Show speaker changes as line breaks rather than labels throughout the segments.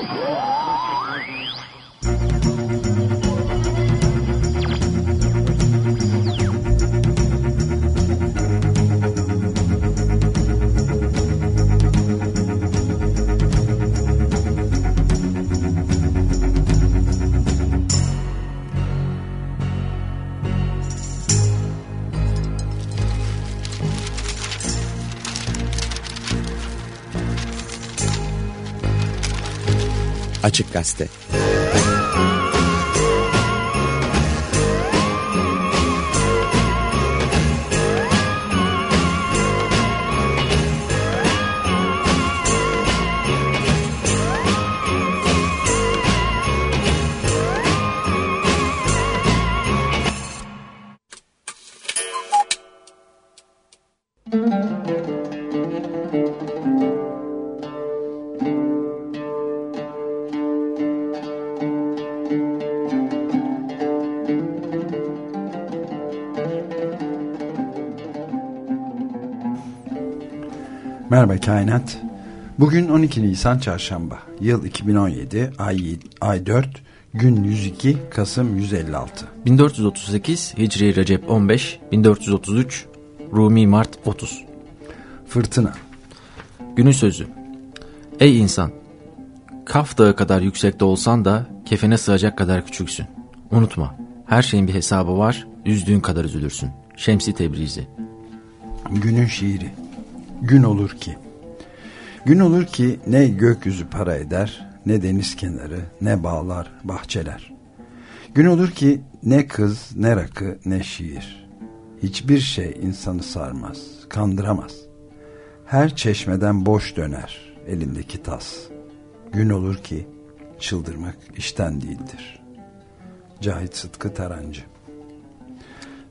Oh! Açık Gazete
Merhaba Kainat. Bugün 12 Nisan Çarşamba. Yıl 2017, ay, ay 4, gün 102, Kasım 156.
1438 Hicri Recep 15, 1433 Rumi Mart 30.
Fırtına.
Günün sözü. Ey insan! Kaf dağı kadar yüksekte olsan da kefene sığacak kadar küçüksün. Unutma, her şeyin bir hesabı var, üzdüğün kadar üzülürsün. Şemsi Tebrizi.
Günün şiiri. Gün olur ki. Gün olur ki ne gökyüzü para eder, ne deniz kenarı, ne bağlar, bahçeler. Gün olur ki ne kız, ne rakı, ne şiir. Hiçbir şey insanı sarmaz, kandıramaz. Her çeşmeden boş döner elindeki tas. Gün olur ki çıldırmak işten değildir. Cahit Sıtkı Tarancı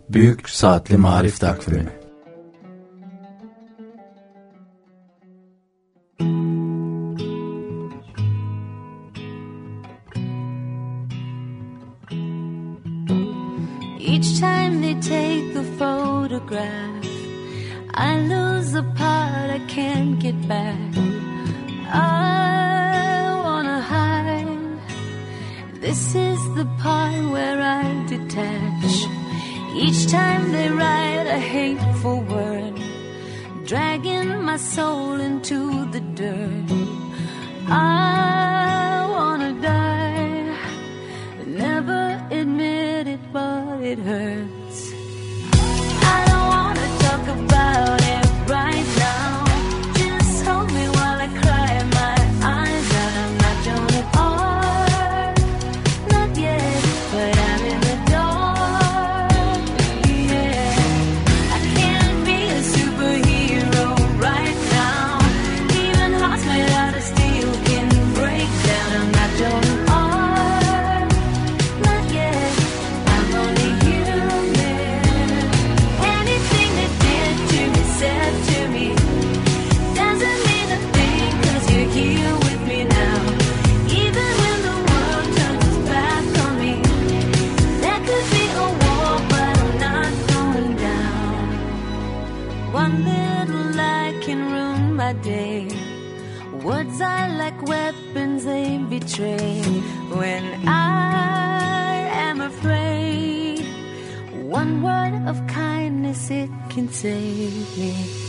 Büyük Saatli Marif Takvimi
time they take a photograph, I lose a part I can't get back. I wanna hide. This is the part where I detach. Each time they write a hateful word, dragging my soul into the dirt. I wanna die, never admit it, but it hurts. My day. Words are like weapons, they betray. When I am afraid, one word of kindness, it can save me.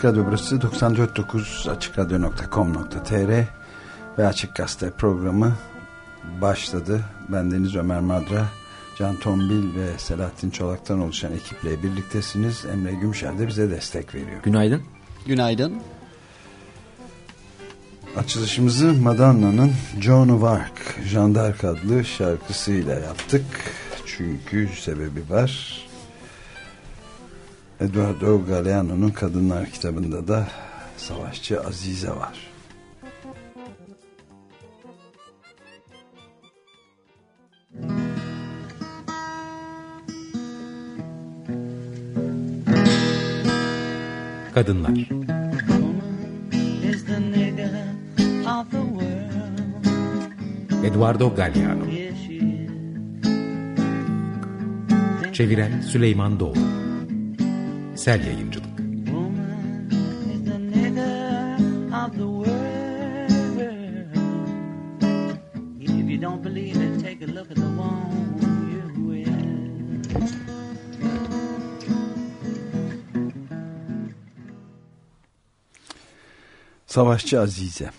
Açık Radyo burası 94.9 açıkradyo.com.tr ve Açık Gazete programı başladı. Ben Deniz Ömer Madra, Can Tombil ve Selahattin Çolak'tan oluşan ekiple birliktesiniz. Emre Gümşer de bize destek veriyor.
Günaydın.
Günaydın.
Açılışımızı Madonna'nın Joan of Arc, Jean d'Arc adlı şarkısıyla yaptık. Çünkü sebebi var. Eduardo Galeano'nun Kadınlar kitabında da Savaşçı Azize var.
Kadınlar. Eduardo
is.
Çeviren Süleyman Doğru Sel Yayıncılık.
Savaşçı Azize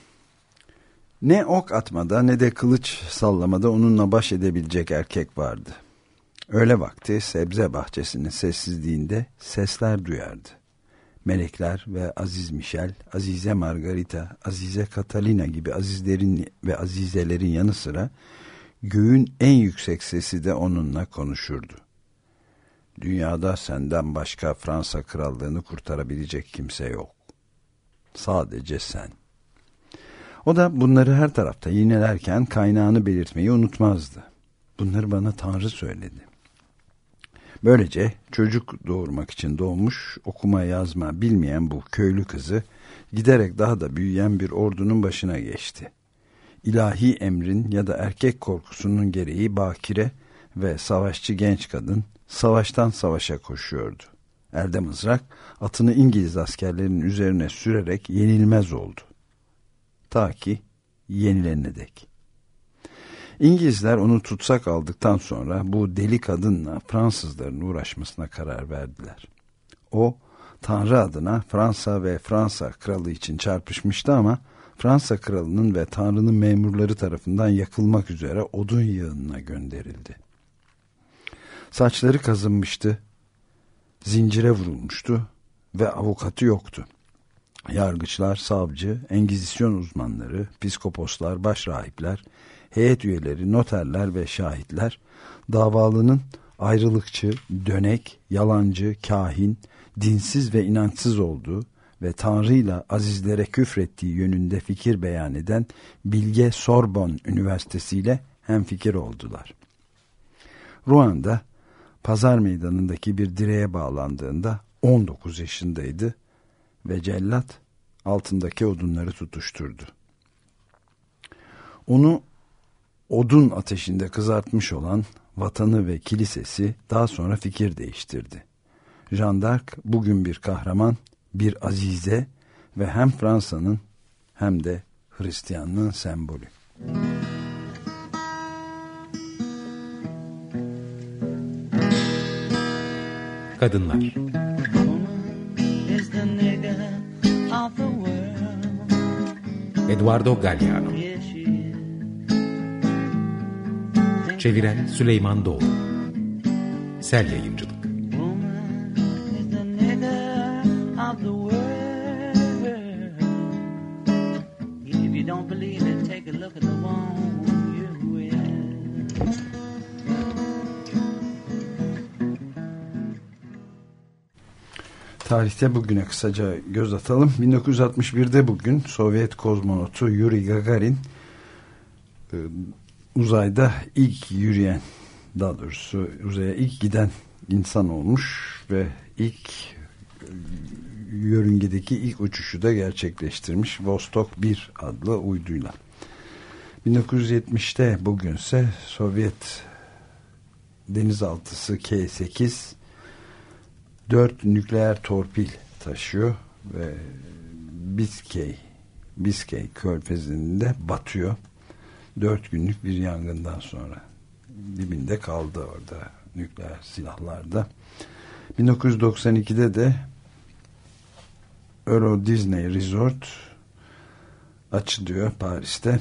Ne ok atmada ne de kılıç sallamada onunla baş edebilecek erkek vardı. Öğle vakti sebze bahçesinin sessizliğinde sesler duyardı. Melekler ve Aziz Michel, Azize Margarita, Azize Catalina gibi azizlerin ve azizelerin yanı sıra göğün en yüksek sesi de onunla konuşurdu. Dünyada senden başka Fransa krallığını kurtarabilecek kimse yok. Sadece sen. O da bunları her tarafta yinelerken kaynağını belirtmeyi unutmazdı. Bunları bana Tanrı söyledi. Böylece çocuk doğurmak için doğmuş, okuma yazma bilmeyen bu köylü kızı giderek daha da büyüyen bir ordunun başına geçti. İlahi emrin ya da erkek korkusunun gereği bakire ve savaşçı genç kadın savaştan savaşa koşuyordu. Elde mızrak atını İngiliz askerlerinin üzerine sürerek yenilmez oldu. Ta ki yenilenene dek. İngilizler onu tutsak aldıktan sonra bu deli kadınla Fransızların uğraşmasına karar verdiler. O Tanrı adına Fransa ve Fransa kralı için çarpışmıştı ama Fransa kralının ve Tanrı'nın memurları tarafından yakılmak üzere odun yığınına gönderildi. Saçları kazınmıştı, zincire vurulmuştu ve avukatı yoktu. Yargıçlar, savcı, engizisyon uzmanları, piskoposlar, başrahipler, heyet üyeleri, noterler ve şahitler davalının ayrılıkçı, dönek, yalancı, kahin, dinsiz ve inançsız olduğu ve Tanrı'yla azizlere küfrettiği yönünde fikir beyan eden Bilge Sorbonne Üniversitesi ile hemfikir oldular. Ruanda pazar meydanındaki bir direğe bağlandığında 19 yaşındaydı ve cellat altındaki odunları tutuşturdu. Onu odun ateşinde kızartmış olan vatanı ve kilisesi daha sonra fikir değiştirdi. Jean d'Arc bugün bir kahraman, bir azize ve hem Fransa'nın hem de Hristiyanlığın sembolü.
Kadınlar. Eduardo Galliano
at the one you wear.
Tarihte bugüne kısaca göz atalım. 1961'de bugün Sovyet kozmonotu Yuri Gagarin e, uzayda ilk yürüyen daha doğrusu uzaya ilk giden insan olmuş ve ilk e, yörüngedeki ilk uçuşu da gerçekleştirmiş Vostok 1 adlı uyduyla. 1970'te bugünse Sovyet denizaltısı K-8 dört nükleer torpil taşıyor ve Biskey Biskey körfezinde batıyor. Dört günlük bir yangından sonra dibinde kaldı orada nükleer silahlarda. 1992'de de Euro Disney Resort açılıyor Paris'te.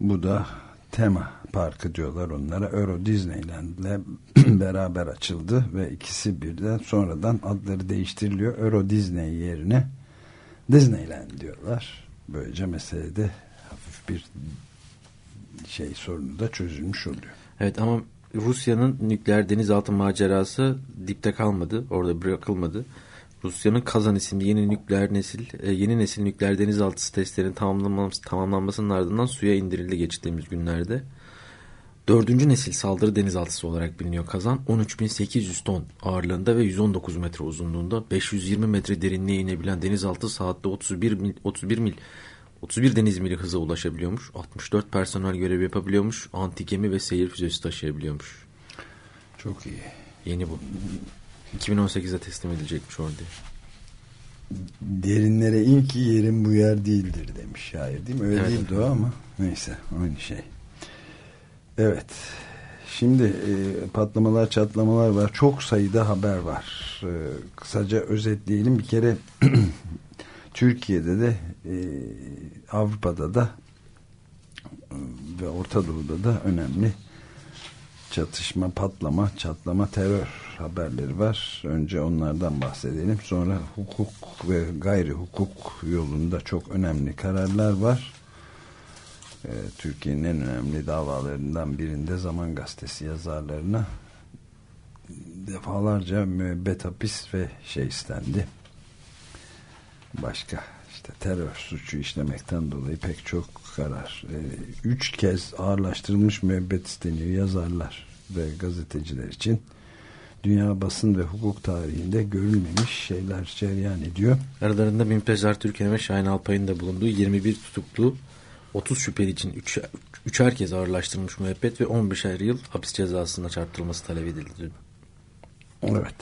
Bu da tema parkı diyorlar onlara. Euro Disneyland'le beraber açıldı ve ikisi birden sonradan adları değiştiriliyor. Euro Disney yerine Disneyland diyorlar. Böylece meselede bir şey sorunu da çözülmüş oluyor.
Evet ama Rusya'nın nükleer denizaltı macerası dipte kalmadı. Orada bırakılmadı. Rusya'nın Kazan isimli yeni nükleer nesil e, yeni nesil nükleer denizaltısı testlerinin tamamlanması, tamamlanmasının ardından suya indirildi geçtiğimiz günlerde. Dördüncü nesil saldırı denizaltısı olarak biliniyor Kazan. 13.800 ton ağırlığında ve 119 metre uzunluğunda 520 metre derinliğe inebilen denizaltı saatte 31 mil, 31 mil 31 deniz mili hıza ulaşabiliyormuş. 64 personel görev yapabiliyormuş. Anti gemi ve seyir füzesi taşıyabiliyormuş.
Çok iyi.
Yeni bu. 2018'de teslim edilecekmiş orada.
Derinlere in ki yerin bu yer değildir demiş şair değil mi? Öyle
Evet.
değildi o ama neyse aynı şey. Evet. Şimdi e, patlamalar çatlamalar var. Çok sayıda haber var. E, kısaca özetleyelim. Bir kere Türkiye'de de e, Avrupa'da da e, ve Orta Doğu'da da önemli çatışma, patlama, çatlama, terör haberleri var. Önce onlardan bahsedelim. Sonra hukuk ve gayri hukuk yolunda çok önemli kararlar var. Ee, Türkiye'nin en önemli davalarından birinde Zaman Gazetesi yazarlarına defalarca müebbet hapis ve şey istendi. Başka işte terör suçu işlemekten dolayı pek çok karar. Ee, üç kez ağırlaştırılmış müebbet isteniyor yazarlar ve gazeteciler için. Dünya basın ve hukuk tarihinde görülmemiş şeyler cereyan ediyor.
Aralarında Mümtezar Türkan ve Şahin Alpay'ın da bulunduğu 21 tutuklu 30 şüpheli için 3 üç, herkes ağırlaştırılmış müebbet ve 15'er yıl hapis cezasına çarptırılması talep edildi.
Evet.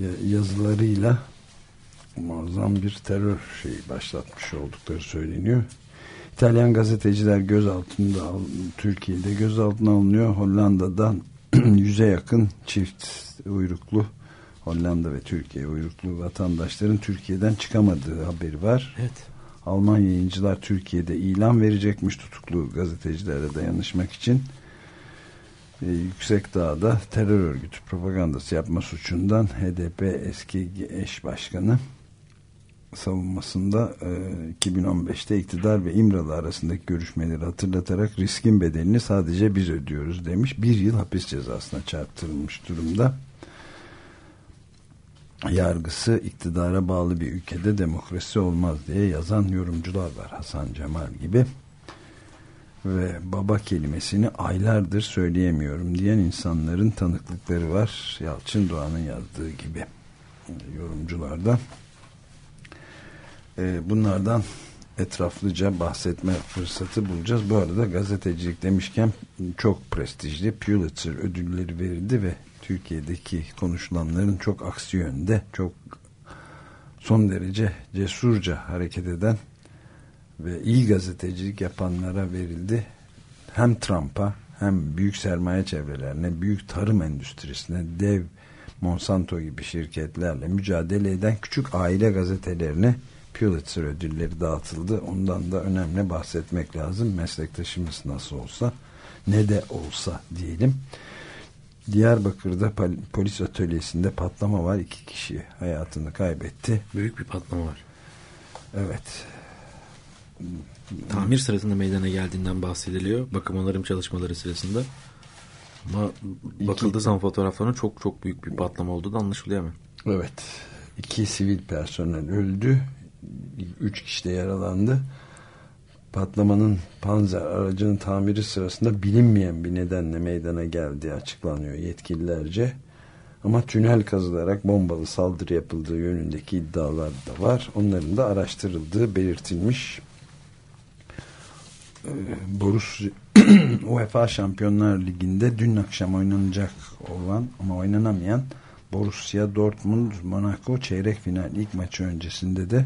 Ya- Yazılarıyla muazzam bir terör şeyi başlatmış oldukları söyleniyor. İtalyan gazeteciler gözaltında al- Türkiye'de gözaltına alınıyor. Hollanda'dan yüze yakın çift uyruklu Hollanda ve Türkiye uyruklu vatandaşların Türkiye'den çıkamadığı haberi var.
Evet.
Alman yayıncılar Türkiye'de ilan verecekmiş tutuklu gazetecilere dayanışmak için. Ee, Yüksek Dağ'da terör örgütü propagandası yapma suçundan HDP eski eş başkanı savunmasında e, 2015'te iktidar ve İmralı arasındaki görüşmeleri hatırlatarak riskin bedelini sadece biz ödüyoruz demiş. Bir yıl hapis cezasına çarptırılmış durumda. Yargısı iktidara bağlı bir ülkede demokrasi olmaz diye yazan yorumcular var Hasan Cemal gibi ve baba kelimesini aylardır söyleyemiyorum diyen insanların tanıklıkları var. Yalçın Doğan'ın yazdığı gibi yorumcularda. Ee, bunlardan etraflıca bahsetme fırsatı bulacağız. Bu arada gazetecilik demişken çok prestijli Pulitzer ödülleri verildi ve Türkiye'deki konuşulanların çok aksi yönde, çok son derece cesurca hareket eden ve iyi gazetecilik yapanlara verildi. Hem Trump'a hem büyük sermaye çevrelerine, büyük tarım endüstrisine, dev Monsanto gibi şirketlerle mücadele eden küçük aile gazetelerine Pulitzer ödülleri dağıtıldı. Ondan da önemli bahsetmek lazım. Meslektaşımız nasıl olsa ne de olsa diyelim. Diyarbakır'da pol- polis atölyesinde patlama var. İki kişi hayatını kaybetti.
Büyük bir patlama var.
Evet.
Tamir sırasında meydana geldiğinden bahsediliyor. Bakım onarım çalışmaları sırasında. Ama bakıldığı zaman fotoğraflarına çok çok büyük bir patlama olduğu da anlaşılıyor hemen.
Evet. İki sivil personel öldü. Üç kişi de yaralandı. Patlamanın panzer aracının tamiri sırasında bilinmeyen bir nedenle meydana geldiği açıklanıyor yetkililerce. Ama tünel kazılarak bombalı saldırı yapıldığı yönündeki iddialar da var. Onların da araştırıldığı belirtilmiş. Ee, Borus UEFA Şampiyonlar Ligi'nde dün akşam oynanacak olan ama oynanamayan Borussia Dortmund Monaco çeyrek final ilk maçı öncesinde de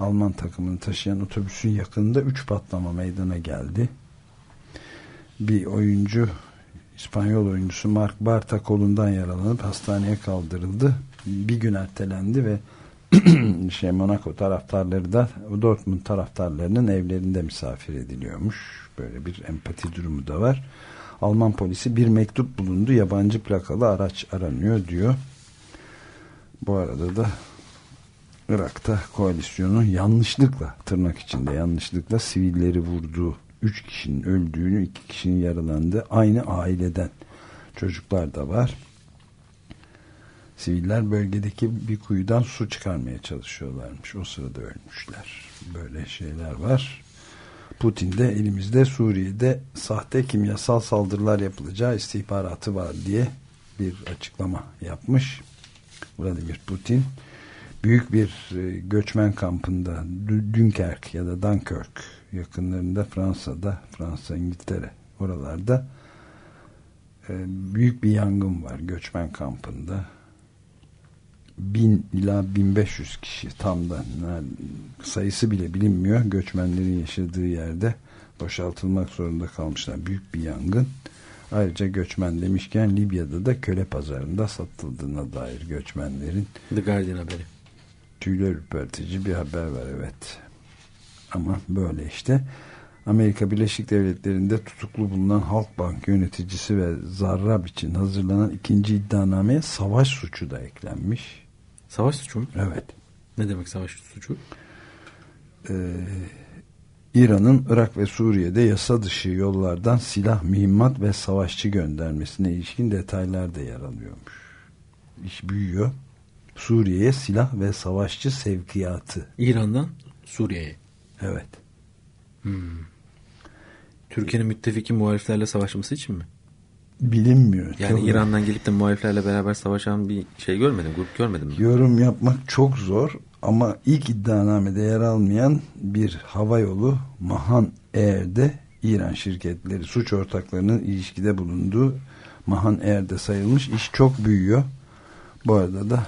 Alman takımını taşıyan otobüsün yakınında 3 patlama meydana geldi. Bir oyuncu İspanyol oyuncusu Mark Barta kolundan yaralanıp hastaneye kaldırıldı. Bir gün ertelendi ve şey Monaco taraftarları da Dortmund taraftarlarının evlerinde misafir ediliyormuş. Böyle bir empati durumu da var. Alman polisi bir mektup bulundu. Yabancı plakalı araç aranıyor diyor. Bu arada da Irak'ta koalisyonun yanlışlıkla tırnak içinde yanlışlıkla sivilleri vurduğu 3 kişinin öldüğünü 2 kişinin yaralandığı aynı aileden çocuklar da var. Siviller bölgedeki bir kuyudan su çıkarmaya çalışıyorlarmış. O sırada ölmüşler. Böyle şeyler var. Putin de elimizde Suriye'de sahte kimyasal saldırılar yapılacağı istihbaratı var diye bir açıklama yapmış. Vladimir Putin büyük bir e, göçmen kampında Dü- Dünkerk ya da Dunkirk yakınlarında Fransa'da Fransa İngiltere oralarda e, büyük bir yangın var göçmen kampında. 1000 ila 1500 kişi tam da sayısı bile bilinmiyor. Göçmenlerin yaşadığı yerde boşaltılmak zorunda kalmışlar. Büyük bir yangın. Ayrıca göçmen demişken Libya'da da köle pazarında satıldığına dair göçmenlerin
The Guardian haberi.
Tüyler ürpertici bir haber var evet ama böyle işte Amerika Birleşik Devletleri'nde tutuklu bulunan Halkbank yöneticisi ve Zarrab için hazırlanan ikinci iddianameye savaş suçu da eklenmiş.
Savaş suçu mu?
Evet.
Ne demek savaş suçu?
Ee, İran'ın Irak ve Suriye'de yasa dışı yollardan silah, mühimmat ve savaşçı göndermesine ilişkin detaylar da yer alıyormuş. İş büyüyor. Suriye'ye silah ve savaşçı sevkiyatı.
İran'dan Suriye'ye.
Evet.
Türkiye'nin müttefiki muhaliflerle savaşması için mi?
Bilinmiyor.
Yani
Çok-
İran'dan gelip de muhaliflerle beraber savaşan bir şey görmedim, grup görmedim. Ben.
Yorum yapmak çok zor ama ilk iddianamede yer almayan bir hava yolu Mahan Air'de İran şirketleri suç ortaklarının ilişkide bulunduğu Mahan Air'de sayılmış. İş çok büyüyor. Bu arada da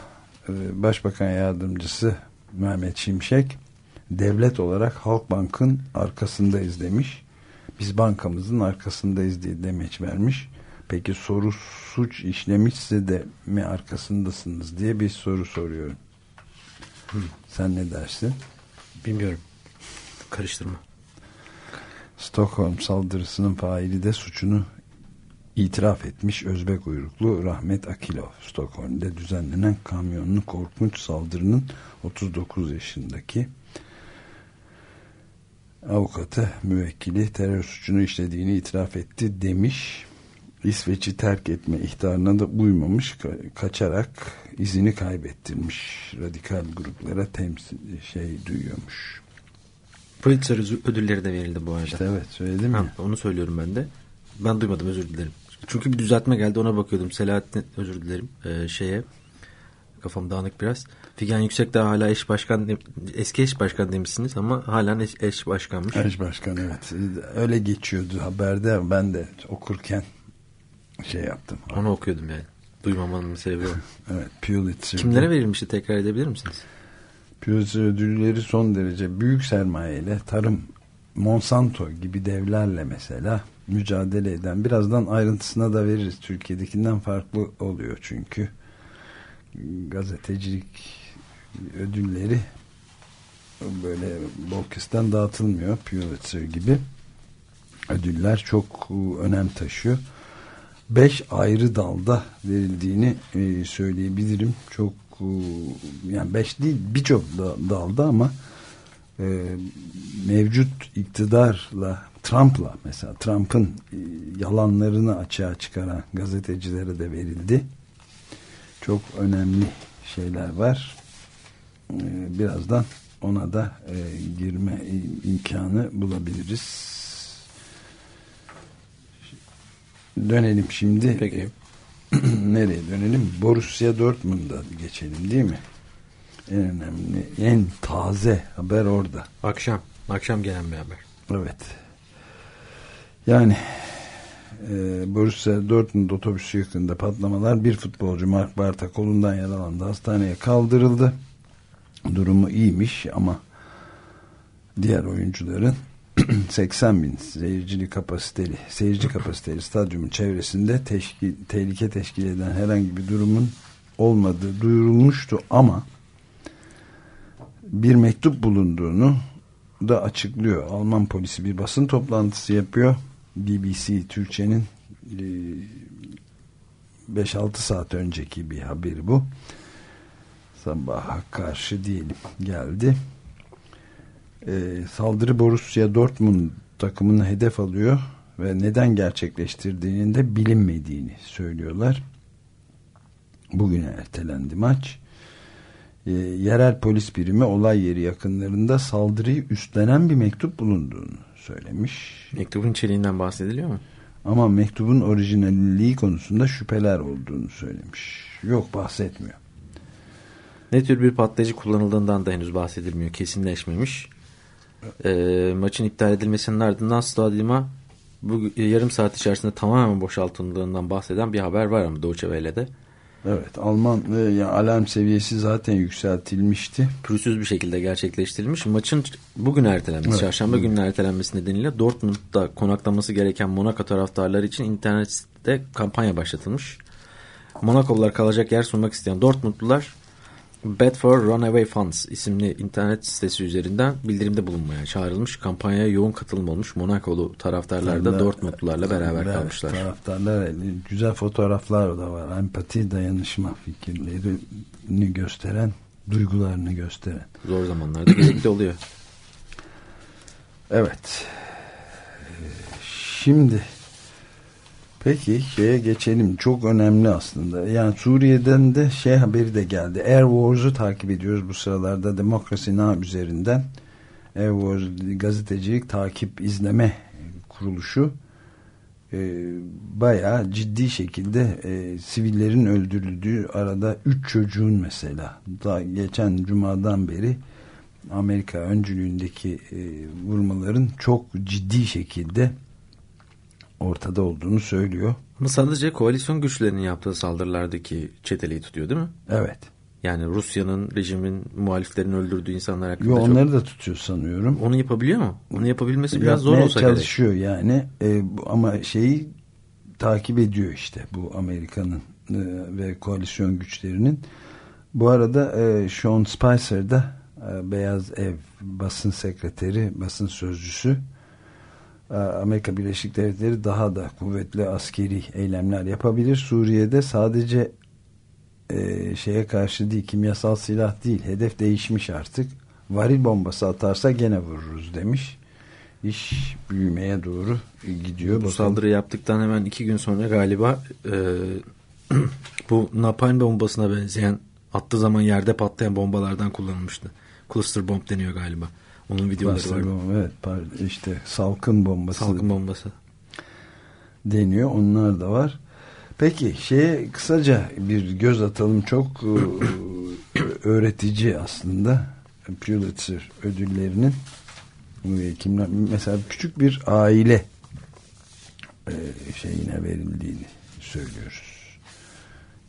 Başbakan Yardımcısı Mehmet Şimşek devlet olarak Halkbank'ın arkasındayız demiş. Biz bankamızın arkasındayız diye demeç vermiş. Peki soru suç işlemişse de mi arkasındasınız diye bir soru soruyorum. Sen ne dersin?
Bilmiyorum. Karıştırma.
Stockholm saldırısının faili de suçunu itiraf etmiş Özbek uyruklu Rahmet Akilov. Stockholm'de düzenlenen kamyonlu korkunç saldırının 39 yaşındaki avukatı müvekkili terör suçunu işlediğini itiraf etti demiş. İsveç'i terk etme ihtarına da uymamış ka- kaçarak izini kaybettirmiş radikal gruplara temsil şey duyuyormuş.
Pulitzer ödülleri de verildi bu arada.
İşte evet söyledim
Ha,
ya.
onu söylüyorum ben de. Ben duymadım özür dilerim. Çünkü bir düzeltme geldi ona bakıyordum. Selahattin özür dilerim ee, şeye. Kafam dağınık biraz. Figen Yüksekdağ hala eş başkan eski eş başkan demişsiniz ama halen eş, eş başkanmış.
Eş başkan evet. Öyle geçiyordu haberde ben de okurken şey yaptım.
Onu okuyordum yani. Duymamamın sebebi o.
Evet Pulitzer.
Kimlere verilmişti tekrar edebilir misiniz?
Pulitzer ödülleri son derece büyük sermayeyle tarım Monsanto gibi devlerle mesela mücadele eden birazdan ayrıntısına da veririz. Türkiye'dekinden farklı oluyor çünkü gazetecilik ödülleri böyle bol kesten dağıtılmıyor Pulitzer gibi ödüller çok önem taşıyor. Beş ayrı dalda verildiğini e, söyleyebilirim. Çok e, yani beş değil birçok da- dalda ama e, mevcut iktidarla Trump'la mesela Trump'ın e, yalanlarını açığa çıkaran gazetecilere de verildi. Çok önemli şeyler var. E, birazdan ona da e, girme imkanı bulabiliriz. Dönelim şimdi.
Peki.
Nereye dönelim? Borussia Dortmund'a geçelim değil mi? En önemli, en taze haber orada.
Akşam. Akşam gelen bir haber.
Evet. Yani e, Borussia Dortmund otobüsü yakında patlamalar bir futbolcu Mark Barta kolundan yaralandı. Hastaneye kaldırıldı. Durumu iyiymiş ama diğer oyuncuların 80 bin seyircili kapasiteli seyirci kapasiteli stadyumun çevresinde teşkil, tehlike teşkil eden herhangi bir durumun olmadığı duyurulmuştu ama bir mektup bulunduğunu da açıklıyor. Alman polisi bir basın toplantısı yapıyor. BBC Türkçe'nin e, 5-6 saat önceki bir haberi bu. Sabaha karşı diyelim geldi. E, saldırı Borussia Dortmund takımını hedef alıyor ve neden gerçekleştirdiğinin de bilinmediğini söylüyorlar. Bugüne ertelendi maç. E, yerel polis birimi olay yeri yakınlarında saldırıyı üstlenen bir mektup bulunduğunu söylemiş.
Mektubun içeriğinden bahsediliyor mu?
Ama mektubun orijinalliği konusunda şüpheler olduğunu söylemiş. Yok bahsetmiyor.
Ne tür bir patlayıcı kullanıldığından da henüz bahsedilmiyor. Kesinleşmemiş. E, maçın iptal edilmesinin ardından stadyuma bu yarım saat içerisinde tamamen boşaltıldığından bahseden bir haber var ama Deutsche Welle'de.
Evet Alman e, yani alarm seviyesi zaten yükseltilmişti.
Pürüzsüz bir şekilde gerçekleştirilmiş. Maçın bugün ertelenmesi,
Evet.
çarşamba gününe ertelenmesi nedeniyle Dortmund'da konaklaması gereken Monaco taraftarları için internette kampanya başlatılmış. Monakolular kalacak yer sunmak isteyen Dortmundlular Bedford Runaway Funds isimli internet sitesi üzerinden bildirimde bulunmaya çağrılmış. Kampanyaya yoğun katılım olmuş. Monakolu taraftarlar da Dortmundlularla beraber
ve
kalmışlar.
Taraftarlar e, güzel fotoğraflar da var. Empati, dayanışma fikirlerini gösteren, duygularını gösteren.
Zor zamanlarda gerekli oluyor.
Evet. Şimdi peki şeye geçelim. Çok önemli aslında. Yani Suriye'den de şey haberi de geldi. Air Wars'u takip ediyoruz bu sıralarda. Demokrasi Now üzerinden. Air Wars gazetecilik takip izleme kuruluşu e, bayağı ciddi şekilde e, sivillerin öldürüldüğü arada 3 çocuğun mesela daha geçen cumadan beri Amerika öncülüğündeki e, vurmaların çok ciddi şekilde ortada olduğunu söylüyor.
Ama sadece koalisyon güçlerinin yaptığı saldırılardaki çeteliği tutuyor değil mi?
Evet.
Yani Rusya'nın, rejimin, muhaliflerin öldürdüğü insanlar hakkında
Yo,
çok...
onları da tutuyor sanıyorum.
Onu yapabiliyor mu? Onu yapabilmesi biraz zor
Yapmaya
olsa gerek.
çalışıyor yani E, ama şeyi takip ediyor işte bu Amerika'nın e, ve koalisyon güçlerinin. Bu arada e, Sean Spicer da e, Beyaz Ev basın sekreteri, basın sözcüsü Amerika Birleşik Devletleri daha da kuvvetli askeri eylemler yapabilir. Suriye'de sadece e, şeye karşı değil, kimyasal silah değil, hedef değişmiş artık. Varil bombası atarsa gene vururuz demiş. İş büyümeye doğru gidiyor.
Bu
Bakalım.
saldırı yaptıktan hemen iki gün sonra galiba e, bu napalm bombasına benzeyen attığı zaman yerde patlayan bombalardan kullanılmıştı. Cluster bomb deniyor galiba. Onun videoları
Cluster
var.
bomb, evet, işte salkın bombası
Salgın bombası.
deniyor. Onlar da var. Peki şeye kısaca bir göz atalım. Çok e, öğretici aslında. Pulitzer ödüllerinin kimler mesela küçük bir aile e, şeyine verildiğini söylüyoruz.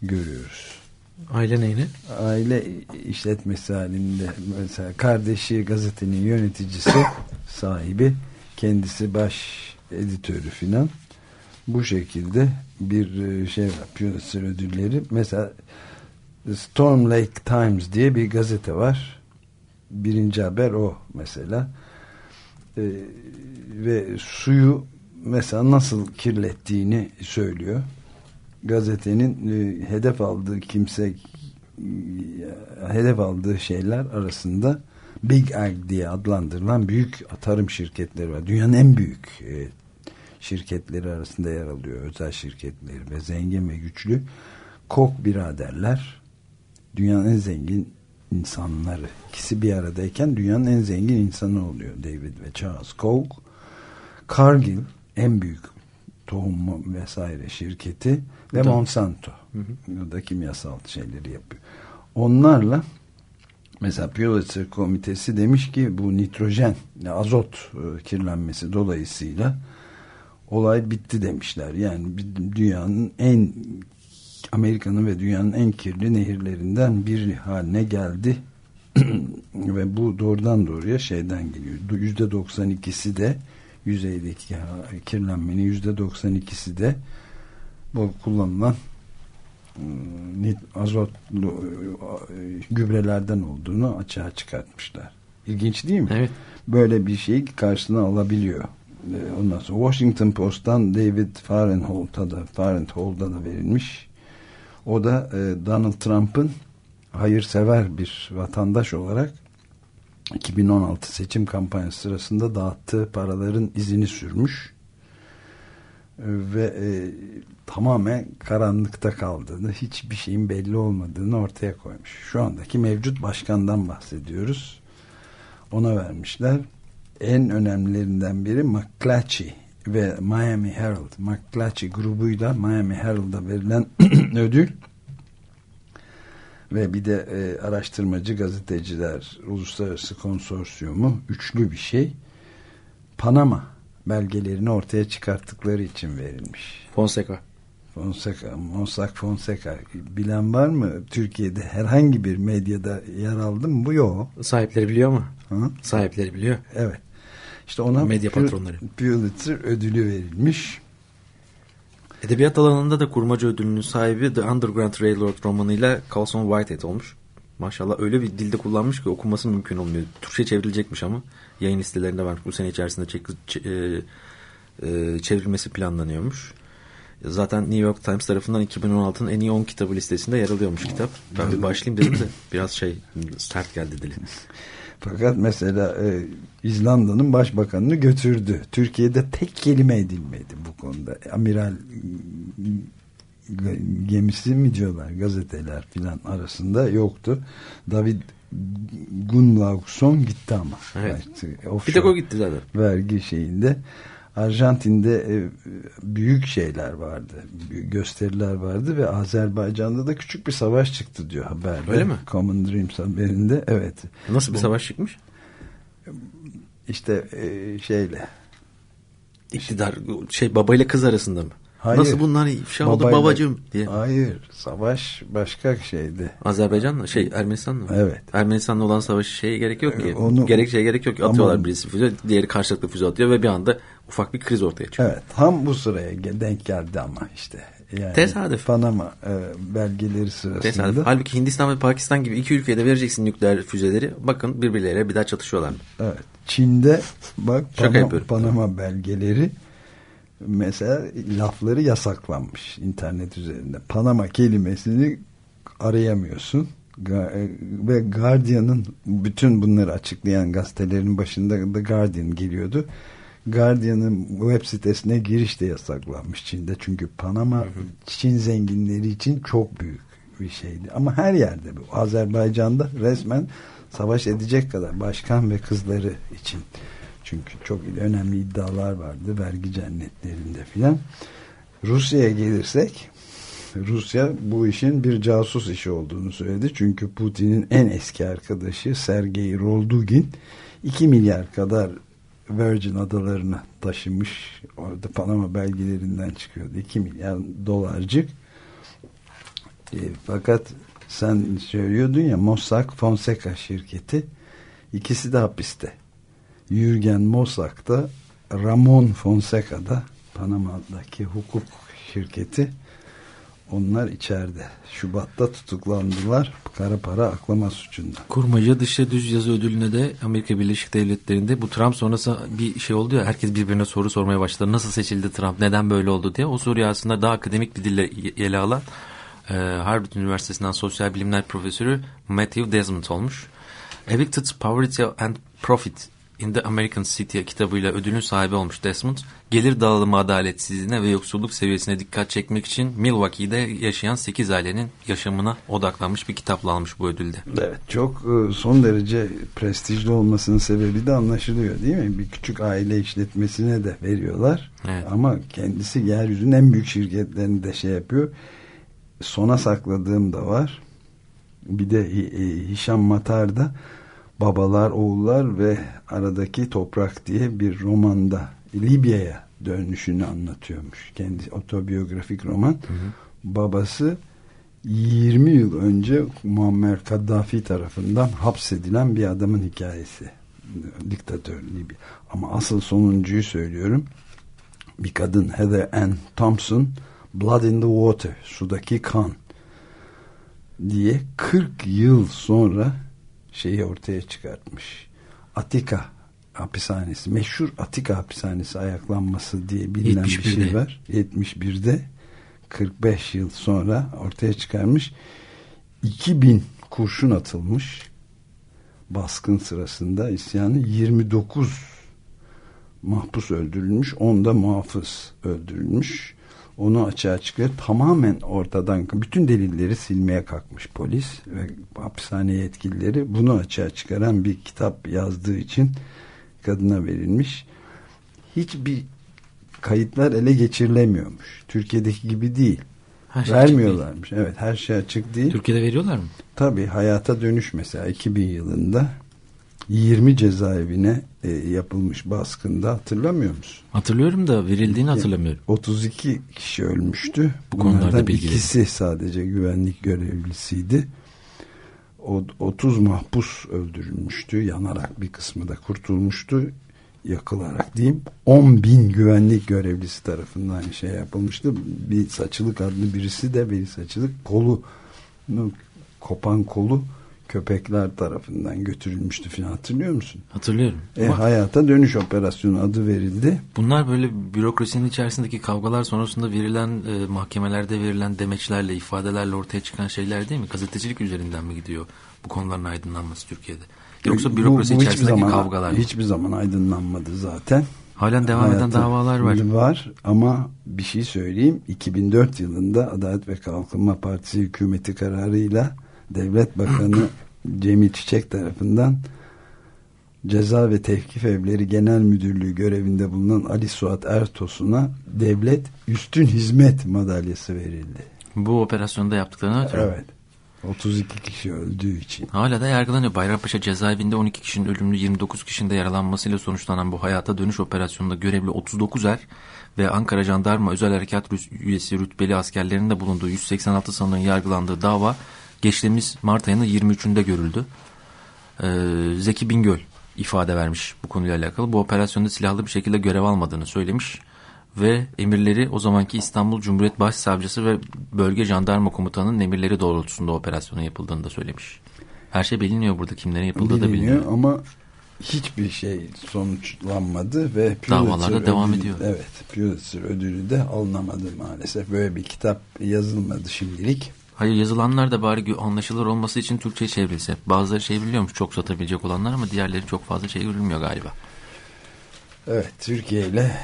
Görüyoruz.
Aile neyini?
aile işletmesi halinde mesela kardeşi gazetenin yöneticisi sahibi kendisi baş editörü filan. Bu şekilde bir e, şey Pulitzer ödülleri. Mesela Storm Lake Times diye bir gazete var. Birinci haber o mesela. E, ve suyu mesela nasıl kirlettiğini söylüyor gazetenin e, hedef aldığı kimse e, hedef aldığı şeyler arasında Big Ag diye adlandırılan büyük tarım şirketleri var. Dünyanın en büyük e, şirketleri arasında yer alıyor. Özel şirketleri ve zengin ve güçlü Koch biraderler dünyanın en zengin insanları. İkisi bir aradayken dünyanın en zengin insanı oluyor David ve Charles Koch. Cargill en büyük tohum vesaire şirketi ve Monsanto. O da kimyasal şeyleri yapıyor. Onlarla mesela Pulitzer komitesi demiş ki bu nitrojen azot e, kirlenmesi dolayısıyla olay bitti demişler. Yani dünyanın en Amerika'nın ve dünyanın en kirli nehirlerinden bir haline geldi. ve bu doğrudan doğruya şeyden geliyor. Yüzde 92'si de yüzeydeki kirlenmenin yüzde 92'si de bu kullanılan nit- azotlu e, gübrelerden olduğunu açığa çıkartmışlar. İlginç değil mi?
Evet.
Böyle bir şeyi karşısına alabiliyor. E, Ondan sonra Washington Post'tan David Farenholt'a da Farenholt'a da verilmiş. O da e, Donald Trump'ın hayırsever bir vatandaş olarak 2016 seçim kampanyası sırasında dağıttığı paraların izini sürmüş E, ve e, tamamen karanlıkta kaldığını, hiçbir şeyin belli olmadığını ortaya koymuş. Şu andaki mevcut başkandan bahsediyoruz. Ona vermişler. En önemlilerinden biri McClatchy ve Miami Herald. McClatchy grubuyla Miami Herald'a verilen ödül ve bir de e, araştırmacı gazeteciler uluslararası konsorsiyumu üçlü bir şey. Panama belgelerini ortaya çıkarttıkları için verilmiş.
Fonseca.
Fonseca, Mossack Fonseca bilen var mı? Türkiye'de herhangi bir medyada yer aldı mı? Bu yok.
Sahipleri biliyor mu?
Hı?
Sahipleri biliyor.
Evet. İşte ona
Medya
Pul-
patronları.
Pulitzer ödülü verilmiş.
Edebiyat alanında da kurmaca ödülünün sahibi The Underground Railroad romanıyla Colson Whitehead olmuş. Maşallah öyle bir dilde kullanmış ki okunması mümkün olmuyor. Türkçe çevrilecekmiş ama yayın listelerinde varmış. Bu sene içerisinde çek- e, e, çevrilmesi planlanıyormuş. Zaten New York Times tarafından 2016'nın en iyi 10 kitabı listesinde yer alıyormuş kitap. Ben bir başlayayım dedim de biraz şey sert geldi dili.
Fakat mesela e, İzlanda'nın başbakanını götürdü. Türkiye'de tek kelime edilmedi bu konuda. Amiral e, gemisi mi diyorlar gazeteler filan arasında yoktu. David Gunnlaugsson gitti ama.
Evet.
İşte
Bir tek o gitti zaten.
vergi şeyinde. Arjantin'de e, büyük şeyler vardı. gösteriler vardı ve Azerbaycan'da da küçük bir savaş çıktı diyor haberde.
Öyle mi?
Common Dreams haberinde. Evet.
Nasıl bir
Bu-
savaş çıkmış?
İşte e, şeyle.
İktidar şey babayla kız arasında mı?
Hayır.
Nasıl bunlar ifşa oldu
Babayla-
babacığım diye.
Hayır. Savaş başka şeydi.
Azerbaycan'la şey Ermenistan'la mı?
Evet.
Ermenistan'la olan savaşı şeye gerek yok ki.
Ee, onu-
Gerekçeye gerek yok ki. Atıyorlar
Ama-
birisi füze, diğeri karşılıklı füze atıyor ve bir anda ufak bir kriz ortaya çıkıyor.
Evet. Tam bu sıraya denk geldi ama işte. Yani
Tesadüf.
Panama e, belgeleri sırasında.
Tesadüf. Halbuki Hindistan ve Pakistan gibi iki ülkeye de vereceksin nükleer füzeleri. Bakın birbirleriyle bir daha çatışıyorlar.
Evet. Çin'de bak
Şaka yapıyorum.
Panama belgeleri mesela lafları yasaklanmış internet üzerinde. Panama kelimesini arayamıyorsun. E, Ve Guardian'ın bütün bunları açıklayan gazetelerin başında The Guardian geliyordu. Guardian'ın web sitesine giriş de yasaklanmış Çin'de. Çünkü Panama Çin zenginleri için çok büyük bir şeydi. Ama her yerde bu. Azerbaycan'da resmen savaş edecek kadar başkan ve kızları için. Çünkü çok önemli iddialar vardı vergi cennetlerinde filan. Rusya'ya gelirsek Rusya bu işin bir casus işi olduğunu söyledi. Çünkü Putin'in en eski arkadaşı Sergey Roldugin 2 milyar kadar Virgin adalarına taşımış. Orada Panama belgelerinden çıkıyordu. 2 milyar dolarcık. E, fakat sen söylüyordun ya Mossack Fonseca şirketi ikisi de hapiste. Jürgen Mossack da Ramon Fonseca da Panama'daki hukuk şirketi onlar içeride. Şubat'ta tutuklandılar kara para aklama suçundan.
Kurmaca Dışa Düz Yazı Ödülü'ne de Amerika Birleşik Devletleri'nde bu Trump sonrası bir şey oldu ya herkes birbirine soru sormaya başladı. Nasıl seçildi Trump? Neden böyle oldu diye. O soruyu aslında daha akademik bir dille ele alan e, Harvard Üniversitesi'nden sosyal bilimler profesörü Matthew Desmond olmuş. Evicted Poverty and Profit in the American City kitabıyla ödülün sahibi olmuş Desmond. Gelir dağılımı adaletsizliğine ve yoksulluk seviyesine dikkat çekmek için Milwaukee'de yaşayan 8 ailenin yaşamına odaklanmış bir kitapla almış bu ödülde.
Evet çok e, son derece prestijli olmasının sebebi de anlaşılıyor değil mi? Bir küçük aile işletmesine de veriyorlar.
Evet.
Ama kendisi yeryüzünün en büyük şirketlerini de şey yapıyor. Sona sakladığım da var. Bir de Hi- e, Hişam Matar'da Babalar, Oğullar ve Aradaki Toprak diye bir romanda Libya'ya dönüşünü anlatıyormuş. Kendi otobiyografik roman. Babası 20 yıl önce Muammer Kaddafi tarafından hapsedilen bir adamın hikayesi. Diktatör Libya. Ama asıl sonuncuyu söylüyorum. Bir kadın Heather Ann Thompson Blood in the Water, Sudaki Kan diye 40 yıl sonra şeyi ortaya çıkartmış. Atika hapishanesi, meşhur Atika hapishanesi ayaklanması diye bilinen bir
71'de.
şey var. 71'de 45 yıl sonra ortaya çıkarmış. 2000 kurşun atılmış baskın sırasında isyanı 29 mahpus öldürülmüş 10 da muhafız öldürülmüş onu açığa çıkıyor. Tamamen ortadan bütün delilleri silmeye kalkmış polis ve hapishane yetkilileri bunu açığa çıkaran bir kitap yazdığı için kadına verilmiş. Hiçbir kayıtlar ele geçirilemiyormuş. Türkiye'deki gibi değil.
Her şey
vermiyorlarmış. Evet her şey açık değil.
Türkiye'de veriyorlar mı?
Tabii hayata dönüş mesela 2000 yılında 20 cezaevine e, yapılmış baskında hatırlamıyor musun?
Hatırlıyorum da verildiğini hatırlamıyorum.
32 kişi ölmüştü.
Bu konularda
Bunlardan
bilgiliyim.
ikisi sadece güvenlik görevlisiydi. O, 30 mahpus öldürülmüştü. Yanarak bir kısmı da kurtulmuştu. Yakılarak diyeyim. 10 bin güvenlik görevlisi tarafından şey yapılmıştı. Bir saçılık adlı birisi de bir saçılık kolu kopan kolu köpekler tarafından götürülmüştü falan hatırlıyor musun?
Hatırlıyorum.
E,
Ama
hayata dönüş operasyonu adı verildi.
bunlar böyle bürokrasinin içerisindeki kavgalar sonrasında verilen e, mahkemelerde verilen demeçlerle, ifadelerle ortaya çıkan şeyler değil mi? Gazetecilik üzerinden mi gidiyor bu konuların aydınlanması Türkiye'de? Yoksa
Bu-
bürokrasi
bu hiçbir
içerisindeki
zaman-
kavgalar mı?
Hiçbir zaman aydınlanmadı zaten.
Halen devam eden
Hayata-
davalar var.
Var ama bir şey söyleyeyim. 2004 yılında Adalet ve Kalkınma Partisi hükümeti kararıyla Devlet Bakanı Cemil Çiçek tarafından Ceza ve Tevkif Evleri Genel Müdürlüğü görevinde bulunan Ali Suat Ertosun'a devlet üstün hizmet madalyası verildi.
Bu operasyonda yaptıklarına ötürü.
Evet. 32 kişi öldüğü için.
Hala da yargılanıyor. Bayrampaşa cezaevinde 12 kişinin ölümlü 29 kişinin de yaralanmasıyla sonuçlanan bu hayata dönüş operasyonunda görevli 39 er ve Ankara Jandarma Özel Harekat üyesi rütbeli askerlerin de bulunduğu 186 sanığın yargılandığı dava geçtiğimiz Mart ayının 23'ünde görüldü. Ee, Zeki Bingöl ifade vermiş bu konuyla alakalı. Bu operasyonda silahlı bir şekilde görev almadığını söylemiş ve emirleri o zamanki İstanbul Cumhuriyet Başsavcısı ve Bölge Jandarma Komutanı'nın emirleri doğrultusunda operasyonun yapıldığını da söylemiş. Her şey biliniyor burada kimlerin yapıldığı da
biliniyor
biliniyor.
ama hiçbir şey sonuçlanmadı ve
Davalar da
Pulitzer
devam
ödülü-
ediyor.
Evet, Pulitzer ödülü de alınamadı maalesef. Böyle bir kitap yazılmadı şimdilik.
Hayır yazılanlar da bari anlaşılır olması için Türkçe çevrilse. Bazıları şey biliyormuş çok satabilecek olanlar ama diğerleri çok fazla şey görülmüyor galiba.
Evet, Türkiye ile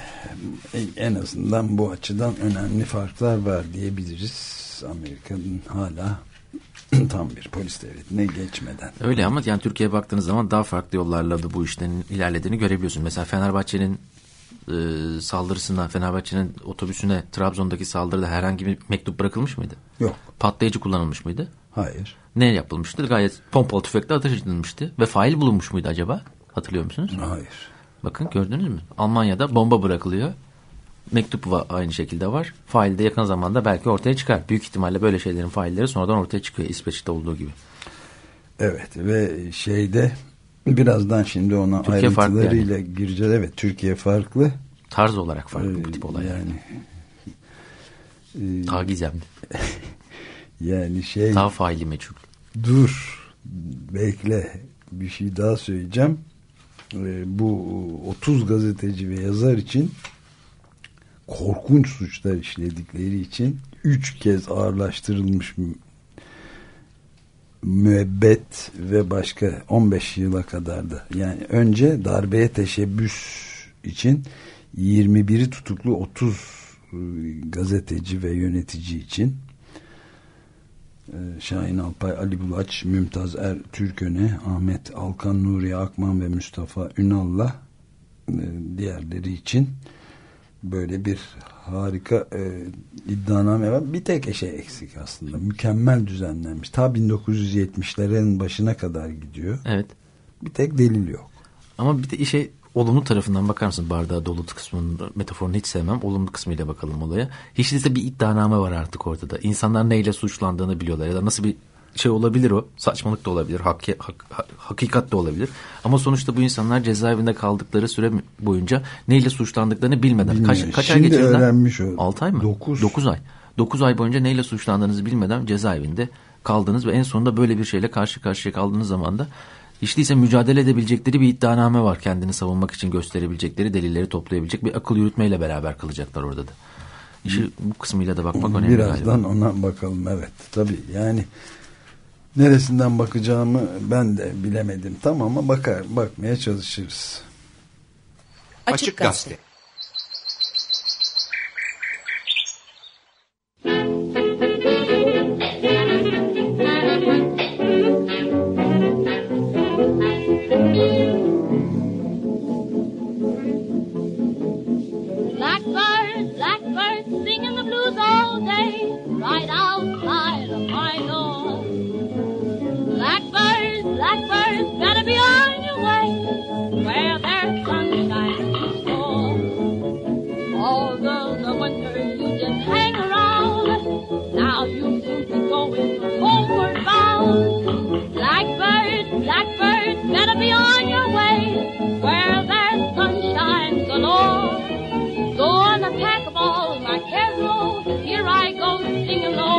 en azından bu açıdan önemli farklar var diyebiliriz. Amerika'nın hala tam bir polis devletine geçmeden.
Öyle ama yani Türkiye'ye baktığınız zaman daha farklı yollarla da bu işlerin ilerlediğini görebiliyorsun. Mesela Fenerbahçe'nin e, saldırısına, Fenerbahçe'nin otobüsüne Trabzon'daki saldırıda herhangi bir mektup bırakılmış mıydı?
Yok,
Patlayıcı kullanılmış mıydı?
hayır,
Ne yapılmıştı? Gayet pompalı tüfekle ateş edilmişti. Ve fail bulunmuş muydu acaba? Hatırlıyor musunuz?
hayır.
Bakın gördünüz mü? Almanya'da bomba bırakılıyor. Mektup va- aynı şekilde var. Fail de yakın zamanda belki ortaya çıkar. Büyük ihtimalle böyle şeylerin failleri sonradan ortaya çıkıyor. İsveç'te olduğu gibi.
Evet ve şeyde birazdan şimdi ona
Türkiye
ayrıntılarıyla gireceğiz. Evet, Türkiye farklı.
Tarz olarak farklı
Ee,
bu tip olaylar.
Yani
Daha gizemli.
yani şey
Daha faili meçhul.
dur bekle bir şey daha söyleyeceğim. Ee, bu 30 gazeteci ve yazar için korkunç suçlar işledikleri için 3 kez ağırlaştırılmış müebbet ve başka 15 yıla kadar da yani önce darbeye teşebbüs için 21'i tutuklu 30 e, gazeteci ve yönetici için e, Şahin Alpay, Ali Bulaç, Mümtaz Er Türköne, Ahmet Alkan, Nuri Akman ve Mustafa Ünal'la e, diğerleri için böyle bir harika e, iddianame var. Bir tek şey eksik aslında. Mükemmel düzenlenmiş. Ta 1970'lerin başına kadar gidiyor.
Evet.
Bir tek delil yok.
Ama bir de işe olumlu tarafından bakar mısın bardağı dolu kısmının metaforunu hiç sevmem. Olumlu kısmıyla bakalım olaya. Hiç değilse bir iddianame var artık ortada. İnsanlar neyle suçlandığını biliyorlar ya da nasıl bir şey olabilir o. Saçmalık da olabilir. Hak, hak- ha- hakikat de olabilir. Ama sonuçta bu insanlar cezaevinde kaldıkları süre boyunca neyle suçlandıklarını bilmeden. Kaç, kaç ay geçirdiler?
öğrenmiş o.
6 ay mı?
Dokuz.
9 ay. 9 ay boyunca neyle suçlandığınızı bilmeden cezaevinde kaldınız ve en sonunda böyle bir şeyle karşı karşıya kaldığınız zaman da değilse mücadele edebilecekleri bir iddianame var. Kendini savunmak için gösterebilecekleri delilleri toplayabilecek bir akıl yürütmeyle beraber kalacaklar orada da. İşi bu kısmıyla da bakmak önemli
Birazdan
galiba.
ona bakalım evet. Tabii yani neresinden bakacağımı ben de bilemedim. Tamam ama bakar, bakmaya çalışırız.
Açık Gazete.
singing along.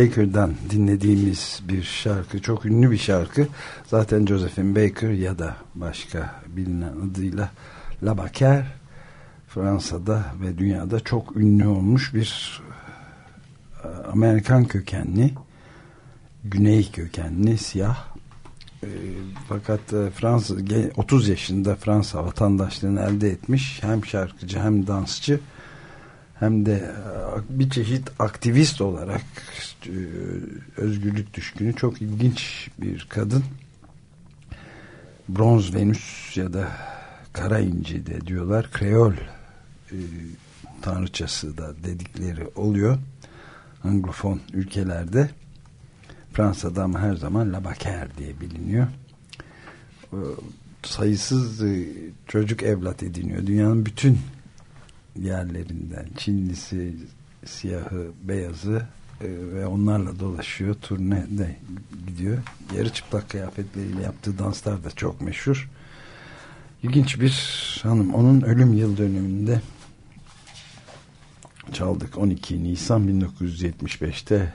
Baker'dan dinlediğimiz bir şarkı. Çok ünlü bir şarkı. Zaten Josephine Baker ya da başka bilinen adıyla La Baker Fransa'da ve dünyada çok ünlü olmuş bir e, Amerikan kökenli, Güney kökenli, siyah. E, fakat e, Fransa 30 yaşında Fransa vatandaşlığını elde etmiş. Hem şarkıcı hem dansçı hem de bir çeşit aktivist olarak özgürlük düşkünü çok ilginç bir kadın. Bronz Venüs ya da Kara İnci de diyorlar. Kreol e, tanrıçası da dedikleri oluyor. Anglofon ülkelerde. Fransa'da ama her zaman La Baker diye biliniyor. E, sayısız e, çocuk evlat ediniyor. Dünyanın bütün yerlerinden Çinlisi, siyahı, beyazı e, ve onlarla dolaşıyor. Turnede gidiyor. Yarı çıplak kıyafetleriyle yaptığı danslar da çok meşhur. İlginç bir hanım. Onun ölüm yıl dönümünde çaldık. 12 Nisan 1975'te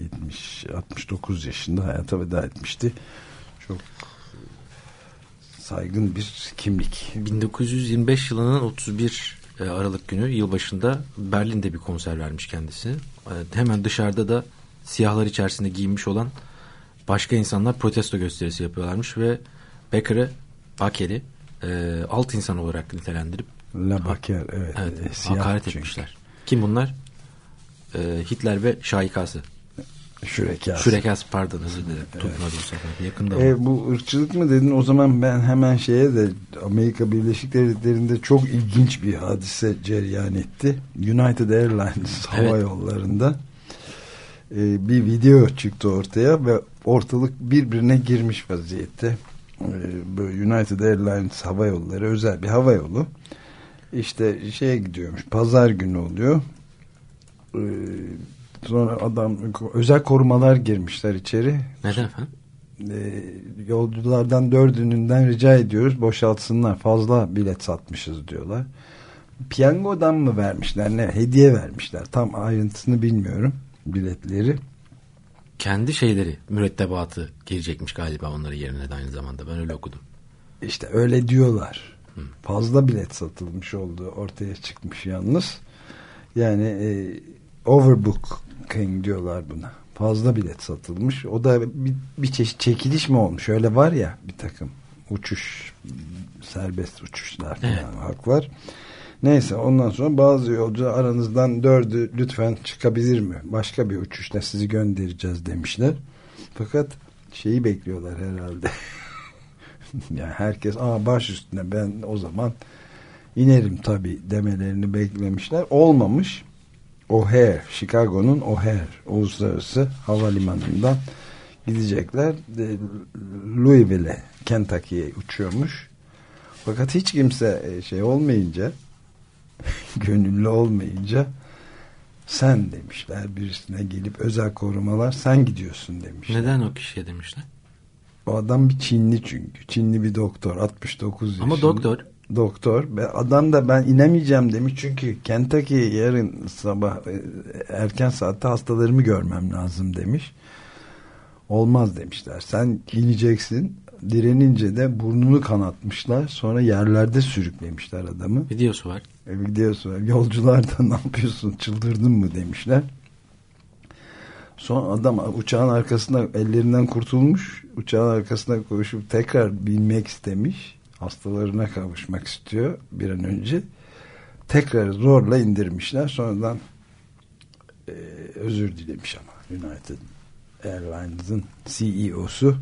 70 69 yaşında hayata veda etmişti. Çok saygın bir kimlik.
1925 yılının 31 e, Aralık günü yılbaşında Berlin'de bir konser vermiş kendisi. E, Hemen dışarıda da siyahlar içerisinde giyinmiş olan başka insanlar protesto gösterisi yapıyorlarmış ve Becker'ı Baker'i e, alt insan olarak nitelendirip
Labaker evet.
Evet,
e,
hakaret
çünkü.
etmişler. Kim bunlar? Ee, Hitler ve şaikası.
Şürekas.
Şürekas pardon özür dilerim. Tutmadı bu sefer. Yakında.
E, bu ırkçılık mı dedin o zaman ben hemen şeye de Amerika Birleşik Devletleri'nde çok ilginç bir hadise cereyan etti. United Airlines hava
Evet.
yollarında e, bir video çıktı ortaya ve ortalık birbirine girmiş vaziyette. E, United Airlines hava yolları özel bir hava yolu. İşte şeye gidiyormuş pazar günü oluyor. E, sonra adam özel korumalar girmişler içeri
Neden efendim?
e, yolculardan dördününden rica ediyoruz boşaltsınlar fazla bilet satmışız diyorlar. Piyangodan mı vermişler ne hediye vermişler tam ayrıntısını bilmiyorum biletleri.
Kendi şeyleri, mürettebatı girecekmiş galiba onların yerine de aynı zamanda. Ben öyle okudum.
İşte öyle diyorlar. Fazla bilet satılmış olduğu ortaya çıkmış yalnız. Yani e, overbooking diyorlar buna. Fazla bilet satılmış. O da bir, bir çeşit çekiliş mi olmuş? Öyle var ya bir takım uçuş serbest uçuşlar falan
Evet.
haklar. Neyse ondan sonra bazı yolcu aranızdan dördü lütfen çıkabilir mi? Başka bir uçuşla sizi göndereceğiz demişler. Fakat şeyi bekliyorlar herhalde. yani herkes aa baş üstüne ben o zaman inerim tabi demelerini beklemişler. Olmamış. O'Hare, Chicago'nun O'Hare Uluslararası Havalimanı'ndan gidecekler. De, Louisville'e, Kentucky'ye uçuyormuş. Fakat hiç kimse e, şey olmayınca gönüllü olmayınca sen demişler birisine gelip özel korumalar sen gidiyorsun demişler.
Neden o kişiye demişler?
O adam bir Çinli çünkü. Çinli bir doktor. 69 yaşında.
Ama doktor.
Doktor. Adam da ben inemeyeceğim demiş. Çünkü Kentucky yarın sabah e, erken saatte hastalarımı görmem lazım demiş. Olmaz demişler. Sen ineceksin. Direnince de burnunu kanatmışlar. Sonra yerlerde sürüklemişler adamı.
Videosu var.
E, videosu var. Yolcular da ne yapıyorsun çıldırdın mı demişler. Son adam uçağın arkasına ellerinden kurtulmuş. Uçağın arkasına koşup tekrar binmek istemiş. Hastalarına kavuşmak istiyor bir an önce. Tekrar zorla indirmişler. Sonradan e, özür dilemiş ama United Airlines'ın CEO'su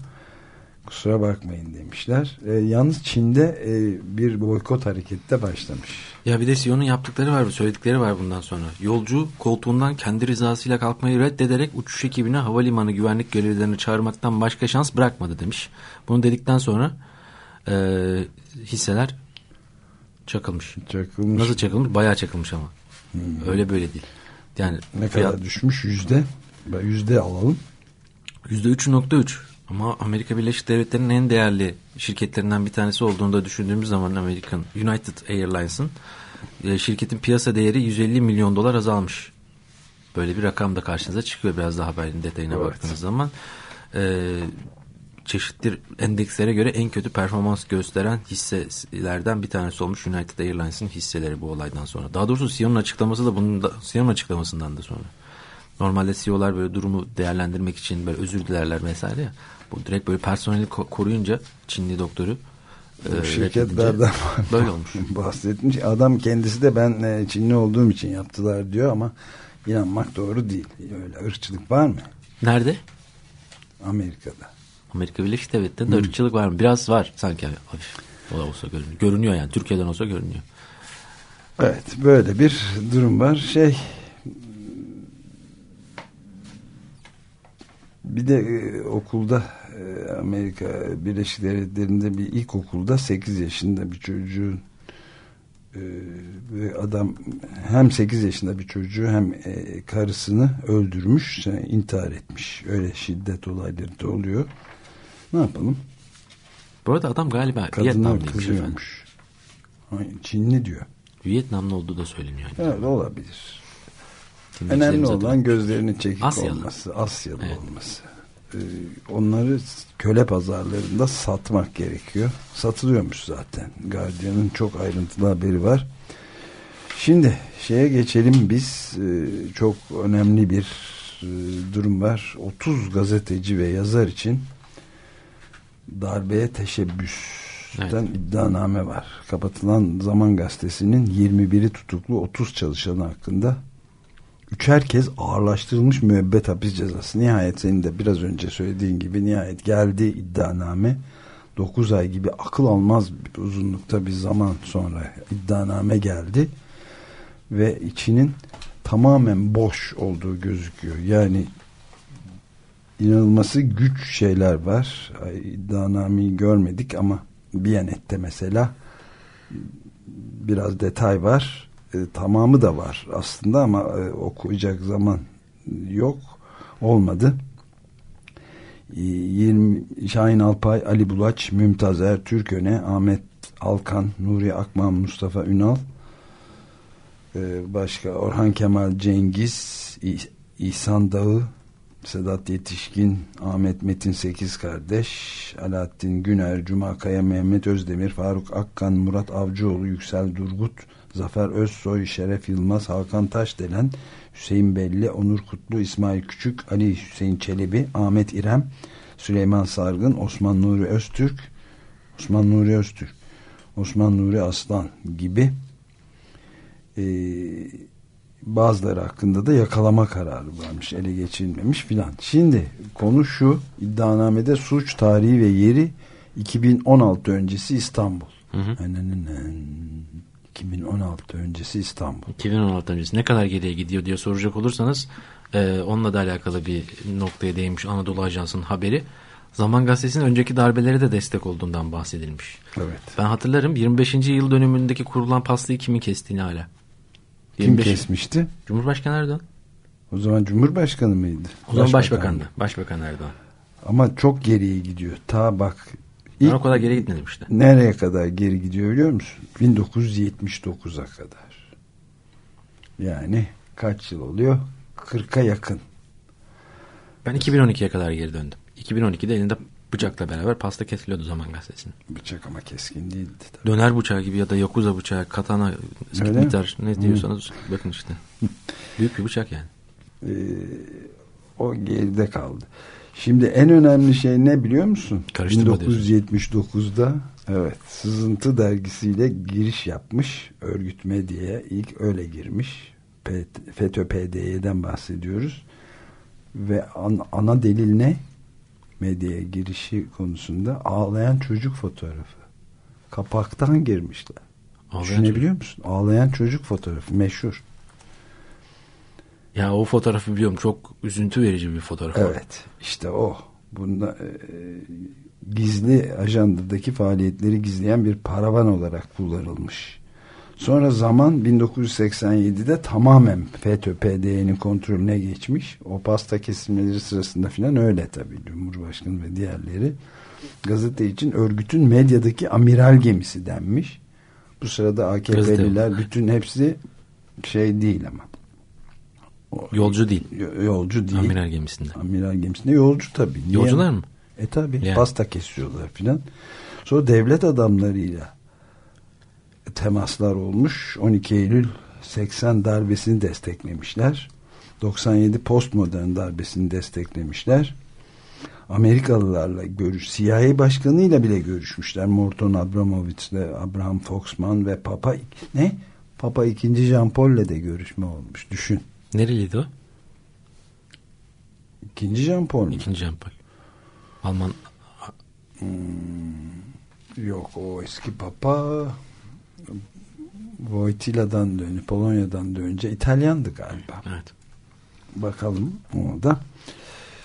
kusura bakmayın demişler. E, yalnız Çin'de e, bir boykot hareketi de başlamış.
Ya bir de Sion'un yaptıkları var, söyledikleri var bundan sonra. Yolcu koltuğundan kendi rızasıyla kalkmayı reddederek uçuş ekibine havalimanı güvenlik görevlilerini çağırmaktan başka şans bırakmadı demiş. Bunu dedikten sonra e, hisseler çakılmış.
Çakılmış.
Nasıl çakılmış? Bayağı çakılmış ama. Öyle böyle değil. Yani
Ne
fiyat
kadar düşmüş? Yüzde? Yüzde alalım.
%3.3 ama Amerika Birleşik Devletleri'nin en değerli şirketlerinden bir tanesi olduğunu da düşündüğümüz zaman Amerikan United Airlines'ın e, şirketin piyasa değeri 150 milyon dolar azalmış. Böyle bir rakam da karşınıza çıkıyor biraz daha haberin detayına
Evet.
baktığınız zaman. E, çeşitli endekslere göre en kötü performans gösteren hisselerden bir tanesi olmuş United Airlines'ın hisseleri bu olaydan sonra. Daha doğrusu CEO'nun açıklaması da bunun da CEO'nun açıklamasından da sonra. Normalde CEO'lar böyle durumu değerlendirmek için böyle özür dilerler vesaire ya. Bu direkt böyle personeli ko- koruyunca Çinli doktoru e,
Şirketlerden
böyle olmuş.
bahsetmiş. Adam kendisi de ben e, Çinli olduğum için yaptılar diyor ama inanmak doğru değil. Öyle ırkçılık var mı
Nerede?
Amerika'da?
Amerika Birleşik Devletleri'nde ırkçılık var mı? Biraz var sanki hafif. Olsa görünüyor. Görünüyor yani. Türkiye'den olsa görünüyor.
Evet böyle bir durum var. Şey bir de e, okulda e, Amerika Birleşik Devletleri'nde bir ilkokulda 8 yaşında bir çocuğun e, ve adam hem 8 yaşında bir çocuğu hem e, karısını öldürmüş, intihar etmiş. Öyle şiddet olayları da oluyor. Ne yapalım?
Bu arada adam galiba
Kadına
Vietnamlıymış. efendim.
Ay, Çinli diyor.
Vietnamlı olduğu da söyleniyor. Yani.
Evet olabilir. Önemli olan gözlerinin çekik
Asyalı.
olması, Asyalı
Evet.
olması. Ee, onları köle pazarlarında satmak gerekiyor. Satılıyormuş zaten. Guardian'ın çok ayrıntılı haberi var. Şimdi şeye geçelim biz. Ee, çok önemli bir e, durum var. 30 gazeteci ve yazar için darbeye teşebbüs üstten iddianame var. Kapatılan Zaman Gazetesi'nin 21'i tutuklu 30 çalışan hakkında üçer kez ağırlaştırılmış müebbet hapis cezası. Nihayet senin de biraz önce söylediğin gibi nihayet geldi iddianame. 9 ay gibi akıl almaz bir uzunlukta bir zaman sonra iddianame geldi. Ve içinin tamamen boş olduğu gözüküyor. Yani inanılması güç şeyler var. İddianameyi görmedik ama Biyanet'te mesela biraz detay var. E, tamamı da var aslında ama e, okuyacak zaman yok. Olmadı. E, 20 Şahin Alpay, Ali Bulaç, Mümtaz Er, Türköne, Ahmet Alkan, Nuri Akman, Mustafa Ünal, e, başka Orhan Kemal Cengiz, İhsan Dağı, Sedat Yetişkin, Ahmet Metin Sekiz kardeş, Alaaddin Güner, Cuma Kaya, Mehmet Özdemir, Faruk Akkan, Murat Avcıoğlu, Yüksel Durgut, Zafer Özsoy, Şeref Yılmaz, Hakan Taşdelen, Hüseyin Belli, Onur Kutlu, İsmail Küçük, Ali Hüseyin Çelebi, Ahmet İrem, Süleyman Sargın, Osman Nuri Öztürk, Osman Nuri Öztürk, Osman Nuri Aslan gibi eee bazıları hakkında da yakalama kararı varmış ele geçirilmemiş filan. Şimdi konu şu iddianamede suç tarihi ve yeri 2016 öncesi İstanbul. Enenenen. 2016 öncesi İstanbul.
2016 öncesi ne kadar geriye gidiyor diye soracak olursanız e, onunla da alakalı bir noktaya değinmiş Anadolu Ajansı'nın haberi. Zaman Gazetesi'nin önceki darbelere de destek olduğundan bahsedilmiş.
Evet.
Ben hatırlarım 25. yıl dönümündeki kurulan pastayı kimin kestiğini hala.
Kim
25
kesmişti?
Cumhurbaşkanı Erdoğan.
O zaman Cumhurbaşkanı mıydı?
O zaman
Başbakan
başbakandı. Başbakan Erdoğan.
Ama çok geriye gidiyor. Ta bak.
Ben
ilk-
o kadar geri gitmedim işte.
Nereye kadar geri gidiyor biliyor musun? 1979'a kadar. Yani kaç yıl oluyor? 40'a yakın.
Ben 2012'ye kadar geri döndüm. 2012'de elinde bıçakla beraber pasta kesiliyordu Zaman Gazetesi'nin.
Bıçak ama keskin değildi. tabii.
Döner bıçağı gibi ya da yakuza bıçağı, katana, gitar ne diyorsanız bakın işte. Büyük bir bıçak yani.
Ee, o geride kaldı. Şimdi en önemli şey ne biliyor musun?
Karıştırma
1979'da evet Sızıntı dergisiyle giriş yapmış. Örgüt Medya'ya ilk öyle girmiş. FETÖ PDY'den bahsediyoruz. Ve an- ana delil ne? Medyaya girişi konusunda ağlayan çocuk fotoğrafı. Kapaktan girmişler.
Ağlayan
Düşünebiliyor musun? Ağlayan çocuk fotoğrafı meşhur.
Ya o fotoğrafı biliyorum çok üzüntü verici bir fotoğraf.
Evet işte o. Bunda e, gizli ajandadaki faaliyetleri gizleyen bir paravan olarak kullanılmış. Sonra zaman 1987'de tamamen FETÖ PDY'nin kontrolüne geçmiş. O pasta kesilmeleri sırasında filan öyle tabii Cumhurbaşkanı ve diğerleri. Gazete için örgütün medyadaki amiral gemisi denmiş. Bu sırada AKP'liler bütün hepsi şey değil ama. O-
Yolcu değil.
Yo- Yolcu değil.
Amiral gemisinde.
Amiral gemisinde yolcu tabii. Niye?
Yolcular mı?
E tabii.
Yani.
Pasta kesiyorlar filan. Sonra devlet adamlarıyla temaslar olmuş. 12 Eylül 80 darbesini desteklemişler. 97 postmodern darbesini desteklemişler. Amerikalılarla görüş, CIA başkanıyla bile görüşmüşler. Morton Abramovich'le, Abraham Foxman ve Papa ne? Papa 2. Jean Paul'le de görüşme olmuş. Düşün.
Nereliydi o?
İkinci Jean Paul mu?
İkinci Jean Paul. Alman
Yok o eski papa Wojtyla'dan da önce Polonya'dan da önce İtalyandı galiba.
evet.
Bakalım o da.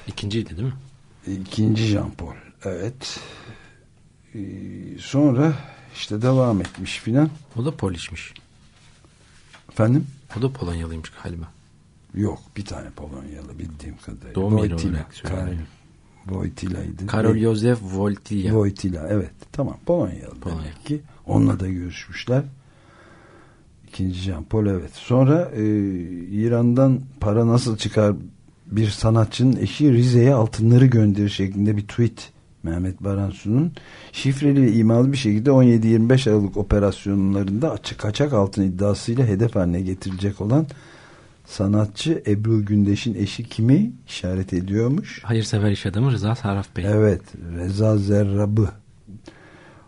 İkinciydi değil mi?
ikinci Jean Paul. Evet. Ee, sonra işte devam etmiş filan.
O da Polişmiş.
Efendim?
O da Polonyalıymış galiba.
Yok bir tane Polonyalı bildiğim kadarıyla.
Doğum yeri olarak
Wojtyla'ydı.
Karol Józef Wojtyla.
Wojtyla evet. Tamam Polonyalı
Polonya.
demek ki. Onunla da görüşmüşler. İkinci Jean Paul evet. Sonra e, İran'dan para nasıl çıkar bir sanatçının eşi Rize'ye altınları gönderir şeklinde bir tweet Mehmet Baransu'nun şifreli ve imalı bir şekilde 17-25 Aralık operasyonlarında açık kaçak altın iddiasıyla hedef haline getirilecek olan sanatçı Ebru Gündeş'in eşi kimi işaret ediyormuş?
Hayırsever iş adamı Rıza Sarraf Bey.
Evet, Reza Zerrab'ı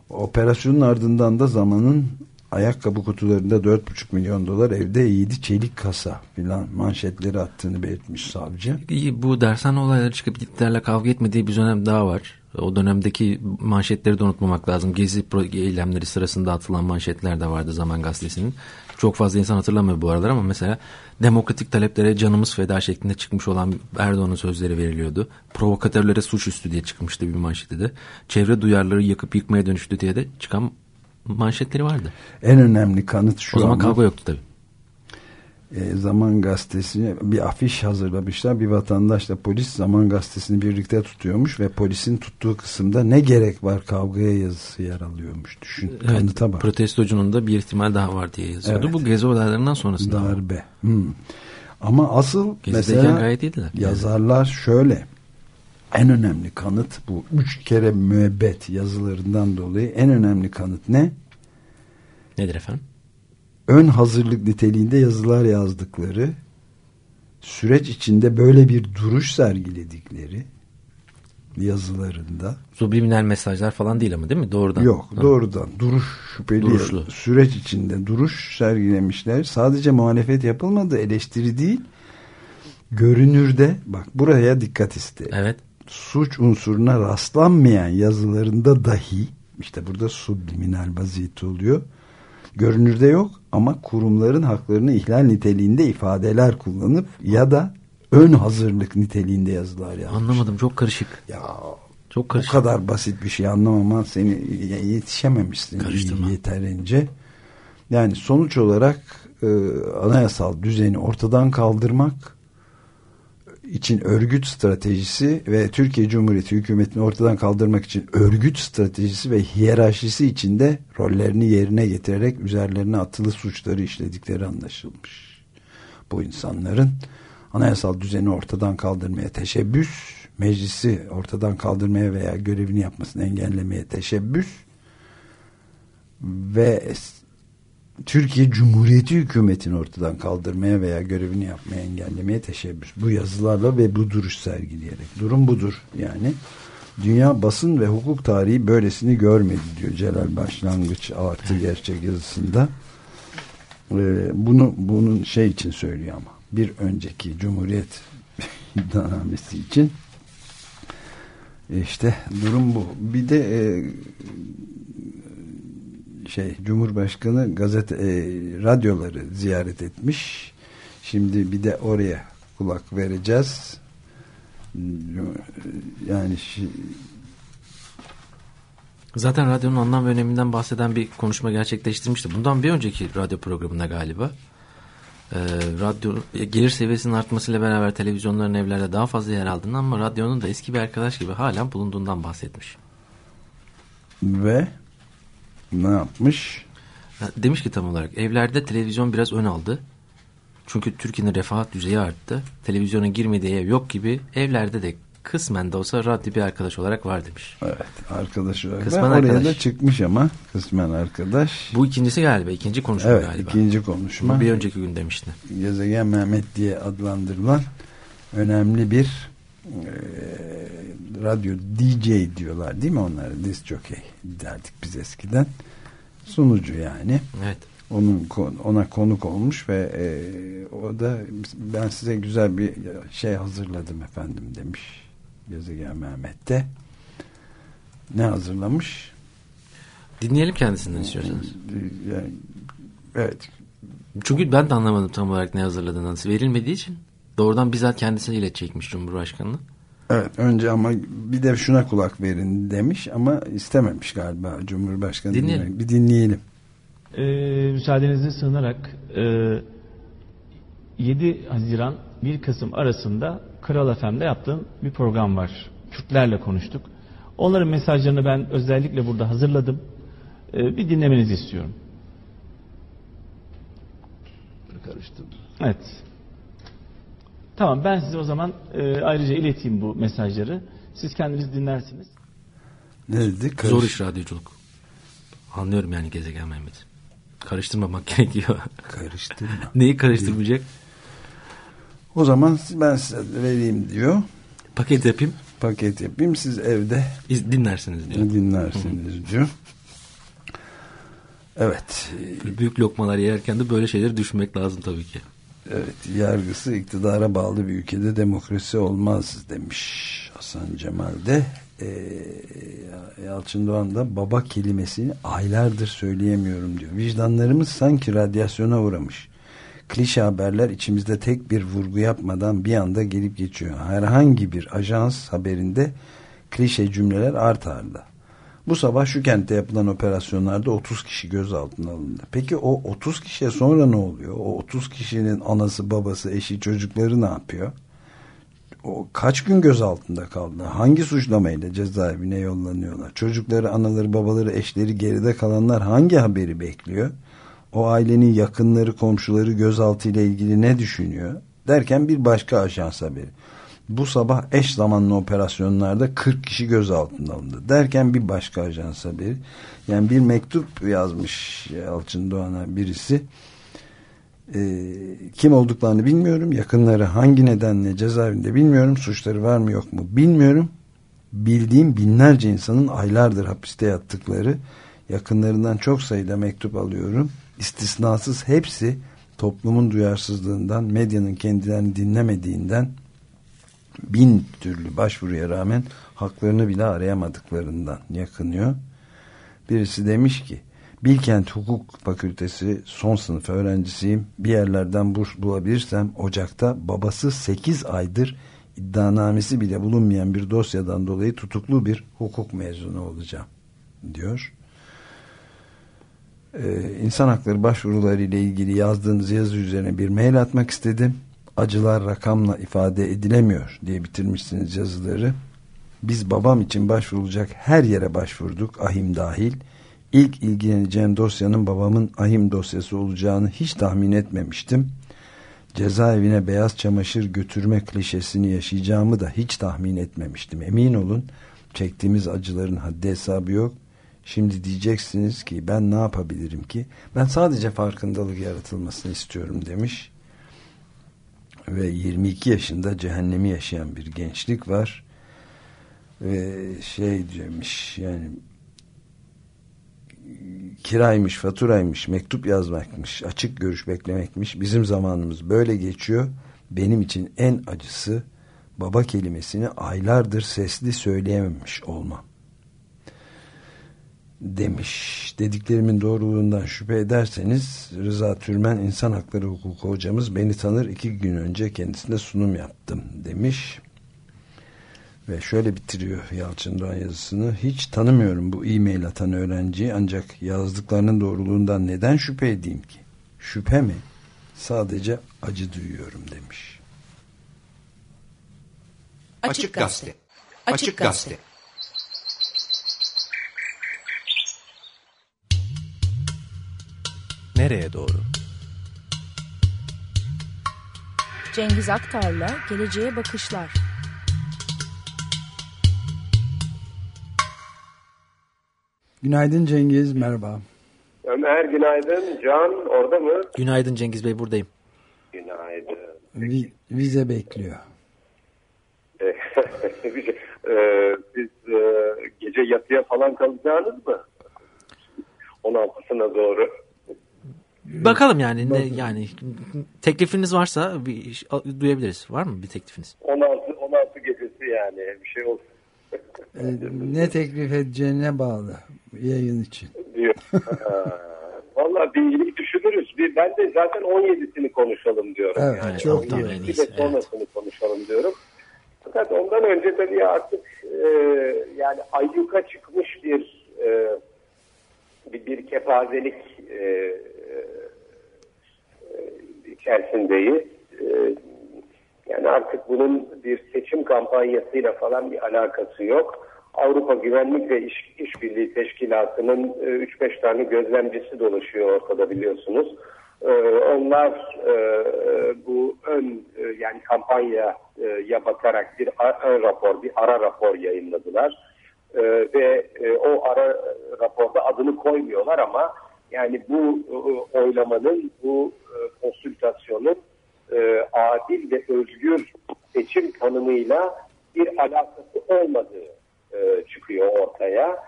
Operasyonun ardından da zamanın ayakkabı kutularında 4,5 milyon dolar evde iyiydi çelik kasa filan manşetleri attığını belirtmiş savcı.
Bu dershane olayları çıkıp Hitler'le kavga etmediği bir dönem daha var. O dönemdeki manşetleri de unutmamak lazım. Gezi eylemleri sırasında atılan manşetler de vardı Zaman Gazetesi'nin. Çok fazla insan hatırlamıyor bu aralar ama mesela demokratik taleplere canımız feda şeklinde çıkmış olan Erdoğan'ın sözleri veriliyordu. Provokatörlere suçüstü diye çıkmıştı bir manşeti de. Çevre duyarları yakıp yıkmaya dönüştü diye de çıkan manşetleri vardı.
En önemli kanıt şu
o zaman
ama-
kavga yoktu tabii.
E, Zaman Gazetesi'ne bir afiş hazırlamışlar. Bir vatandaşla polis Zaman Gazetesi'ni birlikte tutuyormuş ve polisin tuttuğu kısımda ne gerek var kavgaya yazısı yer alıyormuş. Düşün kanıta bak.
Protestocunun da bir ihtimal daha var diye yazıyordu.
Evet.
Bu gezi olaylarından sonrasında.
Darbe. Hmm. Ama asıl
Gezideyken
mesela
gayet iyiydiler.
yazarlar şöyle. En önemli kanıt bu. Üç kere müebbet yazılarından dolayı en önemli kanıt ne?
Nedir efendim?
ön hazırlık niteliğinde yazılar yazdıkları, süreç içinde böyle bir duruş sergiledikleri yazılarında
Subliminal mesajlar falan değil ama değil mi? Doğrudan.
yok
Ha.
doğrudan duruş şüpheli
Duruşlu.
süreç içinde duruş sergilemişler. Sadece muhalefet yapılmadı eleştiri değil görünürde bak buraya dikkat iste.
Evet.
Suç unsuruna rastlanmayan yazılarında dahi işte burada subliminal vaziyeti oluyor. Görünürde yok ama kurumların haklarını ihlal niteliğinde ifadeler kullanıp ya da ön hazırlık niteliğinde yazılar yazmış.
Anlamadım. Çok karışık.
Ya
Çok karışık.
kadar basit bir şey anlamaman seni yetişememişsin
Karıştırma.
yeterince. Yani sonuç olarak e, anayasal düzeni ortadan kaldırmak için örgüt stratejisi ve Türkiye Cumhuriyeti hükümetini ortadan kaldırmak için örgüt stratejisi ve hiyerarşisi içinde rollerini yerine getirerek üzerlerine atılı suçları işledikleri anlaşılmış. Bu insanların anayasal düzeni ortadan kaldırmaya teşebbüs, meclisi ortadan kaldırmaya veya görevini yapmasını engellemeye teşebbüs ve Türkiye Cumhuriyeti hükümetini ortadan kaldırmaya veya görevini yapmaya engellemeye teşebbüs. Bu yazılarla ve bu duruş sergileyerek. Durum budur yani. Dünya basın ve hukuk tarihi böylesini görmedi diyor Celal Başlangıç artı gerçek yazısında. Ee, bunu bunun şey için söylüyor ama bir önceki Cumhuriyet iddianamesi için işte durum bu. Bir de e, şey Cumhurbaşkanı gazete e, radyoları ziyaret etmiş. Şimdi bir de oraya kulak vereceğiz. Yani
Zaten radyonun anlam ve öneminden bahseden bir konuşma gerçekleştirmişti. Bundan bir önceki radyo programında galiba. Ee, radyo gelir seviyesinin artmasıyla beraber televizyonların evlerde daha fazla yer aldığından ama radyonun da eski bir arkadaş gibi halen bulunduğundan bahsetmiş.
ve ne yapmış?
Ya, Demiş ki tam olarak evlerde televizyon biraz ön aldı. Çünkü Türkiye'nin refah düzeyi arttı. Televizyonun girmediği ev yok gibi evlerde de kısmen de olsa radyo bir arkadaş olarak var demiş.
Evet arkadaş olarak.
Kısmen
oraya
arkadaş.
da çıkmış ama kısmen arkadaş.
Bu ikincisi galiba ikinci konuşma
Evet
galiba.
ikinci konuşma.
Bunu bir önceki gün demişti.
Gezegen Mehmet diye adlandırılan önemli bir e, radyo DJ diyorlar değil mi onlara? Disk jockey derdik biz eskiden. Sunucu yani.
Evet.
Onun ona konuk olmuş ve e, o da ben size güzel bir şey hazırladım efendim demiş. Gezegen Mehmet de. Ne hazırlamış?
Dinleyelim kendisinden istiyorsanız.
Yani, evet.
Çünkü ben de anlamadım tam olarak ne hazırladığını. Verilmediği için doğrudan bizzat kendisine iletecekmiş Cumhurbaşkanı'nı.
Evet önce ama bir de şuna kulak verin demiş ama istememiş galiba Cumhurbaşkanı.
Dinleyelim.
dinlemek. Bir dinleyelim.
Ee, müsaadenize sığınarak e, 7 Haziran 1 Kasım arasında Kral FM'de yaptığım bir program var. Kürtlerle konuştuk. Onların mesajlarını ben özellikle burada hazırladım. Ee, bir dinlemenizi istiyorum.
Karıştırdım.
Evet. Tamam ben size o zaman e, ayrıca ileteyim bu mesajları. Siz kendiniz dinlersiniz.
Ne dedi? Karış-
Zor iş radyoculuk. Anlıyorum yani gezegen Mehmet. Karıştırmamak gerekiyor.
Karıştırma.
Neyi karıştırmayacak?
O zaman ben size vereyim diyor.
Paket yapayım.
Paket yapayım siz evde
iz- dinlersiniz diyor.
dinlersiniz diyor. Evet.
Büyük lokmalar yerken de böyle şeyleri düşünmek lazım tabii ki.
Evet, yargısı iktidara bağlı bir ülkede demokrasi olmaz demiş Hasan Cemal de. Ee, Yalçın Doğan da baba kelimesini aylardır söyleyemiyorum diyor. Vicdanlarımız sanki radyasyona uğramış. Klişe haberler içimizde tek bir vurgu yapmadan bir anda gelip geçiyor. Herhangi bir ajans haberinde klişe cümleler art arda. Bu sabah şu kentte yapılan operasyonlarda 30 kişi gözaltına alındı. Peki o 30 kişiye sonra ne oluyor? O 30 kişinin anası, babası, eşi, çocukları ne yapıyor? O kaç gün gözaltında kaldı? Hangi suçlamayla cezaevine yollanıyorlar? Çocukları, anaları, babaları, eşleri geride kalanlar hangi haberi bekliyor? O ailenin yakınları, komşuları gözaltı ile ilgili ne düşünüyor? Derken bir başka ajans haberi. Bu sabah eş zamanlı operasyonlarda 40 kişi gözaltına alındı. Derken bir başka ajans haberi. Yani bir mektup yazmış Yalçın Doğan'a birisi. Ee, kim olduklarını bilmiyorum. Yakınları hangi nedenle cezaevinde bilmiyorum. Suçları var mı yok mu bilmiyorum. Bildiğim binlerce insanın aylardır hapiste yattıkları yakınlarından çok sayıda mektup alıyorum. İstisnasız hepsi toplumun duyarsızlığından, medyanın kendilerini dinlemediğinden bin türlü başvuruya rağmen haklarını bile arayamadıklarından yakınıyor. Birisi demiş ki Bilkent Hukuk Fakültesi son sınıf öğrencisiyim. Bir yerlerden burs bulabilirsem Ocak'ta babası 8 aydır iddianamesi bile bulunmayan bir dosyadan dolayı tutuklu bir hukuk mezunu olacağım diyor. Ee, insan hakları başvuruları ile ilgili yazdığınız yazı üzerine bir mail atmak istedim. Acılar rakamla ifade edilemiyor diye bitirmişsiniz yazıları. Biz babam için başvurulacak her yere başvurduk ahim dahil. İlk ilgileneceğim dosyanın babamın ahim dosyası olacağını hiç tahmin etmemiştim. Cezaevine beyaz çamaşır götürme klişesini yaşayacağımı da hiç tahmin etmemiştim. Emin olun çektiğimiz acıların haddi hesabı yok. Şimdi diyeceksiniz ki ben ne yapabilirim ki? Ben sadece farkındalık yaratılmasını istiyorum demiş. Ve 22 yaşında cehennemi yaşayan bir gençlik var. Ve şey demiş yani kiraymış, faturaymış, mektup yazmakmış, açık görüş beklemekmiş. Bizim zamanımız böyle geçiyor. Benim için en acısı baba kelimesini aylardır sesli söyleyememiş olmam. Demiş. Dediklerimin doğruluğundan şüphe ederseniz Rıza Türmen İnsan Hakları Hukuku hocamız beni tanır iki gün önce kendisine sunum yaptım demiş. Ve şöyle bitiriyor Yalçın Doğan yazısını. Hiç tanımıyorum bu e-mail atan öğrenciyi ancak yazdıklarının doğruluğundan neden şüphe edeyim ki? Şüphe mi? Sadece acı duyuyorum demiş.
Açık Gazete. Açık Gazete.
Nereye doğru?
Cengiz Aktar'la Geleceğe Bakışlar.
Günaydın Cengiz, merhaba.
Ömer günaydın. Can orada mı?
Günaydın Cengiz Bey buradayım.
Günaydın.
Vi- vize bekliyor.
Biz, e, siz e, gece yatıya falan kalacağınız mı? 16'sına doğru.
Bakalım yani ne yani teklifiniz varsa bir duyabiliriz. Var mı bir teklifiniz?
16 16 gecesi yani bir şey olsun
Ee, ne teklif edeceğine bağlı yayın için.
diyor. Ha, Vallahi bir düşünürüz. Bir, ben de zaten 17'sini konuşalım diyorum.
Evet,
yani.
çok
iyi.
17'si ve sonrasını konuşalım diyorum. Fakat ondan önce tabii artık e, yani ayyuka çıkmış bir e, bir, bir kepazelik e, e, içerisindeyiz. E, yani artık bunun bir seçim kampanyasıyla falan bir alakası yok. Avrupa Güvenlik ve İş, İşbirliği Teşkilatı'nın e, 3-5 tane gözlemcisi dolaşıyor ortada biliyorsunuz. E, Onlar e, bu ön yani kampanyaya bakarak bir ön rapor, bir ara rapor yayınladılar. Ve o ara raporda adını koymuyorlar ama yani bu e, oylamanın, bu e, konsültasyonun e, adil ve özgür seçim tanımıyla bir alakası olmadığı e, çıkıyor ortaya.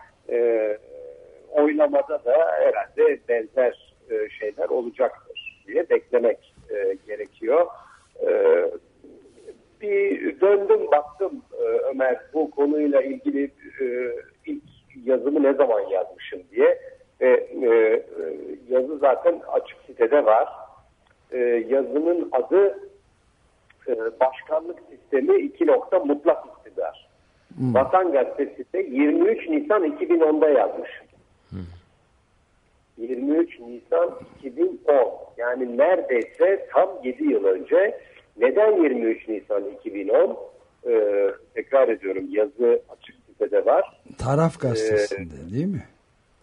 Oylamada da herhalde benzer şeyler olacaktır diye beklemek gerekiyor. Bir döndüm baktım Ömer bu konuyla ilgili ilk yazımı ne zaman yazmışım diye. E, e, yazı zaten açık sitede var. E, yazının adı e, Başkanlık Sistemi 2 nokta mutlak iktidar. Vatan Gazetesi'nde 23 Nisan 2010'da yazmışım. 23 Nisan 2010 yani neredeyse tam 7 yıl önce neden 23 Nisan 2010 Ee, tekrar ediyorum yazı açık sitede var.
Taraf gazetesinde değil mi?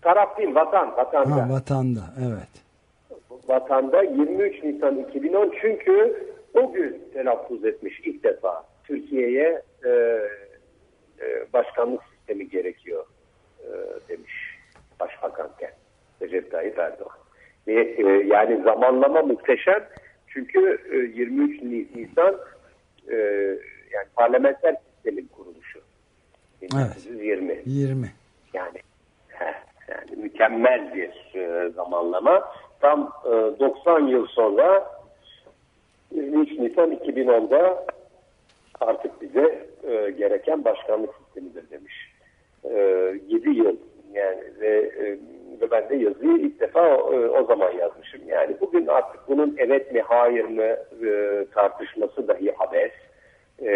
Taraf değil vatan vatanda.
Ha, vatanda evet.
Vatanda 23 Nisan 2010 çünkü o gün telaffuz etmiş ilk defa Türkiye'ye e, e, başkanlık sistemi gerekiyor e, demiş başbakanken Recep Tayyip Erdoğan. Ve, e, yani zamanlama muhteşem çünkü e, 23 Ni- Nisan e, yani parlamenter sistemin kuruluşu. 1920.
20.
Yani yani mükemmel bir e, zamanlama. Tam e, 90 yıl sonra 23 Nisan 2010'da artık bize e, gereken başkanlık sistemidir demiş. E, 7 yıl yani ve, e, ve ben de yazıyı ilk defa e, o zaman yazmışım. Yani bugün artık bunun evet mi hayır mı e, tartışması dahi abes. E,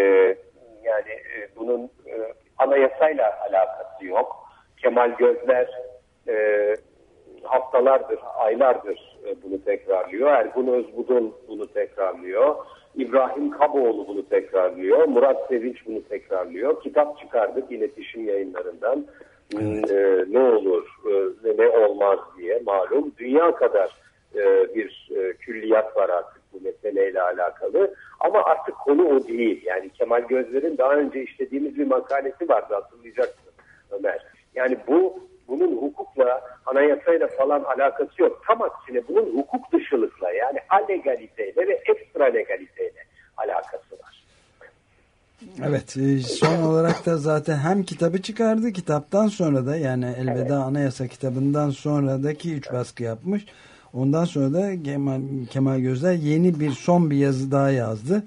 yani e, bunun e, anayasayla alakası yok. Kemal Gözler e, haftalardır, aylardır e, bunu tekrarlıyor. Ergun Özbudun bunu tekrarlıyor. İbrahim Kaboğlu bunu tekrarlıyor. Murat Sevinç bunu tekrarlıyor. Kitap çıkardık iletişim yayınlarından. E, ne olur, e, ne, ne olmaz diye malum. Dünya kadar e, bir e, külliyat var artık bu meseleyle alakalı. Ama artık konu o değil. Yani Kemal Gözler'in daha önce işlediğimiz bir makalesi vardı hatırlayacaksın Ömer. Yani bu bunun hukukla, anayasayla falan alakası yok. Tam aksine bunun hukuk dışılıkla yani alegaliteyle ve ekstra legaliteyle alakası var.
Evet e, son olarak da zaten hem kitabı çıkardı kitaptan sonra da yani Elveda Anayasa kitabından sonradaki üç baskı yapmış. Ondan sonra da Kemal, Kemal Gözler yeni bir son bir yazı daha yazdı.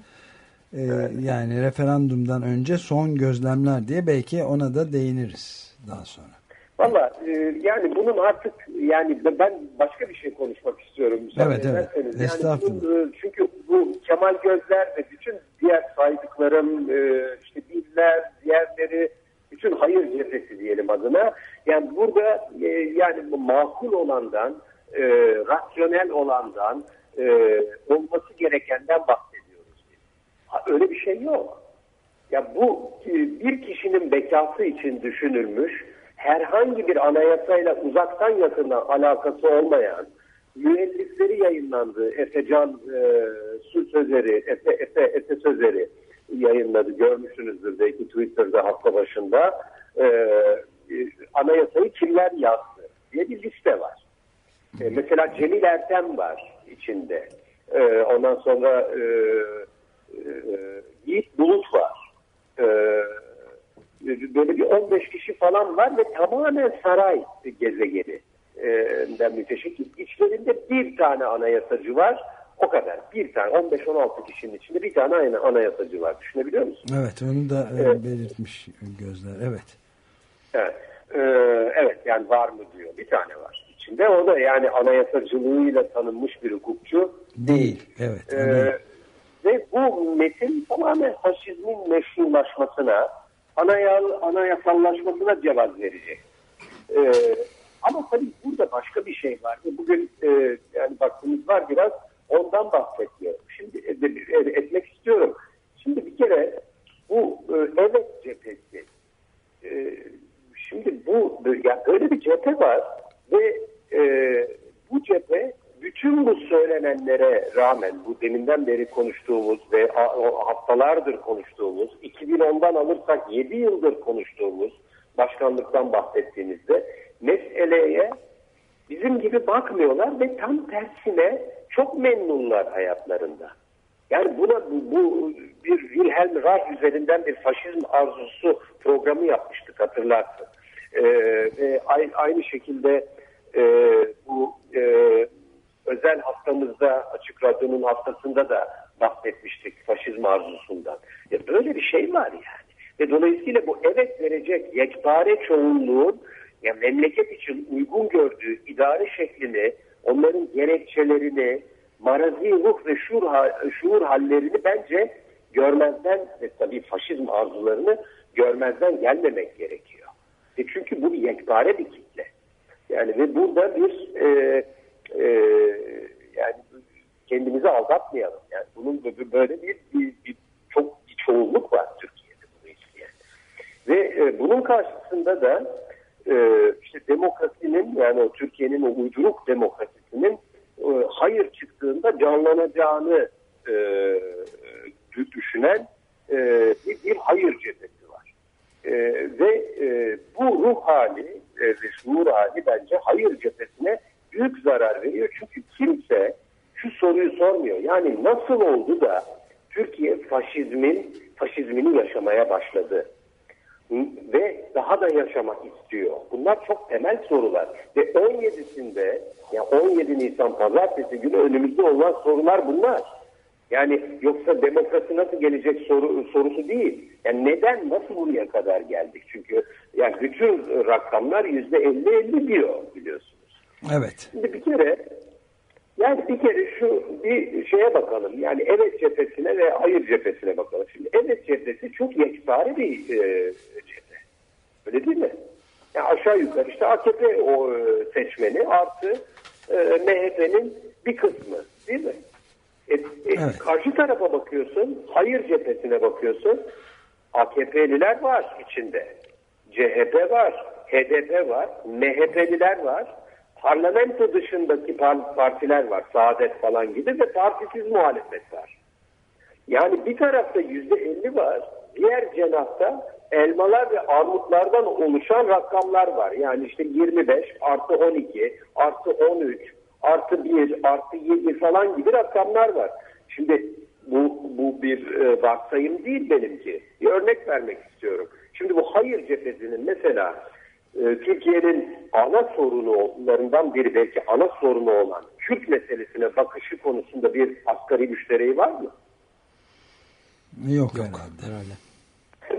Ee, Yani referandumdan önce son gözlemler diye belki ona da değiniriz daha sonra.
Valla e, yani bunun artık yani ben başka bir şey konuşmak istiyorum.
Evet, evet.
Yani
Estağfurullah.
bunun, e, çünkü bu Kemal Gözler ve bütün diğer saydıklarım e, işte Diller, diğerleri bütün hayır cephesi diyelim adına. Yani burada e, yani bu makul olandan, e, rasyonel olandan, e, olması gerekenden bahsediyoruz. Ha, öyle bir şey yok. Ya bu e, bir kişinin bekası için düşünülmüş herhangi bir anayasayla uzaktan yakından alakası olmayan müellifleri yayınlandı. Efecan e, Su Sözeri, Efe, Efe, Efe Sözeri yayınladı. Görmüşsünüzdür belki Twitter'da hafta başında. E, e, anayasayı kimler yazdı diye bir liste var. E, mesela Cemil Ertem var içinde. E, ondan sonra e, e, Yiğit Bulut var. E, böyle bir 15 kişi falan var ve tamamen saray gezegeni den müteşekkil. İçlerinde bir tane anayasacı var. O kadar. Bir tane. 15-16 kişinin içinde bir tane aynı anayasacı var. Düşünebiliyor musun?
Evet onu da e,
Evet.
belirtmiş Gözler. Evet.
Evet. Ee, evet yani var mı diyor. Bir tane var içinde. O da yani anayasacılığıyla tanınmış bir hukukçu
Değil. Evet.
Ee, ve bu metin tamamen faşizmin meşrulaşmasına, anayal, anayasallaşmasına cevaz verecek. Ee, ama tabii burada başka bir şey var. Ve Bugün e, yani vaktimiz var biraz ondan bahsediyorum. Şimdi e, e, etmek istiyorum. Şimdi bir kere bu e, evet cephesi. E, şimdi bu yani öyle bir cephe var ve e, bu cephe bütün bu söylenenlere rağmen bu deminden beri konuştuğumuz ve haftalardır konuştuğumuz 2010'dan alırsak 7 yıldır konuştuğumuz başkanlıktan bahsettiğimizde meseleye bizim gibi bakmıyorlar ve tam tersine çok memnunlar hayatlarında. Yani buna bu, bu bir Wilhelm Reich üzerinden bir faşizm arzusu programı yapmıştık hatırlarsın. E, ve ay- aynı şekilde e, bu e, özel haftamızda açık radyonun haftasında da bahsetmiştik faşizm arzusundan. Ya böyle bir şey var yani. Ve dolayısıyla bu evet verecek yekpare çoğunluğun ya memleket için uygun gördüğü idare şeklini, onların gerekçelerini, marazi ruh ve şuur, şuur hallerini bence görmezden ve tabii faşizm arzularını görmezden gelmemek gerekiyor. E çünkü bu bir yekpare bir kitle. Yani ve burada bir e, e, yani kendimizi aldatmayalım. Yani bunun bö- böyle bir, bir, bir çok bir çoğunluk var Türkiye'de bunu isteyen. Ve e, bunun karşısında da e, işte demokrasinin yani Türkiye'nin o uyduruk demokrasisinin e, hayır çıktığında canlanacağını e, dü- düşünen e, bir, bir hayır cephesi var. E, ve e, bu ruh hali e, ve şuur hali bence hayır cephesine büyük zarar veriyor. Çünkü kimse şu soruyu sormuyor. Yani nasıl oldu da Türkiye faşizmin faşizmini yaşamaya başladı? ve daha da yaşamak istiyor. Bunlar çok temel sorular. Ve 17'sinde ya 17 Nisan pazartesi günü önümüzde olan sorular bunlar. Yani yoksa demokrasi nasıl gelecek soru sorusu değil. Yani neden nasıl buraya kadar geldik? Çünkü yani bütün rakamlar yüzde 50-50 diyor biliyorsunuz.
Evet.
Şimdi bir kere yani bir kere şu bir şeye bakalım. Yani evet cephesine ve hayır cephesine bakalım. Şimdi evet cephesi çok yekpare bir e, cephe. Öyle değil mi? Yani aşağı yukarı işte AKP o e, seçmeni artı e, MHP'nin bir kısmı değil mi? E, e, Karşı tarafa bakıyorsun, hayır cephesine bakıyorsun. AKP'liler var içinde. CHP var, HDP var, MHP'liler var. Parlamento dışındaki par- partiler var. Saadet falan gibi ve partisiz muhalefet var. Yani bir tarafta yüzde elli var. Diğer cenahta elmalar ve armutlardan oluşan rakamlar var. Yani işte 25 artı 12 artı 13 artı 1 artı 7 falan gibi rakamlar var. Şimdi bu, bu bir e, varsayım değil benimki. Bir örnek vermek istiyorum. Şimdi bu hayır cephesinin mesela e, Türkiye'nin ana sorunlarından biri belki ana sorunu olan Kürt meselesine bakışı konusunda bir asgari müştereği var mı?
Yok, herhalde.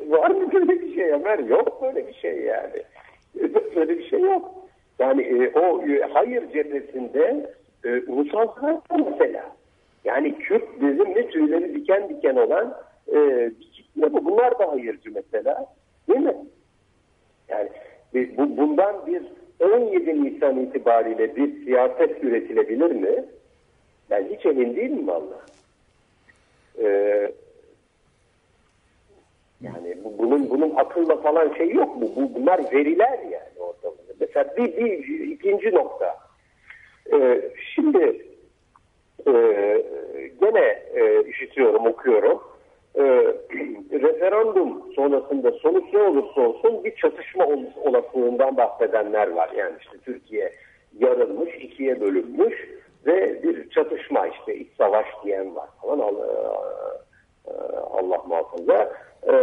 var mı böyle bir şey Ömer? Yok böyle bir şey yani. Böyle bir şey yok. Yani e, o e, hayır cephesinde e, ulusal sanatlar mesela. Yani Kürt bizimle tüyleri diken diken olan e, bir kitle bu. Bunlar da hayırcı mesela. Değil mi? Yani bundan bir 17 Nisan itibariyle bir siyaset üretilebilir mi? Ben hiç emin değilim valla. Ee, yani bu, bunun bunun akılla falan şey yok mu? Bu, bunlar veriler yani ortamda. Mesela bir, bir ikinci nokta. Ee, şimdi e, gene e, işitiyorum, okuyorum. E, referandum sonrasında sonuç ne olursa olsun bir çatışma ol- olasılığından bahsedenler var. Yani işte Türkiye yarılmış, ikiye bölünmüş ve bir çatışma işte iç savaş diyen var falan Allah, Allah muhafaza. E,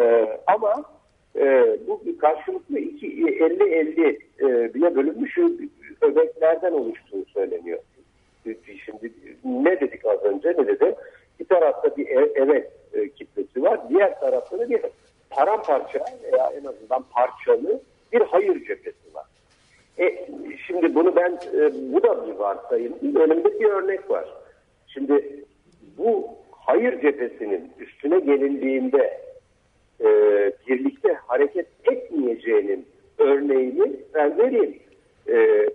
ama e, bu karşılıklı iki 50-50 e, bile bölünmüş öbeklerden oluştuğu söyleniyor. Şimdi ne dedik az önce ne dedim? Bir tarafta bir e- evet e, kitlesi var. Diğer tarafta da bir paramparça veya en azından parçalı bir hayır cephesi var. E, şimdi bunu ben e, bu da bir varsayım. Önümde bir örnek var. Şimdi bu hayır cephesinin üstüne gelindiğinde e, birlikte hareket etmeyeceğinin örneğini ben vereyim. E,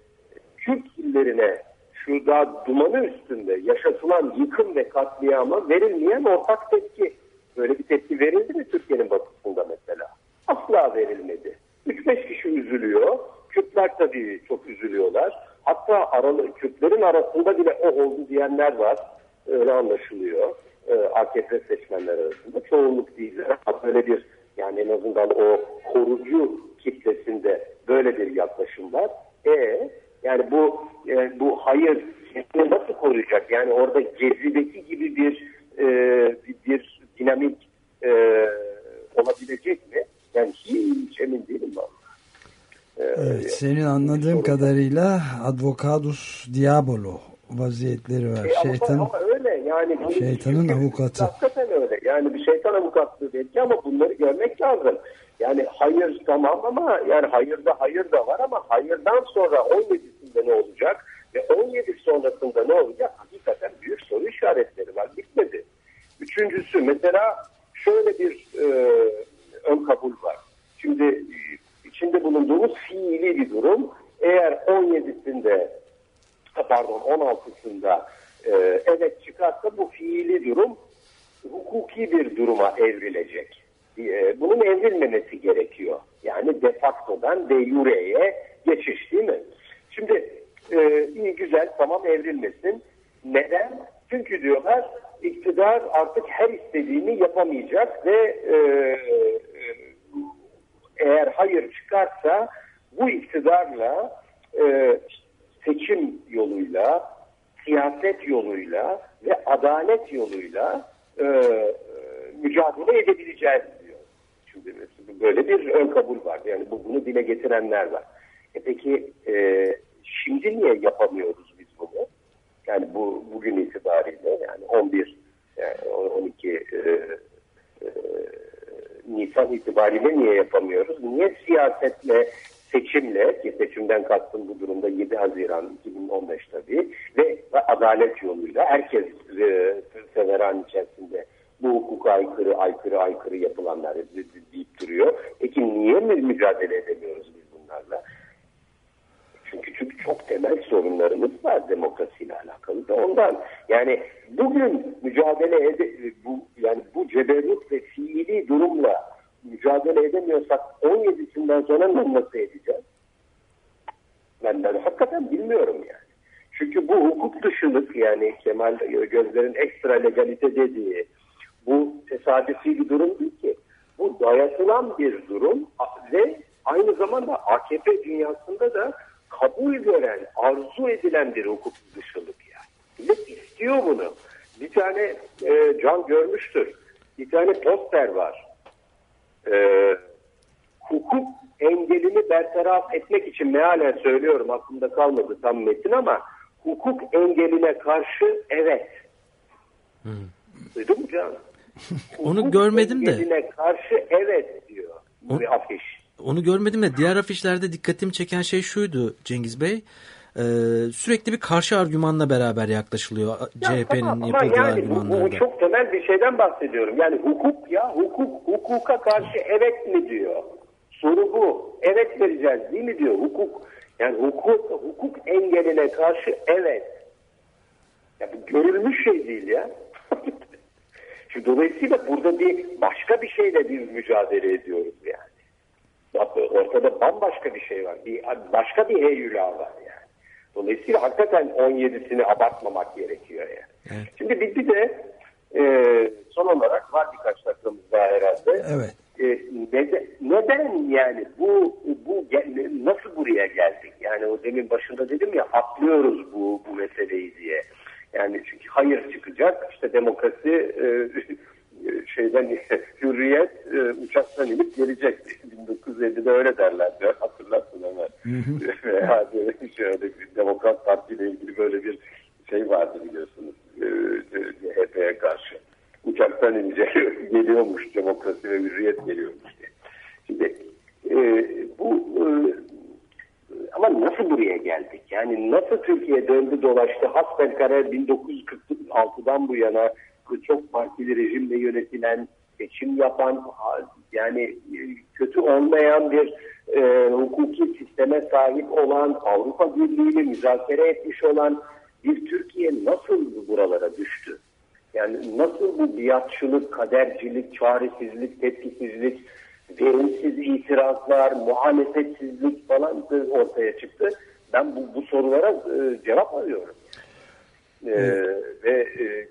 Kürt illerine şu daha dumanı üstünde yaşatılan yıkım ve katliama verilmeyen ortak tepki. Böyle bir tepki verildi mi Türkiye'nin batısında mesela? Asla verilmedi. 3-5 kişi üzülüyor. Kürtler tabii çok üzülüyorlar. Hatta aralı, Kürtlerin arasında bile o oldu diyenler var. Öyle anlaşılıyor. Ee, AKP seçmenler arasında. Çoğunluk değiller. Böyle bir yani en azından o korucu kitlesinde böyle bir yaklaşım var. E yani bu e, bu hayır nasıl koruyacak? Yani orada gezideki gibi bir e, bir, dinamik e, olabilecek mi? Yani hiç emin değilim ben. E,
Evet, senin anladığım kadarıyla Advocatus Diabolo vaziyetleri var.
E,
Şeytan
ama öyle yani.
Şeytanın avukatı.
Hakikaten öyle. Yani bir şeytan avukatlığı belki ama bunları görmek lazım. Yani hayır tamam ama yani hayırda hayır da var ama hayırdan sonra 17'sinde ne olacak ve 17 sonrasında ne olacak? Hakikaten büyük soru işaretleri var. Bitmedi. Üçüncüsü mesela şöyle bir e, ön kabul var. Şimdi e, içinde bulunduğumuz fiili bir durum. Eğer 17'sinde ha, pardon 16'sında e, evet çıkarsa bu fiili durum hukuki bir duruma evrilecek. E, bunun evrilmemesi gerekiyor. Yani de facto'dan de jure'ye geçiş değil mi? Şimdi e, iyi güzel tamam evrilmesin. Neden? Çünkü diyorlar iktidar artık her istediğini yapamayacak ve e, e, eğer hayır çıkarsa bu iktidarla e, seçim yoluyla, siyaset yoluyla ve adalet yoluyla e, e, mücadele edebileceğiz Şimdi böyle bir ön kabul var. Yani bu, bunu dile getirenler var. E peki e, şimdi niye yapamıyoruz biz bunu? Yani bu bugün itibariyle yani 11 yani 12 e, e, Nisan itibariyle niye yapamıyoruz? Niye siyasetle, seçimle, ki seçimden kastım bu durumda 7 Haziran 2015 tabii ve adalet yoluyla herkes e, severan içerisinde bu hukuka aykırı, aykırı, aykırı yapılanlar deyip duruyor. Peki niye mi mücadele edemiyoruz biz bunlarla? Çünkü çünkü çok temel sorunlarımız var demokrasiyle alakalı da ondan. Yani bugün mücadele ede bu yani bu ceberrut ve fiili durumla mücadele edemiyorsak 17'sinden sonra ne- nasıl edeceğiz? Ben, ben hakikaten bilmiyorum yani. Çünkü bu hukuk dışılık yani Kemal Gözler'in ekstra legalite dediği bu tesadüfi bir durum değil ki. Bu dayatılan bir durum ve aynı zamanda AKP dünyasında da kabul gören, arzu edilen bir hukuk dışılık yani. Millet istiyor bunu. Bir tane e, Can görmüştür. Bir tane poster var. E, hukuk engelini bertaraf etmek için mealen söylüyorum aklımda kalmadı tam metin ama hukuk engeline karşı evet. Duydun mu Can?
Onu görmedim de.
karşı evet diyor.
O-
Bir afiş.
Onu görmedim de diğer afişlerde dikkatimi çeken şey şuydu Cengiz Bey. Ee, sürekli bir karşı argümanla beraber yaklaşılıyor
Ya
CHP'nin
tamam, ama
yapıldığı
yani bu, bu
argümanlarda.
çok temel bir şeyden bahsediyorum. Yani hukuk ya hukuk hukuka karşı evet mi diyor. Soru bu. Evet vereceğiz değil mi diyor. Hukuk yani hukuk hukuk engeline karşı evet. Ya bu görülmüş şey değil ya. Şimdi dolayısıyla burada bir başka bir şeyle bir mücadele ediyoruz yani. Ortada bambaşka bir şey var. Bir, başka bir heyula var yani. Dolayısıyla hakikaten 17'sini abartmamak gerekiyor yani. Şimdi bir, bir de e, son olarak var birkaç dakikamız daha herhalde.
Evet.
E, neden, neden yani bu bu nasıl buraya geldik? Yani o demin başında dedim ya atlıyoruz bu bu meseleyi diye. Yani çünkü hayır çıkacak işte demokrasi e, şeyden hürriyet e, uçaktan inip gelecek. 1950'de öyle derler diyor. Hatırlarsın hemen. Veya böyle şöyle bir Demokrat Parti ile ilgili böyle bir şey vardı biliyorsunuz. E, CHP'ye karşı. Uçaktan inecek geliyormuş demokrasi ve hürriyet geliyormuş diye. Şimdi e, bu e, ama nasıl buraya geldik? Yani nasıl Türkiye döndü dolaştı? Hasbelkader 1946'dan bu yana çok partili rejimle yönetilen, seçim yapan, yani e, kötü olmayan bir e, hukuki sisteme sahip olan, Avrupa Birliği'yle müzakere etmiş olan bir Türkiye nasıl buralara düştü? Yani nasıl bu biatçılık, kadercilik, çaresizlik, tepkisizlik, verimsiz itirazlar, muhalefetsizlik falan ortaya çıktı. Ben bu, bu sorulara e, cevap arıyorum. E, ve e,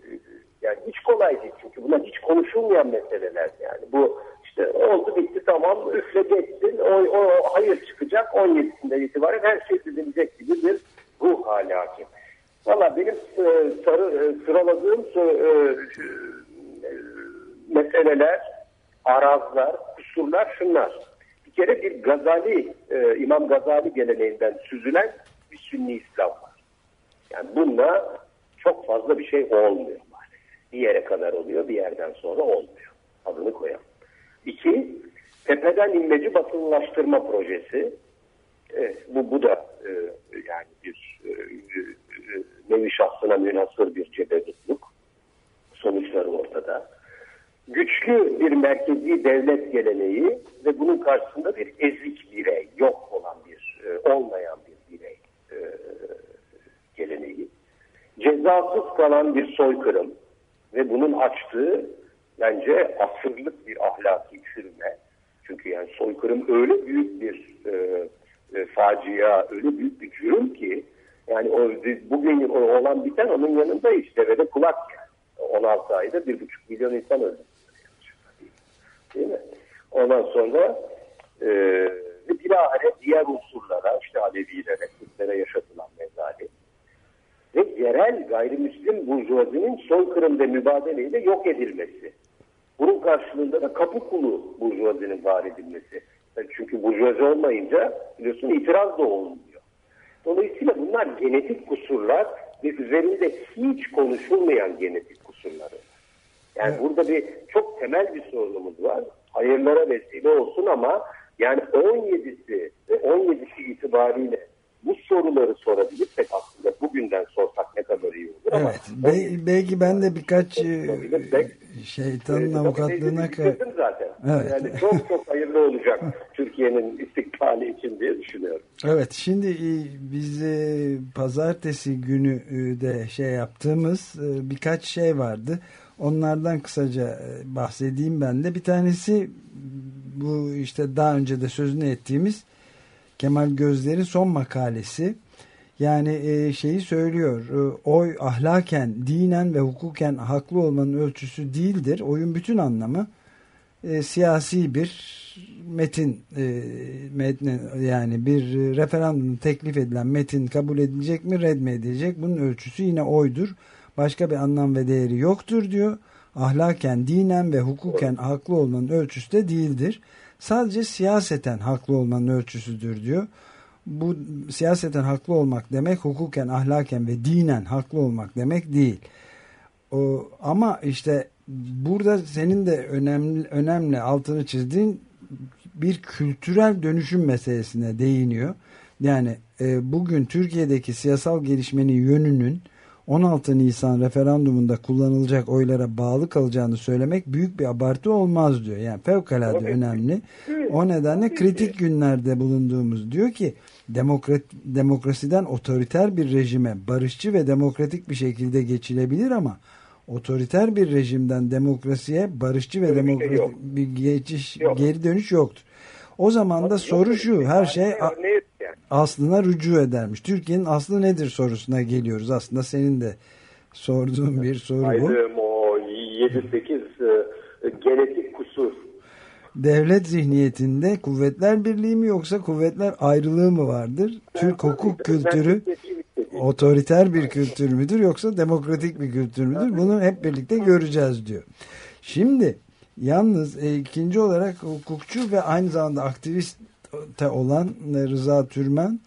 yani hiç kolay değil çünkü bunlar hiç konuşulmayan meseleler yani. Bu işte oldu bitti tamam üfle geçsin o, o hayır çıkacak 17'sinde itibaren her şey düzelecek gibi bir ruh hali hakim. Valla benim e, sarı, e, sıraladığım e, e, meseleler, arazlar, kusurlar şunlar. Bir kere bir Gazali, e, İmam Gazali geleneğinden süzülen bir Sünni İslam var. Yani bununla çok fazla bir şey olmuyor. Bir yere kadar oluyor, bir yerden sonra olmuyor. Adını koyalım. İki, tepeden inmeci basınlaştırma projesi. Evet, bu, bu da e, yani bir e, e, nevi şahsına münhasır bir cebedutluk. Sonuçları ortada. Güçlü bir merkezi devlet geleneği ve bunun karşısında bir ezik birey, yok olan bir, e, olmayan bir birey e, geleneği. Cezasız kalan bir soykırım ve bunun açtığı bence asırlık bir ahlaki çürüme. Çünkü yani soykırım öyle büyük bir e, e, facia, öyle büyük bir cürüm ki yani o, bugün olan biten onun yanında işte ve de kulak yani. 16 ayda bir buçuk milyon insan öldü. Değil mi? Ondan sonra e, bilahare diğer unsurlara işte Alevilere, Kürtlere yaşatılan mezali ve yerel gayrimüslim burjuvazinin soykırım ve mübadeleyle yok edilmesi. Bunun karşılığında da kapı kulu burjuvazinin var edilmesi. Yani çünkü burjuvazi olmayınca biliyorsun itiraz da olmuyor. Dolayısıyla bunlar genetik kusurlar ve üzerinde hiç konuşulmayan genetik kusurları. Yani burada bir çok temel bir sorunumuz var. Hayırlara vesile olsun ama yani 17'si ve 17'si itibariyle bu soruları sorabilirsek aslında bugünden sorsak ne kadar iyi olur ama
Evet. Be- belki ben de birkaç e, şeytanın avukatlığına ka-
bitirdim zaten.
Evet.
Yani çok çok hayırlı olacak Türkiye'nin istikbali için diye düşünüyorum.
Evet şimdi e, biz e, pazartesi günü e, de şey yaptığımız e, birkaç şey vardı. Onlardan kısaca e, bahsedeyim ben de. Bir tanesi bu işte daha önce de sözünü ettiğimiz Kemal Gözler'in son makalesi. Yani e, şeyi söylüyor. e, Oy ahlaken, dinen ve hukuken haklı olmanın ölçüsü değildir. Oyun bütün anlamı siyasi bir metin e, metni yani bir referandum teklif edilen metin kabul edilecek mi red mi edilecek bunun ölçüsü yine oydur başka bir anlam ve değeri yoktur diyor. Ahlaken dinen ve hukuken haklı olmanın ölçüsü de değildir. Sadece siyaseten haklı olmanın ölçüsüdür diyor. Bu siyaseten haklı olmak demek hukuken ahlaken ve dinen haklı olmak demek değil. O, ama işte burada senin de önemli önemli altını çizdiğin bir kültürel dönüşüm meselesine değiniyor. Yani e, bugün Türkiye'deki siyasal gelişmenin yönünün 16 Nisan referandumunda kullanılacak oylara bağlı kalacağını söylemek büyük bir abartı olmaz diyor. Yani fevkalade
Tabii.
önemli. O nedenle kritik günlerde bulunduğumuz diyor ki demokrat, demokrasiden otoriter bir rejime barışçı ve demokratik bir şekilde geçilebilir ama otoriter bir rejimden demokrasiye barışçı ve
şey
demokratik
yok.
bir geçiş
Yok.
geri dönüş yoktur. O zaman da soru şu her şey
yani.
Aslına rücu edermiş. Türkiye'nin aslı nedir sorusuna geliyoruz. Aslında senin de sorduğun bir soru bu.
Aydığım o 7-8 e, genetik kusur.
Devlet zihniyetinde kuvvetler birliği mi yoksa kuvvetler ayrılığı mı vardır? Türk hukuk kültürü otoriter bir kültür müdür yoksa demokratik bir kültür müdür? Bunu hep birlikte göreceğiz diyor. Şimdi yalnız e, ikinci olarak hukukçu ve aynı zamanda aktivist de olan e, Rıza Türmen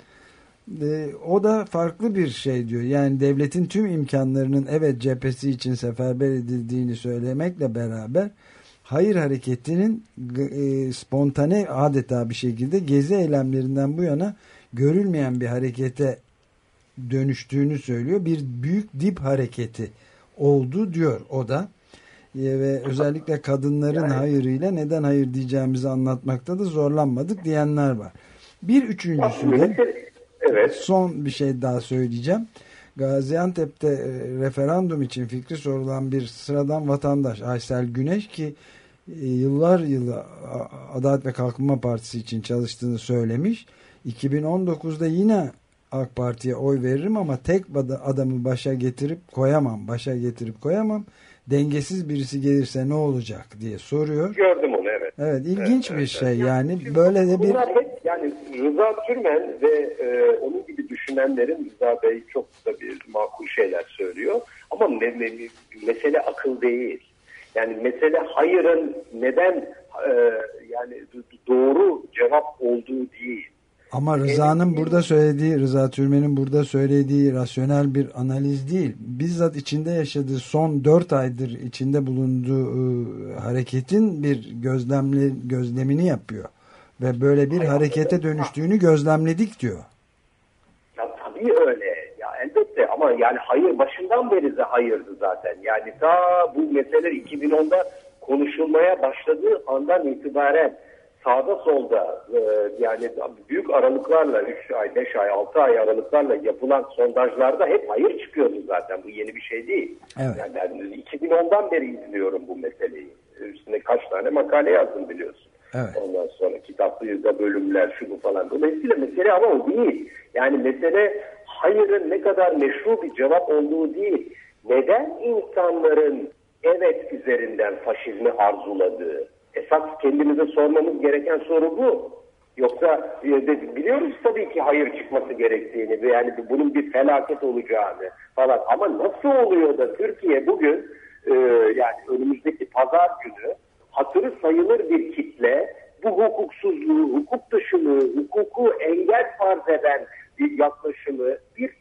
e, o da farklı bir şey diyor. Yani devletin tüm imkanlarının evet cephesi için seferber edildiğini söylemekle beraber hayır hareketinin e, spontane adeta bir şekilde gezi eylemlerinden bu yana görülmeyen bir harekete dönüştüğünü söylüyor. Bir büyük dip hareketi oldu diyor o da. Ve özellikle kadınların hayırıyla neden hayır diyeceğimizi anlatmakta da zorlanmadık diyenler var. Bir üçüncüsü de
Evet.
son bir şey daha söyleyeceğim. Gaziantep'te e, referandum için fikri sorulan bir sıradan vatandaş Aysel Güneş ki e, yıllar yılı Adalet ve Kalkınma Partisi için çalıştığını söylemiş. 2019'da yine AK Parti'ye oy veririm ama tek adamı başa getirip koyamam, başa getirip koyamam. Dengesiz birisi gelirse ne olacak diye soruyor.
Gördüm onu evet.
Evet, ilginç bir şey yani böyle de bir
hep yani Rıza Türmen ve e, onun gibi düşünenlerin Rıza Bey çok da bir makul şeyler söylüyor. Ama me- me- mesele akıl değil. Yani mesele hayırın neden e, yani doğru cevap olduğu değil.
Ama Rıza'nın burada söylediği, Rıza Türmen'in burada söylediği rasyonel bir analiz değil. Bizzat içinde yaşadığı son 4 aydır içinde bulunduğu e, hareketin bir gözlemli, gözlemini yapıyor. Ve böyle bir harekete dönüştüğünü gözlemledik diyor.
Ya tabii öyle. Ya elbette ama yani hayır başından beri de hayırdı zaten. Yani ta bu mesele 2010'da konuşulmaya başladığı andan itibaren sağda solda e, yani büyük aralıklarla 3 ay, 5 ay, 6 ay aralıklarla yapılan sondajlarda hep hayır çıkıyordu zaten. Bu yeni bir şey değil.
Evet.
Yani ben 2010'dan beri izliyorum bu meseleyi. Üstüne kaç tane makale yazdım biliyorsun.
Evet.
Ondan sonra kitaplı bölümler şunu falan. Dolayısıyla mesele ama o değil. Yani mesele hayırın ne kadar meşru bir cevap olduğu değil. Neden insanların evet üzerinden faşizmi arzuladığı? Esas kendimize sormamız gereken soru bu. Yoksa e, biliyoruz tabii ki hayır çıkması gerektiğini ve yani bunun bir felaket olacağını falan. Ama nasıl oluyor da Türkiye bugün e, yani önümüzdeki pazar günü hatırı sayılır bir kitle bu hukuksuzluğu, hukuk dışılığı, hukuku engel farz eden bir yaklaşımı bir,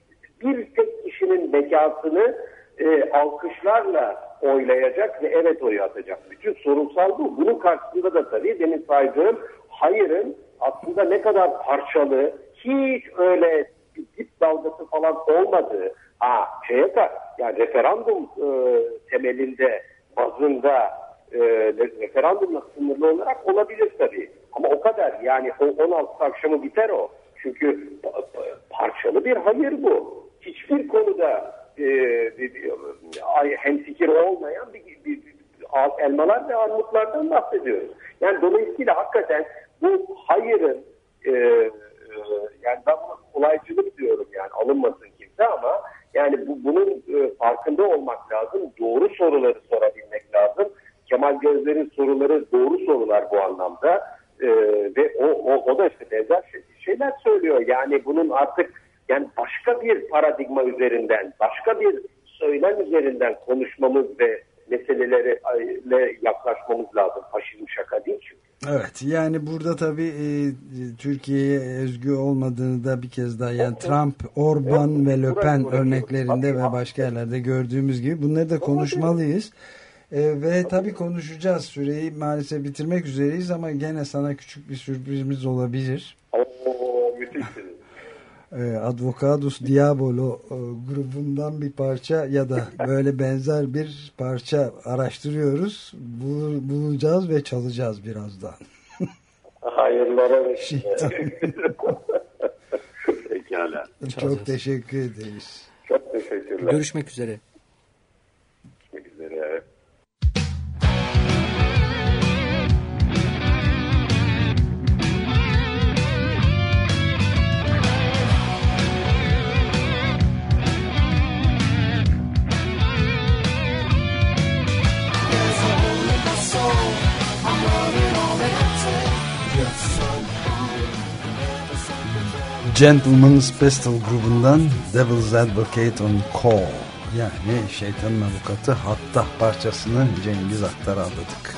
bir tek kişinin bekasını e, alkışlarla oylayacak ve evet oyu atacak. Bütün sorunsal bu. Bunun karşısında da tabii demin saydığım hayırın aslında ne kadar parçalı, hiç öyle dip dalgası falan olmadığı, ha, şeye kadar, yani referandum e, temelinde, bazında e, referandumla sınırlı olarak olabilir tabii. Ama o kadar yani o 16 akşamı biter o. Çünkü pa- pa- parçalı bir hayır bu. Hiçbir konuda e, hemfikir olmayan bir, bir- bir- al- elmalar ve armutlardan bahsediyoruz. Yani dolayısıyla hakikaten bu hayırın e, e, yani ben buna kolaycılık diyorum yani alınmasın kimse ama yani bu, bunun e, farkında olmak lazım. Doğru soruları sorabilmek lazım. Kemal Gözler'in soruları doğru sorular bu anlamda. E, ve o, o, o da işte benzer şey- şeyler söylüyor. Yani bunun artık yani başka bir paradigma üzerinden, başka bir söylem üzerinden konuşmamız ve meseleleri ile yaklaşmamız lazım. Faşizm şaka değil çünkü.
Evet yani burada tabii e, Türkiye'ye özgü olmadığını da bir kez daha yani Trump, Orban ve Le Pen örneklerinde ve başka yerlerde gördüğümüz gibi bunları da konuşmalıyız. E, ve tabii konuşacağız süreyi maalesef bitirmek üzereyiz ama gene sana küçük bir sürprizimiz olabilir.
Oo, müthişsiniz.
E, Advocados Diabolo e, grubundan bir parça ya da böyle benzer bir parça araştırıyoruz. Bul- bulacağız ve çalacağız birazdan.
Hayırlara ve
Şey,
Pekala.
Çok teşekkür ederiz.
Çok teşekkürler.
Görüşmek üzere.
Gentleman's Pistol grubundan Devil's Advocate on Call yani şeytanın avukatı hatta parçasını Cengiz Aktar'a adadık.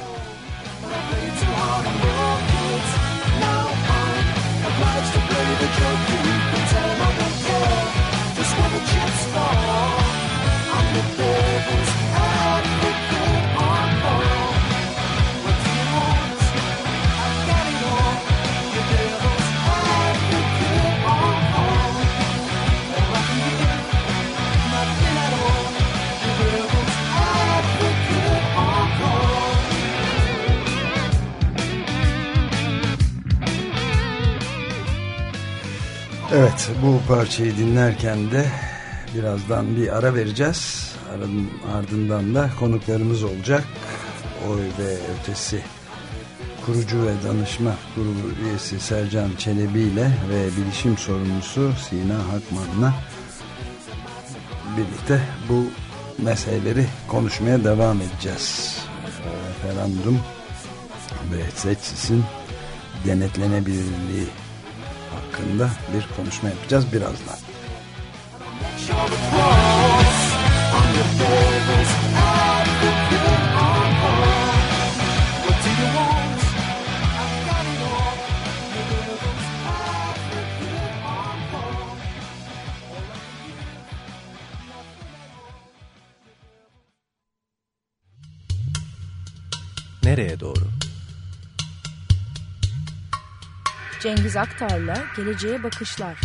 Evet bu parçayı dinlerken de birazdan bir ara vereceğiz. Ardından da konuklarımız olacak. Oy ve ötesi kurucu ve danışma kurulu üyesi Sercan Çelebi ile ve bilişim sorumlusu Sina Hakman'la birlikte bu meseleleri konuşmaya devam edeceğiz. Referandum ve seçisin denetlenebilirliği hakkında bir konuşma yapacağız birazdan.
Nereye doğru?
Cengiz Aktar'la Geleceğe Bakışlar.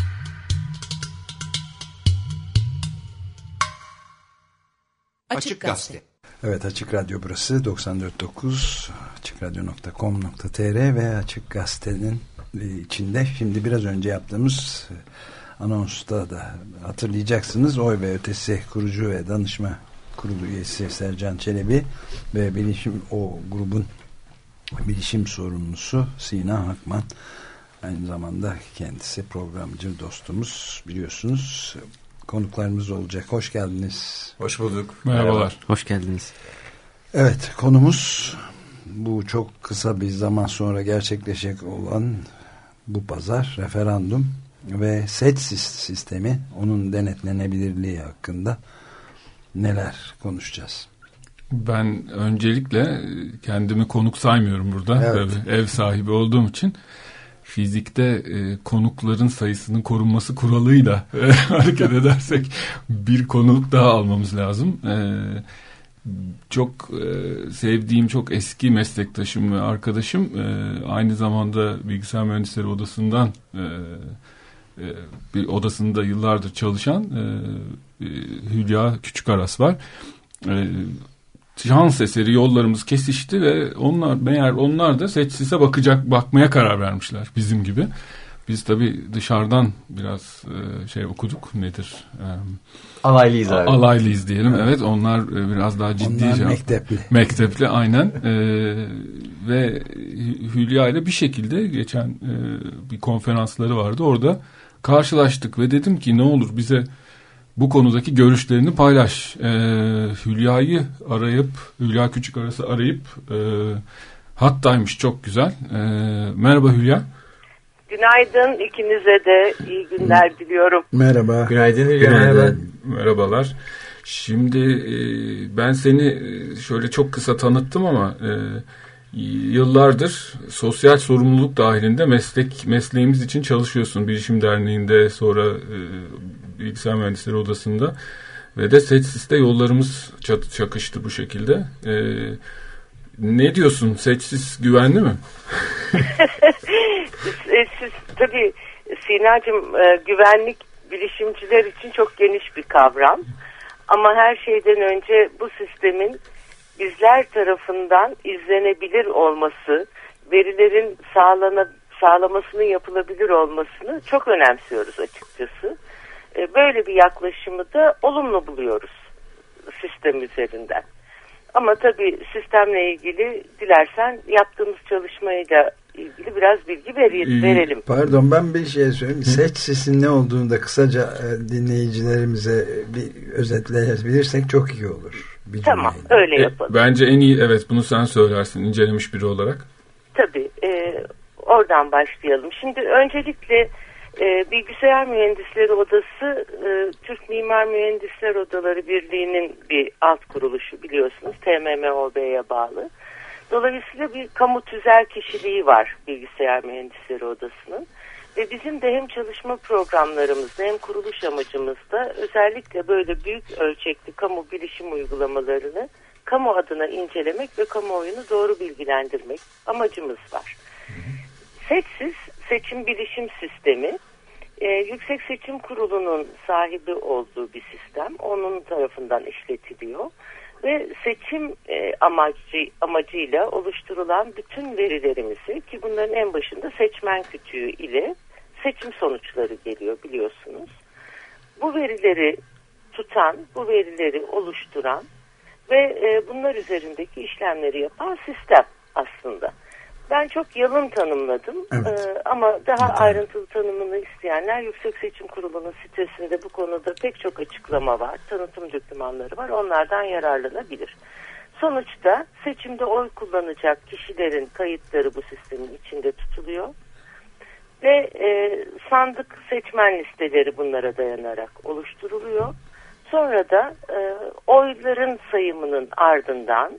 Açık Gazete.
Evet Açık Radyo burası. 94.9 açıkradyo.com.tr ve Açık Gazete'nin içinde. Şimdi biraz önce yaptığımız anonsta da hatırlayacaksınız. Oy ve ötesi kurucu ve danışma kurulu üyesi Sercan Çelebi ve bilişim o grubun bilişim sorumlusu Sina Hakman aynı zamanda kendisi programcı dostumuz biliyorsunuz konuklarımız olacak hoş geldiniz
Hoş bulduk.
Merhabalar.
Hoş geldiniz.
Evet konumuz bu çok kısa bir zaman sonra gerçekleşecek olan bu pazar referandum ve seç sistemi onun denetlenebilirliği hakkında neler konuşacağız.
Ben öncelikle kendimi konuk saymıyorum burada.
Evet.
Tabii ev sahibi olduğum için fizikte e, konukların sayısının korunması kuralıyla e, hareket edersek bir konuk daha almamız lazım. E, çok e, sevdiğim çok eski meslektaşım ve arkadaşım e, aynı zamanda bilgisayar mühendisleri odasından e, e, bir odasında yıllardır çalışan e, e, Hülya Küçükaras var. E, şans eseri yollarımız kesişti ve onlar meğer onlar da seçsise bakacak bakmaya karar vermişler bizim gibi. Biz tabi dışarıdan biraz e, şey okuduk nedir? E,
Alaylıyız abi.
Alaylıyız diyelim evet, onlar e, biraz daha ciddi.
Onlar
cevap-
mektepli.
Mektepli aynen E, ve Hü- Hülya ile bir şekilde geçen e, bir konferansları vardı orada karşılaştık ve dedim ki ne olur bize bu konudaki görüşlerini paylaş. E, Hülya'yı arayıp Hülya Küçük arası arayıp e, hattaymış çok güzel. E, merhaba Hülya.
Günaydın ikinize de iyi günler diliyorum.
Merhaba.
Günaydın Hülya.
Günaydın.
Merhaba.
Merhabalar. Şimdi e, ben seni e, şöyle çok kısa tanıttım ama e, yıllardır sosyal sorumluluk dahilinde meslek mesleğimiz için çalışıyorsun. Bilişim Derneği'nde sonra e, Bilgisayar Mühendisleri Odası'nda ve de Seçsis'te yollarımız çakıştı bu şekilde. E, ne diyorsun? Seçsis güvenli mi?
E, Siz tabii Sinacığım e, güvenlik bilişimciler için çok geniş bir kavram. Ama her şeyden önce bu sistemin bizler tarafından izlenebilir olması, verilerin sağlana, sağlamasının yapılabilir olmasını çok önemsiyoruz açıkçası. E, Böyle bir yaklaşımı da olumlu buluyoruz sistem üzerinden. Ama tabii sistemle ilgili dilersen yaptığımız çalışmayla ilgili biraz bilgi veri- verelim.
Pardon ben bir şey söyleyeyim. Seç sesin ne olduğunu da kısaca e, dinleyicilerimize bir özetleyebilirsek çok iyi olur. Bir
Tamam
cümleyle.
öyle yapalım.
Bence en iyi evet bunu sen söylersin incelemiş biri olarak.
Tabii e, oradan başlayalım. Şimdi öncelikle e, Bilgisayar Mühendisleri Odası e, Türk Mimar Mühendisler Odaları Birliği'nin bir alt kuruluşu biliyorsunuz TMMOB'ye bağlı. Dolayısıyla bir kamu tüzel kişiliği var Bilgisayar Mühendisleri Odası'nın. Ve bizim de hem çalışma programlarımızda hem kuruluş amacımızda özellikle böyle büyük ölçekli kamu bilişim uygulamalarını kamu adına incelemek ve kamuoyunu doğru bilgilendirmek amacımız var. Seçsiz seçim bilişim sistemi e, Yüksek Seçim Kurulu'nun sahibi olduğu bir sistem. Onun tarafından işletiliyor ve seçim e, amacı amacıyla oluşturulan bütün verilerimizi ki bunların en başında seçmen kütüğü ile seçim sonuçları geliyor biliyorsunuz. Bu verileri tutan, bu verileri oluşturan ve e, bunlar üzerindeki işlemleri yapan sistem aslında. Ben çok yalın tanımladım
Evet.
Ee, ama daha ayrıntılı tanımını isteyenler Yüksek Seçim Kurulu'nun sitesinde bu konuda pek çok açıklama var, tanıtım dokümanları var. Onlardan yararlanabilir. Sonuçta seçimde oy kullanacak kişilerin kayıtları bu sistemin içinde tutuluyor. Ve e, sandık seçmen listeleri bunlara dayanarak oluşturuluyor. Sonra da e, oyların sayımının ardından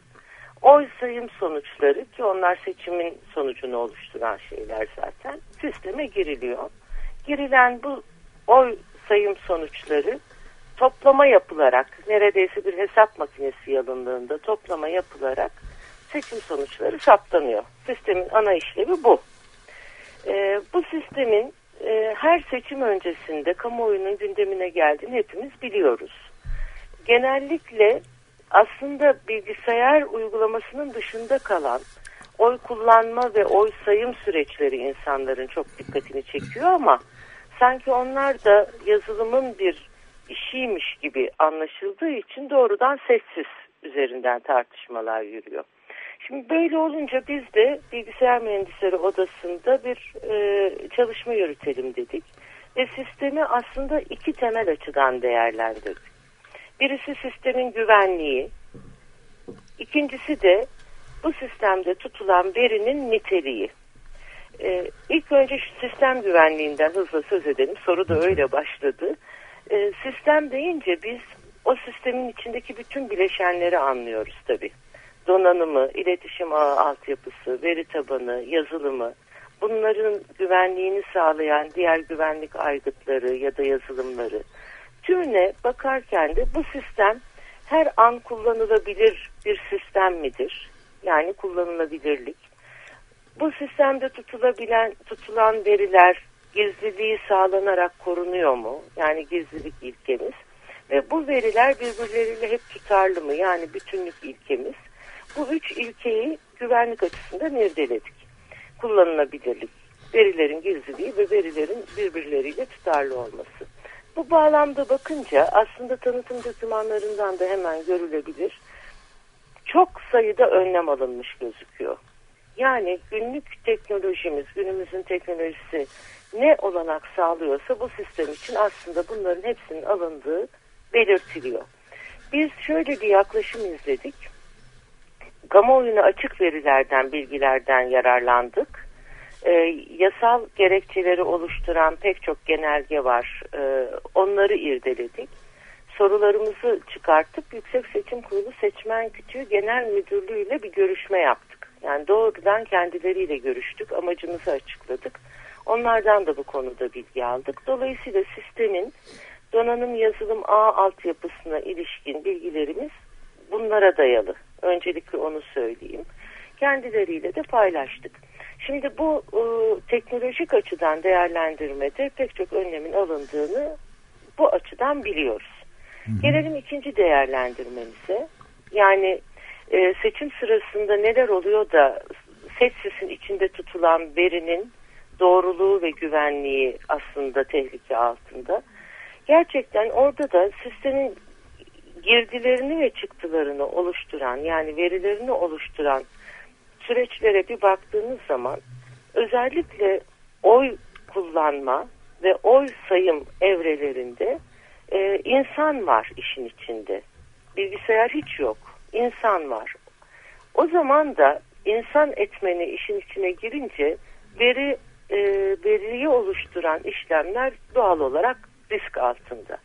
oy sayım sonuçları ki onlar seçimin sonucunu oluşturan şeyler zaten sisteme giriliyor. Girilen bu oy sayım sonuçları toplama yapılarak neredeyse bir hesap makinesi yalınlığında toplama yapılarak seçim sonuçları saptanıyor. Sistemin ana işlevi bu. E, bu sistemin e, her seçim öncesinde kamuoyunun gündemine geldiğini hepimiz biliyoruz. Genellikle aslında bilgisayar uygulamasının dışında kalan oy kullanma ve oy sayım süreçleri insanların çok dikkatini çekiyor ama sanki onlar da yazılımın bir işiymiş gibi anlaşıldığı için doğrudan sessiz üzerinden tartışmalar yürüyor. Şimdi böyle olunca biz de bilgisayar mühendisleri odasında bir e, çalışma yürütelim dedik. Ve sistemi aslında iki temel açıdan değerlendirdik. Birisi sistemin güvenliği, ikincisi de bu sistemde tutulan verinin niteliği. Ee, ilk önce sistem güvenliğinden hızla söz edelim. Soru da öyle başladı. Ee, sistem deyince biz o sistemin içindeki bütün bileşenleri anlıyoruz tabii. Donanımı, iletişim ağı altyapısı, veri tabanı, yazılımı, bunların güvenliğini sağlayan diğer güvenlik aygıtları ya da yazılımları. Tümüne bakarken de bu sistem her an kullanılabilir bir sistem midir? Yani kullanılabilirlik. Bu sistemde tutulabilen, tutulan veriler gizliliği sağlanarak korunuyor mu? Yani gizlilik ilkemiz. Ve bu veriler birbirleriyle hep tutarlı mı? Yani bütünlük ilkemiz. Bu üç ilkeyi güvenlik açısından irdeledik. Kullanılabilirlik, verilerin gizliliği ve verilerin birbirleriyle tutarlı olması. Bu bağlamda bakınca aslında tanıtım dokümanlarından da hemen görülebilir. Çok sayıda önlem alınmış gözüküyor. Yani günlük teknolojimiz, günümüzün teknolojisi ne olanak sağlıyorsa bu sistem için aslında bunların hepsinin alındığı belirtiliyor. Biz şöyle bir yaklaşım izledik. Kamuoyuna açık verilerden, bilgilerden yararlandık. Ee, yasal gerekçeleri oluşturan pek çok genelge var. Ee, onları irdeledik. Sorularımızı çıkartıp Yüksek Seçim Kurulu Seçmen Kütüğü Genel Müdürlüğü ile bir görüşme yaptık. Yani doğrudan kendileriyle görüştük, amacımızı açıkladık. Onlardan da bu konuda bilgi aldık. Dolayısıyla sistemin donanım yazılım ağ altyapısına ilişkin bilgilerimiz bunlara dayalı. Öncelikle onu söyleyeyim. Kendileriyle de paylaştık. Şimdi bu e, teknolojik açıdan değerlendirmede pek çok önlemin alındığını bu açıdan biliyoruz. Gelelim ikinci değerlendirmemize. Yani e, seçim sırasında neler oluyor da seçsisin içinde tutulan verinin doğruluğu ve güvenliği aslında tehlike altında. Gerçekten orada da sistemin girdilerini ve çıktılarını oluşturan yani verilerini oluşturan süreçlere bir baktığınız zaman özellikle oy kullanma ve oy sayım evrelerinde e, insan var işin içinde. Bilgisayar hiç yok. İnsan var. O zaman da insan etmeni işin içine girince veri e, veriyi oluşturan işlemler doğal olarak risk altında.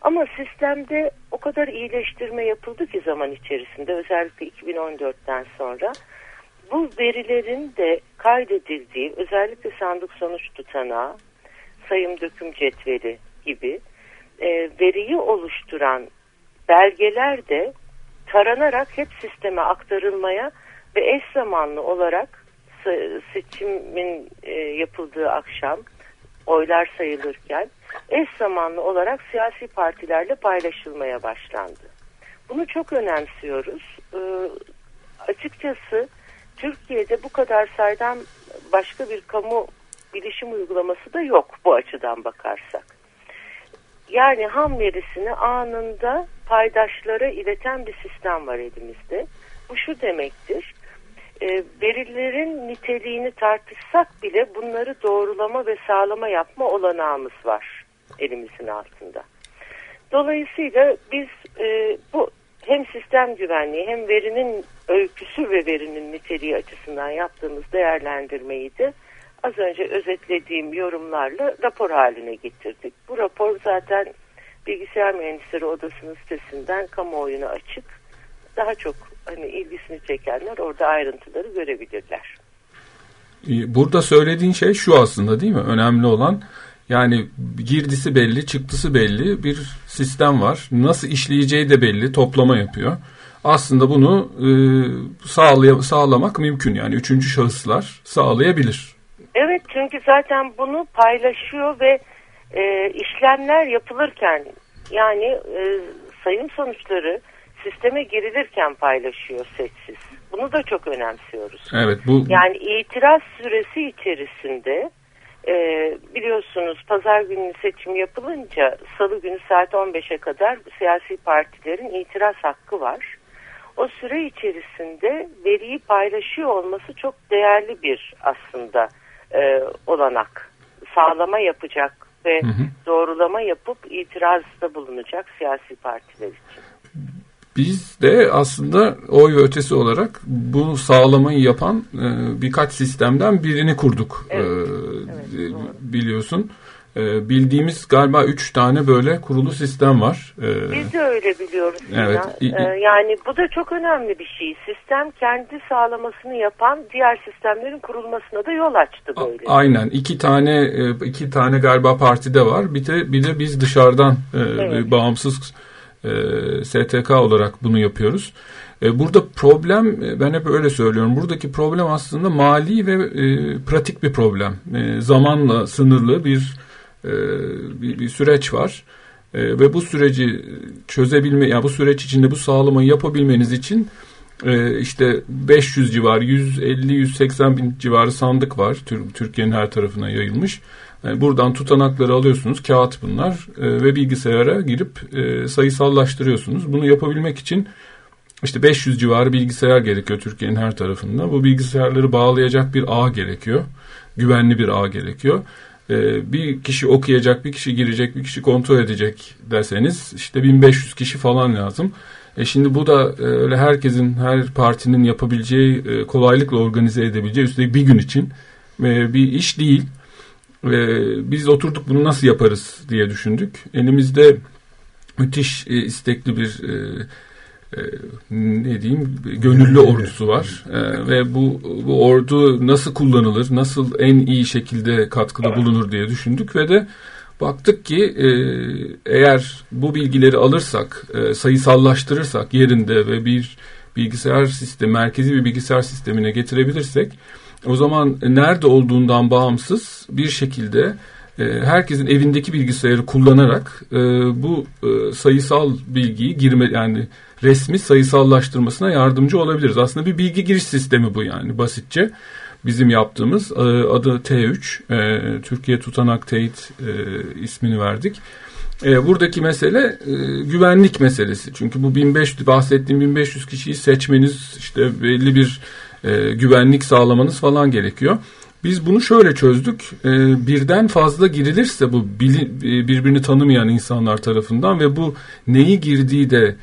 Ama sistemde o kadar iyileştirme yapıldı ki zaman içerisinde özellikle 2014'ten sonra bu verilerin de kaydedildiği özellikle sandık sonuç tutanağı, sayım döküm cetveli gibi e, veriyi oluşturan belgeler de taranarak hep sisteme aktarılmaya ve eş zamanlı olarak seçimin e, yapıldığı akşam oylar sayılırken eş zamanlı olarak siyasi partilerle paylaşılmaya başlandı. Bunu çok önemsiyoruz. E, açıkçası Türkiye'de bu kadar saydam başka bir kamu bilişim uygulaması da yok bu açıdan bakarsak. Yani ham verisini anında paydaşlara ileten bir sistem var elimizde. Bu şu demektir. E, verilerin niteliğini tartışsak bile bunları doğrulama ve sağlama yapma olanağımız var elimizin altında. Dolayısıyla biz e, bu hem sistem güvenliği hem verinin öyküsü ve verinin niteliği açısından yaptığımız değerlendirmeyi de az önce özetlediğim yorumlarla rapor haline getirdik. Bu rapor zaten Bilgisayar Mühendisleri Odası'nın sitesinden kamuoyuna açık. Daha çok hani ilgisini çekenler orada ayrıntıları görebilirler.
Burada söylediğin şey şu aslında değil mi? Önemli olan yani girdisi belli, çıktısı belli bir sistem var. Nasıl işleyeceği de belli, toplama yapıyor. Aslında bunu e, sağlay sağlamak mümkün. Yani üçüncü şahıslar sağlayabilir.
Evet çünkü zaten bunu paylaşıyor ve e, işlemler yapılırken yani e, sayım sonuçları sisteme girilirken paylaşıyor sessiz. Bunu da çok önemsiyoruz.
Evet bu
Yani itiraz süresi içerisinde e, biliyorsunuz pazar günü seçim yapılınca salı günü saat 15'e kadar siyasi partilerin itiraz hakkı var. O süre içerisinde veriyi paylaşıyor olması çok değerli bir aslında e, olanak. Sağlama yapacak ve doğrulama yapıp itirazda bulunacak siyasi partiler için.
Biz de aslında oy ve ötesi olarak bunu sağlamayı yapan e, birkaç sistemden birini kurduk. E, biliyorsun. E, bildiğimiz galiba üç tane böyle kurulu sistem var. E,
Biz de öyle biliyoruz.
Evet.
Ee, yani bu da çok önemli bir şey. Sistem kendi sağlamasını yapan diğer sistemlerin kurulmasına da yol açtı böyle.
Aynen iki tane e, iki tane galiba partide var. Bir de bir de biz dışarıdan e,
Evet.
bağımsız e, STK olarak bunu yapıyoruz. E, Burada problem e, ben hep öyle söylüyorum. Buradaki problem aslında mali ve e, pratik bir problem. E, zamanla sınırlı bir e, bir, bir süreç var. E, ve bu süreci çözebilme ya bu süreç içinde bu sağlamayı yapabilmeniz için e, işte 500 civarı 150 180 bin civarı sandık var. Tür- Türkiye'nin her tarafına yayılmış. E, buradan tutanakları alıyorsunuz. Kağıt bunlar e, ve bilgisayara girip e, sayısallaştırıyorsunuz. Bunu yapabilmek için işte 500 civarı bilgisayar gerekiyor Türkiye'nin her tarafında. Bu bilgisayarları bağlayacak bir ağ gerekiyor. Güvenli bir ağ gerekiyor. Ee, bir kişi okuyacak, bir kişi girecek, bir kişi kontrol edecek derseniz işte 1500 kişi falan lazım. E şimdi bu da e, öyle herkesin, her partinin yapabileceği, e, kolaylıkla organize edebileceği üstelik bir gün için e, bir iş değil. Biz oturduk bunu nasıl yaparız diye düşündük. Elimizde müthiş istekli bir e, ne diyeyim gönüllü ordusu var. E, ve bu bu ordu nasıl kullanılır nasıl en iyi şekilde katkıda bulunur diye düşündük ve de baktık ki e, eğer bu bilgileri alırsak e, sayısallaştırırsak yerinde ve bir bilgisayar sistemi merkezi bir bilgisayar sistemine getirebilirsek o zaman nerede olduğundan bağımsız bir şekilde e, herkesin evindeki bilgisayarı kullanarak e, bu sayısal bilgiyi girme yani resmi sayısallaştırmasına yardımcı olabiliriz. Aslında bir bilgi giriş sistemi bu yani basitçe. Bizim yaptığımız e, adı T3 e, Türkiye Tutanak Teyit e, ismini verdik. Buradaki mesele güvenlik meselesi. Çünkü bu 1500 bahsettiğim 1500 kişiyi seçmeniz işte belli bir güvenlik sağlamanız falan gerekiyor. Biz bunu şöyle çözdük. Birden fazla girilirse bu birbirini tanımayan insanlar tarafından ve bu neyi girdiği de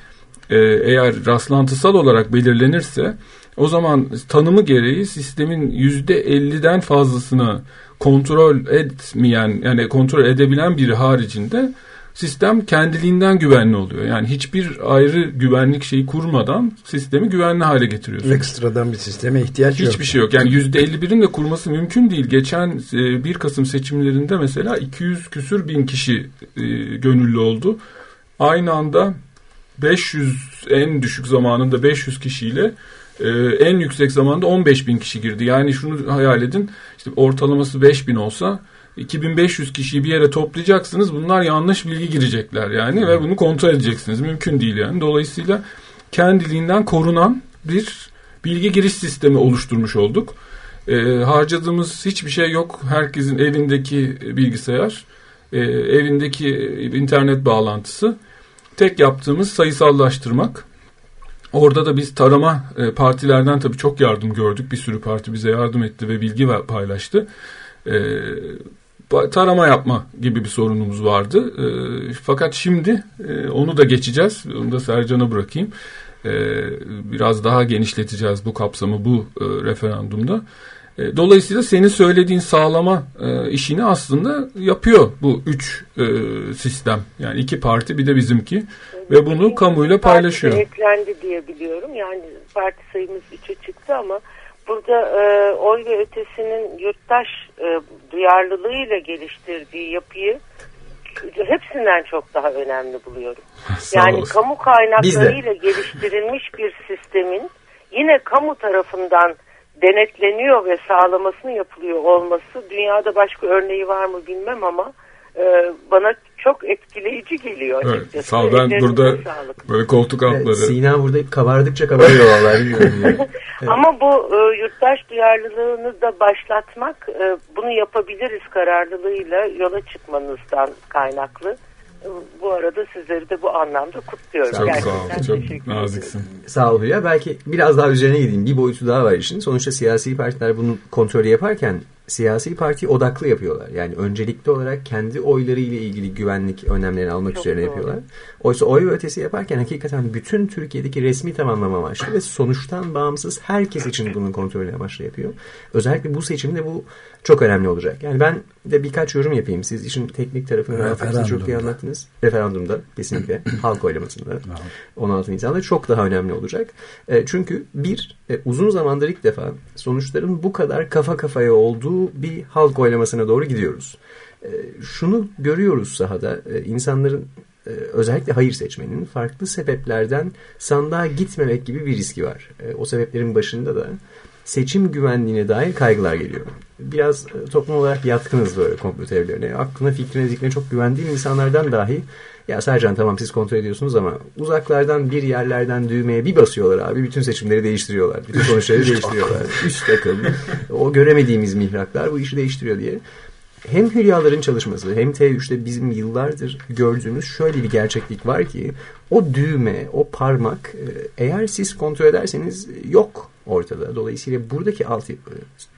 eğer rastlantısal olarak belirlenirse o zaman tanımı gereği sistemin yüzde 50'den fazlasını kontrol etmeyen yani kontrol edebilen biri haricinde sistem kendiliğinden güvenli oluyor. Yani hiçbir ayrı güvenlik şeyi kurmadan sistemi güvenli hale getiriyorsunuz.
Ekstradan bir sisteme ihtiyaç yok.
Hiçbir şey yok. Yani %51'in de kurması mümkün değil. Geçen e, 1 Kasım seçimlerinde mesela 200 küsür bin kişi e, gönüllü oldu. Aynı anda 500 en düşük zamanında 500 kişiyle e, en yüksek zamanda 15 bin kişi girdi. Yani şunu hayal edin. işte ortalaması 5 bin olsa 2500 kişiyi bir yere toplayacaksınız. Bunlar yanlış bilgi girecekler yani ve bunu kontrol edeceksiniz. Mümkün değil yani. Dolayısıyla kendiliğinden korunan bir bilgi giriş sistemi oluşturmuş olduk. E, harcadığımız hiçbir şey yok. Herkesin evindeki bilgisayar, e, evindeki internet bağlantısı. Tek yaptığımız sayısallaştırmak. Orada da biz tarama e, partilerden tabii çok yardım gördük. Bir sürü parti bize yardım etti ve bilgi paylaştı. E, tarama yapma gibi bir sorunumuz vardı. E, fakat şimdi onu da geçeceğiz. Onu da Sercan'a bırakayım. Biraz daha genişleteceğiz bu kapsamı bu referandumda. E, Dolayısıyla senin söylediğin sağlama e, işini aslında yapıyor bu üç e, sistem. Yani iki parti bir de bizimki ve bunu kamuyla paylaşıyor.
Eklendi diye biliyorum. Yani parti sayımız 3'e çıktı ama burada e, oy ve ötesinin yurttaş e, duyarlılığıyla geliştirdiği yapıyı hepsinden çok daha önemli buluyorum. Yani kamu kaynaklarıyla geliştirilmiş bir sistemin yine kamu tarafından denetleniyor ve sağlamasını yapılıyor olması dünyada başka örneği var mı bilmem ama e, bana çok etkileyici geliyor
Evet,
açıkçası.
sağ ol. ben burada
sağlık.
böyle koltuk altları.
Sina burada kabardıkça kabarıyor vallahi. Evet.
Ama bu e, yurttaş duyarlılığını da başlatmak e, bunu yapabiliriz kararlılığıyla yola çıkmanızdan kaynaklı. Bu arada sizleri de bu anlamda kutluyorum.
Çok
Gerçekten
sağ ol. Çok naziksin.
Sağ ol Hülya. Belki biraz daha üzerine gideyim. Bir boyutu daha var işin. Sonuçta siyasi partiler bunu kontrolü yaparken siyasi parti odaklı yapıyorlar. Yani öncelikli olarak kendi oyları ile ilgili güvenlik önlemlerini almak
Çok
üzerine
doğru.
yapıyorlar. Oysa oy ve ötesi yaparken hakikaten bütün Türkiye'deki resmi tamamlama amaçlı ve sonuçtan bağımsız herkes için bunun kontrolü amaçlı yapıyor. Özellikle bu seçimde bu çok önemli olacak. Yani ben de birkaç yorum yapayım. Siz işin teknik tarafını çok iyi anlattınız. Referandumda kesinlikle halk oylamasında 16 Nisan'da çok daha önemli olacak. E, çünkü bir e, uzun zamandır ilk defa sonuçların bu kadar kafa kafaya olduğu bir halk oylamasına doğru gidiyoruz. E, şunu görüyoruz sahada insanların e, özellikle hayır seçmenin farklı sebeplerden sandığa gitmemek gibi bir riski var. E, o sebeplerin başında da seçim güvenliğine dair kaygılar geliyor. Biraz e, toplum olarak yatkınız böyle komplo teorilerine. Aklına, fikrine, zikrine çok güvendiğim insanlardan dahi ya Sercan tamam siz kontrol ediyorsunuz ama uzaklardan bir yerlerden düğmeye bir basıyorlar abi. Bütün seçimleri değiştiriyorlar. Bütün sonuçları değiştiriyorlar. Üst akıl. O göremediğimiz mihraklar bu işi değiştiriyor diye. Hem Hülyaların çalışması hem T3'te bizim yıllardır gördüğümüz şöyle bir gerçeklik var ki o düğme, o parmak e, eğer siz kontrol ederseniz yok ortada. Dolayısıyla buradaki altyapı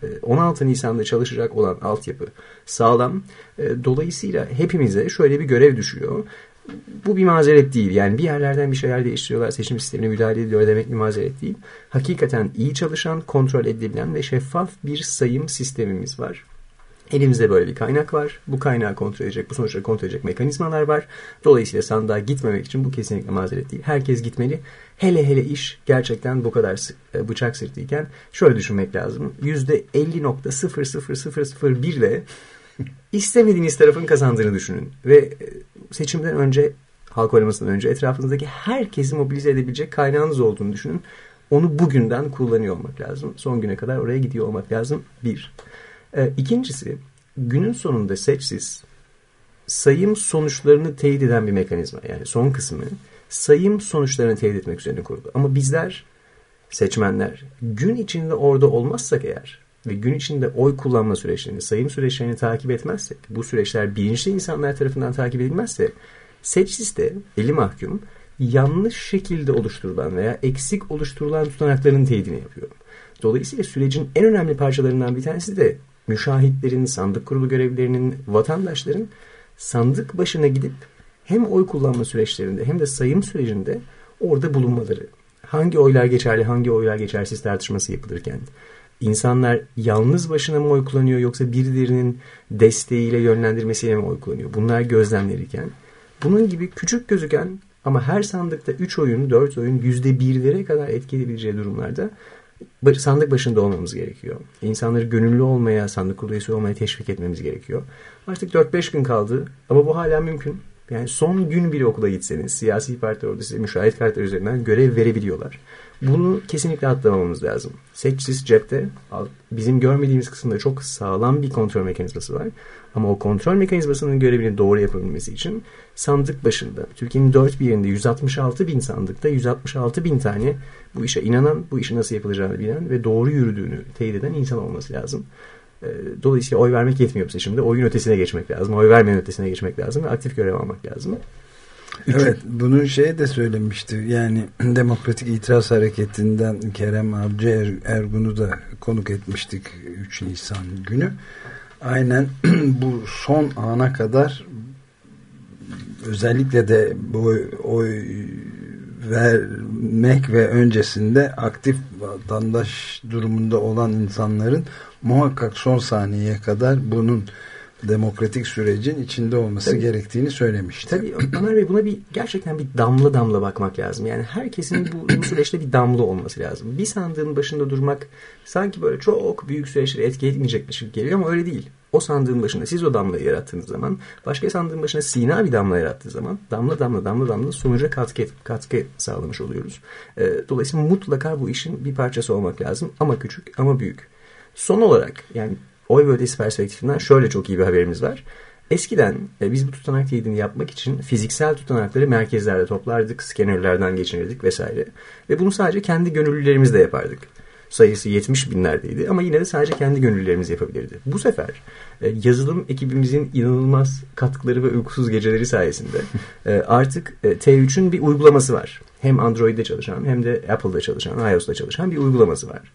e, 16 Nisan'da çalışacak olan altyapı sağlam. E, Dolayısıyla hepimize şöyle bir görev düşüyor. Bu bir mazeret değil. Yani bir yerlerden bir şeyler değiştiriyorlar, seçim sistemine müdahale ediyor demek bir mazeret değil. Hakikaten iyi çalışan, kontrol edilebilen ve şeffaf bir sayım sistemimiz var. Elimizde böyle bir kaynak var. Bu kaynağı kontrol edecek, bu sonuçları kontrol edecek mekanizmalar var. Dolayısıyla sandığa gitmemek için bu kesinlikle mazeret değil. Herkes gitmeli. Hele hele iş gerçekten bu kadar e, bıçak sırtıyken şöyle düşünmek lazım. %50.00001 ile istemediğiniz tarafın kazandığını düşünün. Ve e, seçimden önce, halk oylamasından önce etrafınızdaki herkesi mobilize edebilecek kaynağınız olduğunu düşünün. Onu bugünden kullanıyor olmak lazım. Son güne kadar oraya gidiyor olmak lazım. Bir. E, ikincisi, günün sonunda seçsiz sayım sonuçlarını teyit eden bir mekanizma. Yani son kısmı sayım sonuçlarını teyit etmek üzerine kurulu. Ama bizler seçmenler gün içinde orada olmazsak eğer ve gün içinde oy kullanma süreçlerini, sayım süreçlerini takip etmezsek, bu süreçler bilinçli insanlar tarafından takip edilmezse seçsiz de eli mahkum yanlış şekilde oluşturulan veya eksik oluşturulan tutanakların teyidini yapıyor. Dolayısıyla sürecin en önemli parçalarından bir tanesi de müşahitlerin, sandık kurulu görevlilerinin, vatandaşların sandık başına gidip hem oy kullanma süreçlerinde hem de sayım sürecinde orada bulunmaları. Hangi oylar geçerli, hangi oylar geçersiz tartışması yapılırken insanlar yalnız başına mı oy kullanıyor yoksa birilerinin desteğiyle yönlendirmesiyle mi oy kullanıyor? Bunlar gözlemlenirken bunun gibi küçük gözüken ama her sandıkta 3 oyun, 4 oyun %1'lere kadar etki edebileceği durumlarda sandık başında olmamız gerekiyor. İnsanları gönüllü olmaya, sandık kurulu olmaya teşvik etmemiz gerekiyor. Artık 4-5 gün kaldı ama bu hala mümkün. Yani son gün bile okula gitseniz siyasi partiler orada size müşahit kartlar üzerinden görev verebiliyorlar. Bunu kesinlikle atlamamamız lazım. Seçsiz cepte bizim görmediğimiz kısımda çok sağlam bir kontrol mekanizması var. Ama o kontrol mekanizmasının görevini doğru yapabilmesi için sandık başında Türkiye'nin dört bir yerinde 166 bin sandıkta 166 bin tane bu işe inanan, bu işin nasıl yapılacağını bilen ve doğru yürüdüğünü teyit eden insan olması lazım. Ee, Dolayısıyla oy vermek yetmiyor bu seçimde. Oyun ötesine geçmek lazım. Oy vermeyen ötesine geçmek lazım ve aktif görev almak lazım.
Evet bunu şey de söylemişti yani Demokratik İtiraz Hareketi'nden Kerem Avcı Er- Ergun'u da konuk etmiştik 3 Nisan günü. Aynen. Bu son ana kadar özellikle de bu oy vermek ve öncesinde aktif vatandaş durumunda olan insanların muhakkak son saniyeye kadar bunun demokratik sürecin içinde olması
Tabii.
gerektiğini söylemişti.
Tabii Ömer Bey buna bir gerçekten bir damla damla bakmak lazım. Yani herkesin bu, bu süreçte bir damla olması lazım. Bir sandığın başında durmak sanki böyle çok büyük süreçleri etki etmeyecekmiş gibi geliyor ama öyle değil. o sandığın başına siz o damlayı yarattığınız zaman başka sandığın başına Sina bir damla yarattığı zaman damla damla damla damla sonuca katkı, katkı sağlamış oluyoruz. E, dolayısıyla mutlaka bu işin bir parçası olmak lazım ama küçük ama büyük. Son olarak yani oy ve ötesi perspektifinden şöyle çok iyi bir haberimiz var. Eskiden e, biz bu tutanak teyidini yapmak için fiziksel tutanakları merkezlerde toplardık, skenerlerden geçirirdik vesaire. Ve bunu sadece kendi gönüllülerimizle yapardık. Sayısı 70 binlerdeydi ama yine de sadece kendi gönüllülerimiz yapabilirdi. Bu sefer e, yazılım ekibimizin inanılmaz katkıları ve uykusuz geceleri sayesinde e, artık e, T3'ün bir uygulaması var. Hem Android'de çalışan hem de Apple'da çalışan, iOS'ta çalışan bir uygulaması var.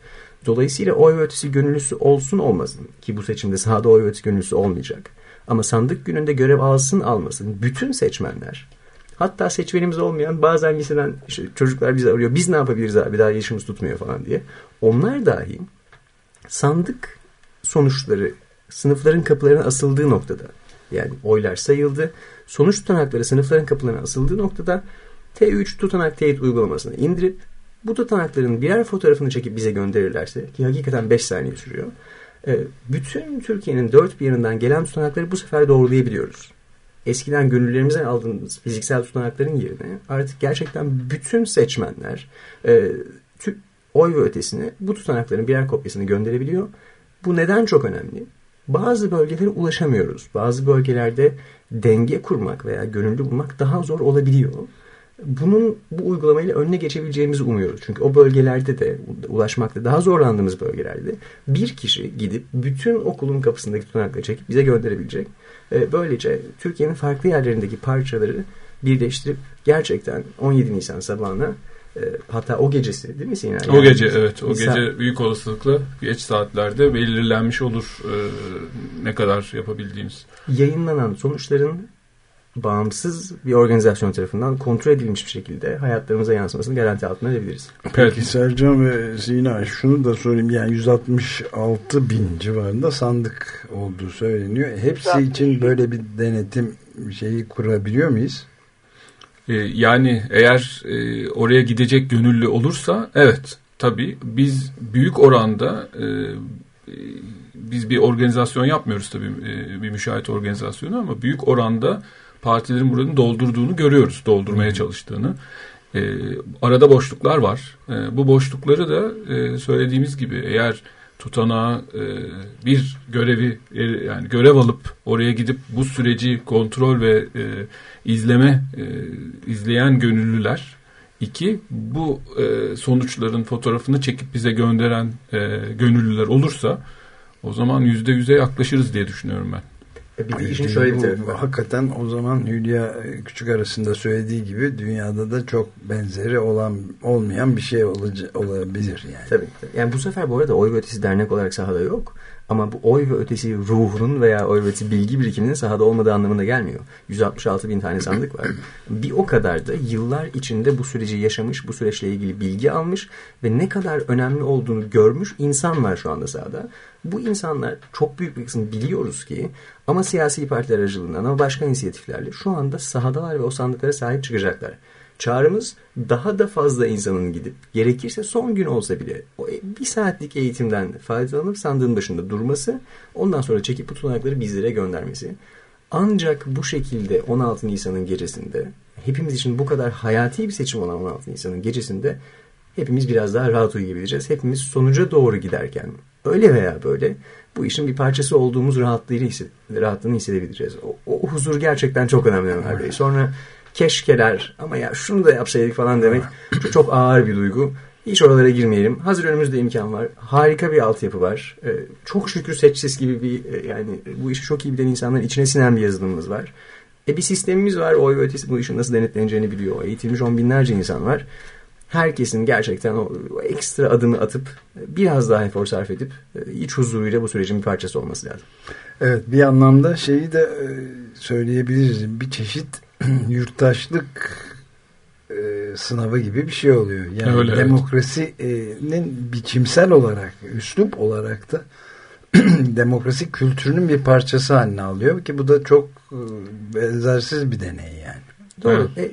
Dolayısıyla oy ve ötesi gönüllüsü olsun olmasın ki bu seçimde sahada oy ve ötesi gönüllüsü olmayacak. Ama sandık gününde görev alsın almasın bütün seçmenler hatta seçmenimiz olmayan bazen liseden işte çocuklar bizi arıyor biz ne yapabiliriz abi daha yaşımız tutmuyor falan diye. Onlar dahi sandık sonuçları sınıfların kapılarına asıldığı noktada yani oylar sayıldı sonuç tutanakları sınıfların kapılarına asıldığı noktada T3 tutanak teyit uygulamasını indirip bu tutanakların birer fotoğrafını çekip bize gönderirlerse ki hakikaten 5 saniye sürüyor. E, bütün Türkiye'nin dört bir yanından gelen tutanakları bu sefer doğrulayabiliyoruz. Eskiden gönüllerimizden aldığımız fiziksel tutanakların yerine artık gerçekten bütün seçmenler e, oy ve ötesine bu tutanakların birer kopyasını gönderebiliyor. Bu neden çok önemli? Bazı bölgelere ulaşamıyoruz. Bazı bölgelerde denge kurmak veya gönüllü bulmak daha zor olabiliyor bunun bu uygulamayla önüne geçebileceğimizi umuyoruz. Çünkü o bölgelerde de ulaşmakta daha zorlandığımız bölgelerde bir kişi gidip bütün okulun kapısındaki tutanakları çekip bize gönderebilecek. E, böylece Türkiye'nin farklı yerlerindeki parçaları birleştirip gerçekten 17 Nisan sabahına e, hatta o gecesi değil mi Sinan?
Yani o gece evet. O Nisan... gece büyük olasılıkla geç saatlerde belirlenmiş olur e, ne kadar yapabildiğimiz.
Yayınlanan sonuçların bağımsız bir organizasyon tarafından kontrol edilmiş bir şekilde hayatlarımıza yansımasını garanti altına edebiliriz.
Peki Sercan ve Sina şunu da sorayım yani 166 bin civarında sandık olduğu söyleniyor. Hepsi için böyle bir denetim şeyi kurabiliyor muyuz?
Ee, yani eğer e, oraya gidecek gönüllü olursa evet tabii biz büyük oranda e, biz bir organizasyon yapmıyoruz tabii e, bir müşahit organizasyonu ama büyük oranda partilerin buranın doldurduğunu görüyoruz. Doldurmaya çalıştığını. E, arada boşluklar var. E, bu boşlukları da e, söylediğimiz gibi eğer tutanağı e, bir görevi e, yani görev alıp oraya gidip bu süreci kontrol ve e, izleme e, izleyen gönüllüler iki bu e, sonuçların fotoğrafını çekip bize gönderen e, gönüllüler olursa o zaman yüzde yüze yaklaşırız diye düşünüyorum ben.
E, bir de işin şöyle bir tarafı var. Hakikaten o zaman Hülya Küçük arasında söylediği gibi dünyada da çok benzeri olan olmayan bir şey olabilir yani.
Tabii. Yani bu sefer bu arada Oy Ötesi Dernek olarak sahada yok. Ama bu oy ve ötesi ruhunun veya oy ve ötesi bilgi birikiminin sahada olmadığı anlamına gelmiyor. 166 bin tane sandık var. Bir o kadar da yıllar içinde bu süreci yaşamış, bu süreçle ilgili bilgi almış ve ne kadar önemli olduğunu görmüş insan var şu anda sahada. Bu insanlar çok büyük bir kısmı biliyoruz ki ama siyasi partiler aracılığından ama başka inisiyatiflerle şu anda sahadalar ve o sandıklara sahip çıkacaklar. Çağrımız daha da fazla insanın gidip gerekirse son gün olsa bile o bir saatlik eğitimden faydalanıp sandığın başında durması ondan sonra çekip bu tutanakları bizlere göndermesi. Ancak bu şekilde 16 Nisan'ın gecesinde hepimiz için bu kadar hayati bir seçim olan 16 Nisan'ın gecesinde hepimiz biraz daha rahat uyuyabileceğiz. Hepimiz sonuca doğru giderken öyle veya böyle bu işin bir parçası olduğumuz rahatlığıyla hisset, rahatlığını hissedebileceğiz. O, o huzur gerçekten çok önemli Ömer. Sonra keşkeler ama ya şunu da yapsaydık falan demek çok, çok ağır bir duygu. Hiç oralara girmeyelim. Hazır önümüzde imkan var. Harika bir altyapı var. Ee, çok şükür seçsiz gibi bir e, yani bu işi çok iyi bilen insanların içine sinen bir yazılımımız var. E bir sistemimiz var. Oy ve ötesi bu işin nasıl denetleneceğini biliyor. Eğitilmiş on binlerce insan var. Herkesin gerçekten o ekstra adımı atıp biraz daha efor sarf edip e, iç huzuruyla bu sürecin bir parçası olması lazım.
Evet bir anlamda şeyi de e, söyleyebiliriz. Bir çeşit yurttaşlık e, sınavı gibi bir şey oluyor. Yani Öyle, demokrasinin evet. biçimsel olarak, üslup olarak da demokrasi kültürünün bir parçası haline alıyor ki bu da çok e, benzersiz bir deney yani.
Doğru. Evet.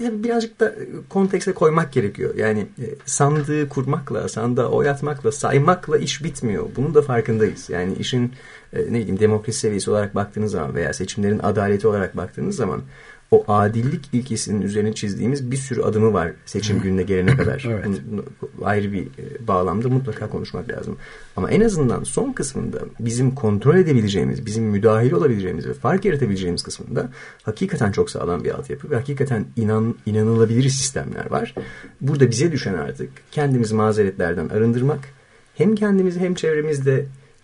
E, birazcık da kontekste koymak gerekiyor. Yani e, sandığı kurmakla, sandığa oy atmakla, saymakla iş bitmiyor. Bunun da farkındayız. Yani işin e, ne bileyim demokrasi seviyesi olarak baktığınız zaman veya seçimlerin adaleti olarak baktığınız zaman o adillik ilkesinin üzerine çizdiğimiz bir sürü adımı var seçim gününe gelene kadar.
Evet.
Bunu ayrı bir e, bağlamda mutlaka konuşmak lazım. Ama en azından son kısmında bizim kontrol edebileceğimiz, bizim müdahil olabileceğimiz ve fark yaratabileceğimiz kısmında hakikaten çok sağlam bir altyapı ve hakikaten inan, inanılabilir sistemler var. Burada bize düşen artık kendimizi mazeretlerden arındırmak, hem kendimizi hem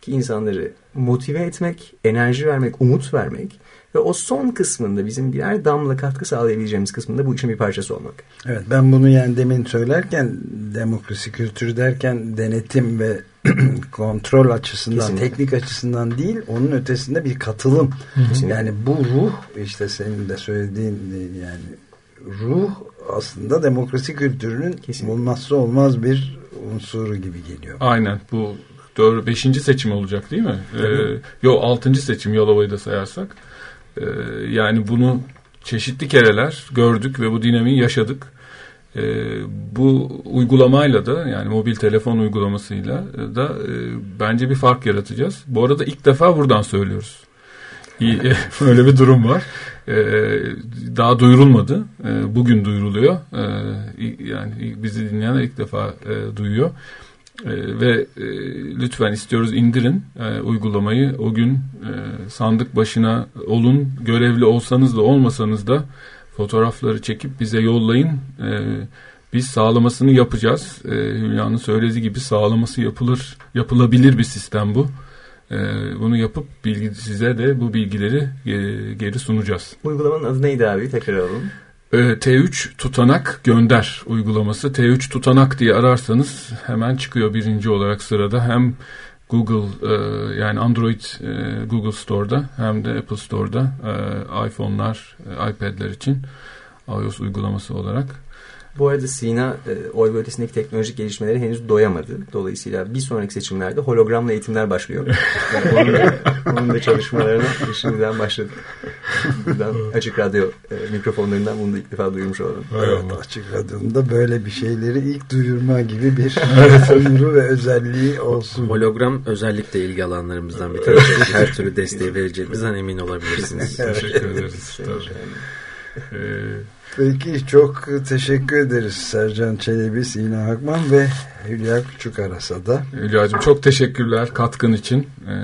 çevremizdeki insanları motive etmek, enerji vermek, umut vermek ve o son kısmında bizim birer damla katkı sağlayabileceğimiz kısmında bu işin bir parçası olmak.
Evet ben bunu yani demin söylerken demokrasi kültürü derken denetim ve kontrol açısından,
Kesinlikle.
teknik açısından değil, onun ötesinde bir katılım.
Kesinlikle.
Yani bu ruh işte senin de söylediğin yani ruh aslında demokrasi kültürünün olmazsa olmaz bir unsuru gibi geliyor.
Aynen bu doğru 5. seçim olacak değil mi? Ee, yo 6. seçim Yalova'yı da sayarsak. Ee, yani bunu çeşitli kereler gördük ve bu dinamiği yaşadık. Ee, bu uygulamayla da yani mobil telefon uygulamasıyla da e, bence bir fark yaratacağız. Bu arada ilk defa buradan söylüyoruz. İyi, öyle bir durum var. Ee, daha duyurulmadı. Ee, bugün duyuruluyor. Ee, yani bizi dinleyenler ilk defa e, duyuyor. Ee, ve e, lütfen istiyoruz indirin e, uygulamayı. O gün e, sandık başına olun. Görevli olsanız da olmasanız da fotoğrafları çekip bize yollayın. E, biz sağlamasını yapacağız. E, Hülya'nın söylediği gibi sağlaması yapılır, yapılabilir bir sistem bu. E, bunu yapıp bilgi, size de bu bilgileri e, geri sunacağız.
Uygulamanın adı neydi abi? Tekrar alalım.
E, T3 tutanak gönder uygulaması. T3 tutanak diye ararsanız hemen çıkıyor birinci olarak sırada. Hem Google e, yani Android e, Google Store'da hem de Apple Store'da iPhone'lar, iPad'ler için iOS uygulaması olarak.
Bu arada Sina e, oy ve ötesindeki teknolojik gelişmeleri henüz doyamadı. Dolayısıyla bir sonraki seçimlerde hologramla eğitimler başlıyor. Yani onun, da, onun da çalışmalarına şimdiden başladı. Buradan Açık Radyo e, mikrofonlarından bunu da ilk defa duyurmuş olalım.
Evet Açık Radyo'da böyle bir şeyleri ilk duyurma gibi bir onuru ve özelliği olsun.
Hologram özellikle ilgi alanlarımızdan bir tanesi. Her türlü desteği vereceğimizden emin olabilirsiniz.
Evet.
Teşekkür ederiz. Tabii. Ee,
Peki çok teşekkür ederiz Sercan Çelebi, Sina Hakman ve Hülya Küçük Arasa'da.
Hülya'cığım çok teşekkürler katkın için. Ee,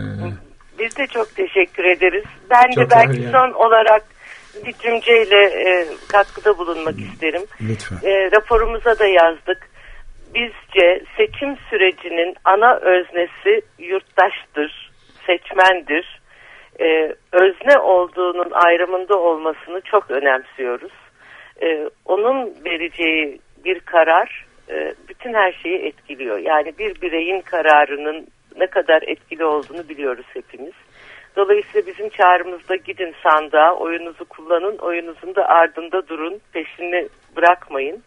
Biz de çok teşekkür ederiz. Ben
Çok
de belki
ya.
son olarak bir cümceyle e, katkıda bulunmak isterim.
Lütfen.
E, raporumuza da yazdık. Bizce seçim sürecinin ana öznesi yurttaştır, seçmendir. E, özne olduğunun ayrımında olmasını çok önemsiyoruz. E, onun vereceği bir karar e, bütün her şeyi etkiliyor. Yani bir bireyin kararının ne kadar etkili olduğunu biliyoruz hepimiz. Dolayısıyla bizim çağrımızda gidin sandığa, oyunuzu kullanın, oyunuzun da ardında durun, peşini bırakmayın.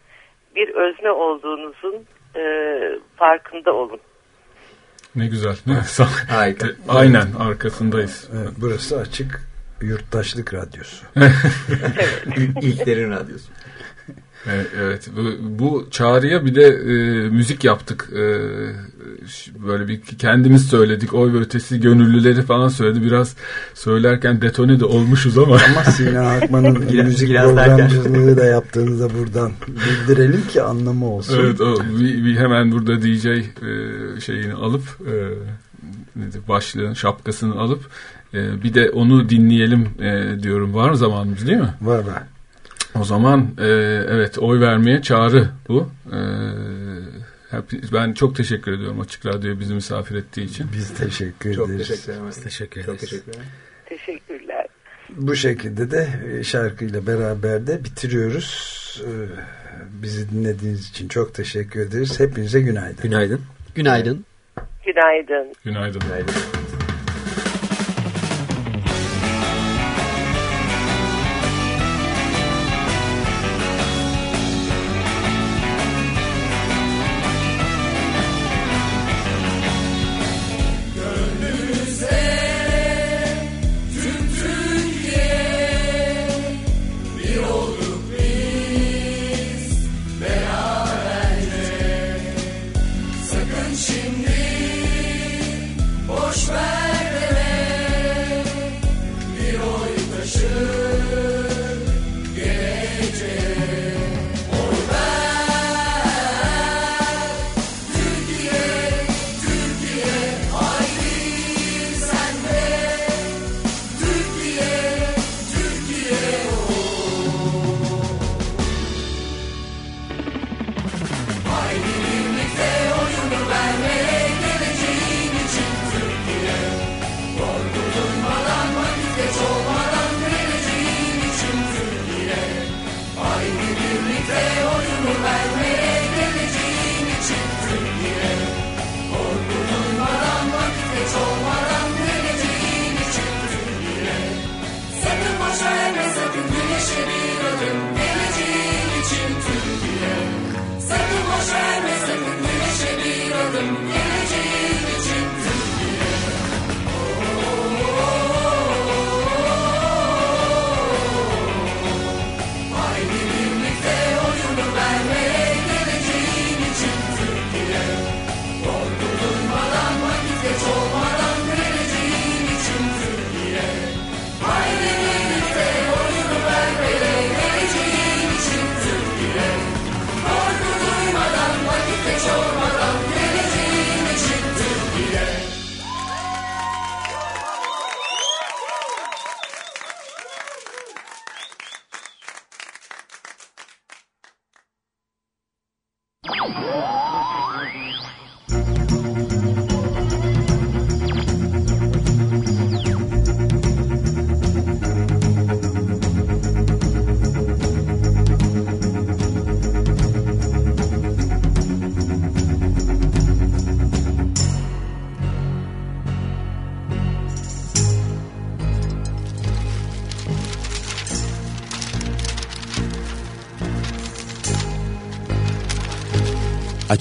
Bir özne olduğunuzun e, farkında olun.
ne güzel. Ne?
Harika.
Aynen arkasındayız.
Evet, burası Açık Yurttaşlık Radyosu.
İlklerin radyosu.
Evet, evet. Bu, bu çağrıya bir de e, müzik yaptık. E, böyle bir kendimiz söyledik. Oy ve ötesi gönüllüleri falan söyledi. Biraz söylerken detone de olmuşuz ama.
Ama Sina Hakman'ın
Biraz-
müzik
biraz derken.
programcılığı da yaptığını da buradan bildirelim ki anlamı olsun.
evet, o, bir, bir hemen burada DJ e, şeyini alıp e, nedir, başlığın şapkasını alıp e, bir de onu dinleyelim e, diyorum. Var mı zamanımız değil mi?
Var var.
O zaman e, evet oy vermeye çağrı bu. E, ben çok teşekkür ediyorum Açık Radyo'ya bizi misafir ettiği için.
Biz teşekkür
Çok
ederiz.
teşekkür.
Teşekkür
Çok
ederiz.
teşekkür ederim.
Teşekkürler.
Bu şekilde de şarkıyla beraber de bitiriyoruz. Bizi dinlediğiniz için çok teşekkür ederiz. Hepinize günaydın.
Günaydın.
Günaydın.
Günaydın.
Günaydın.
Günaydın.
Sakın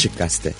Açık Gazete.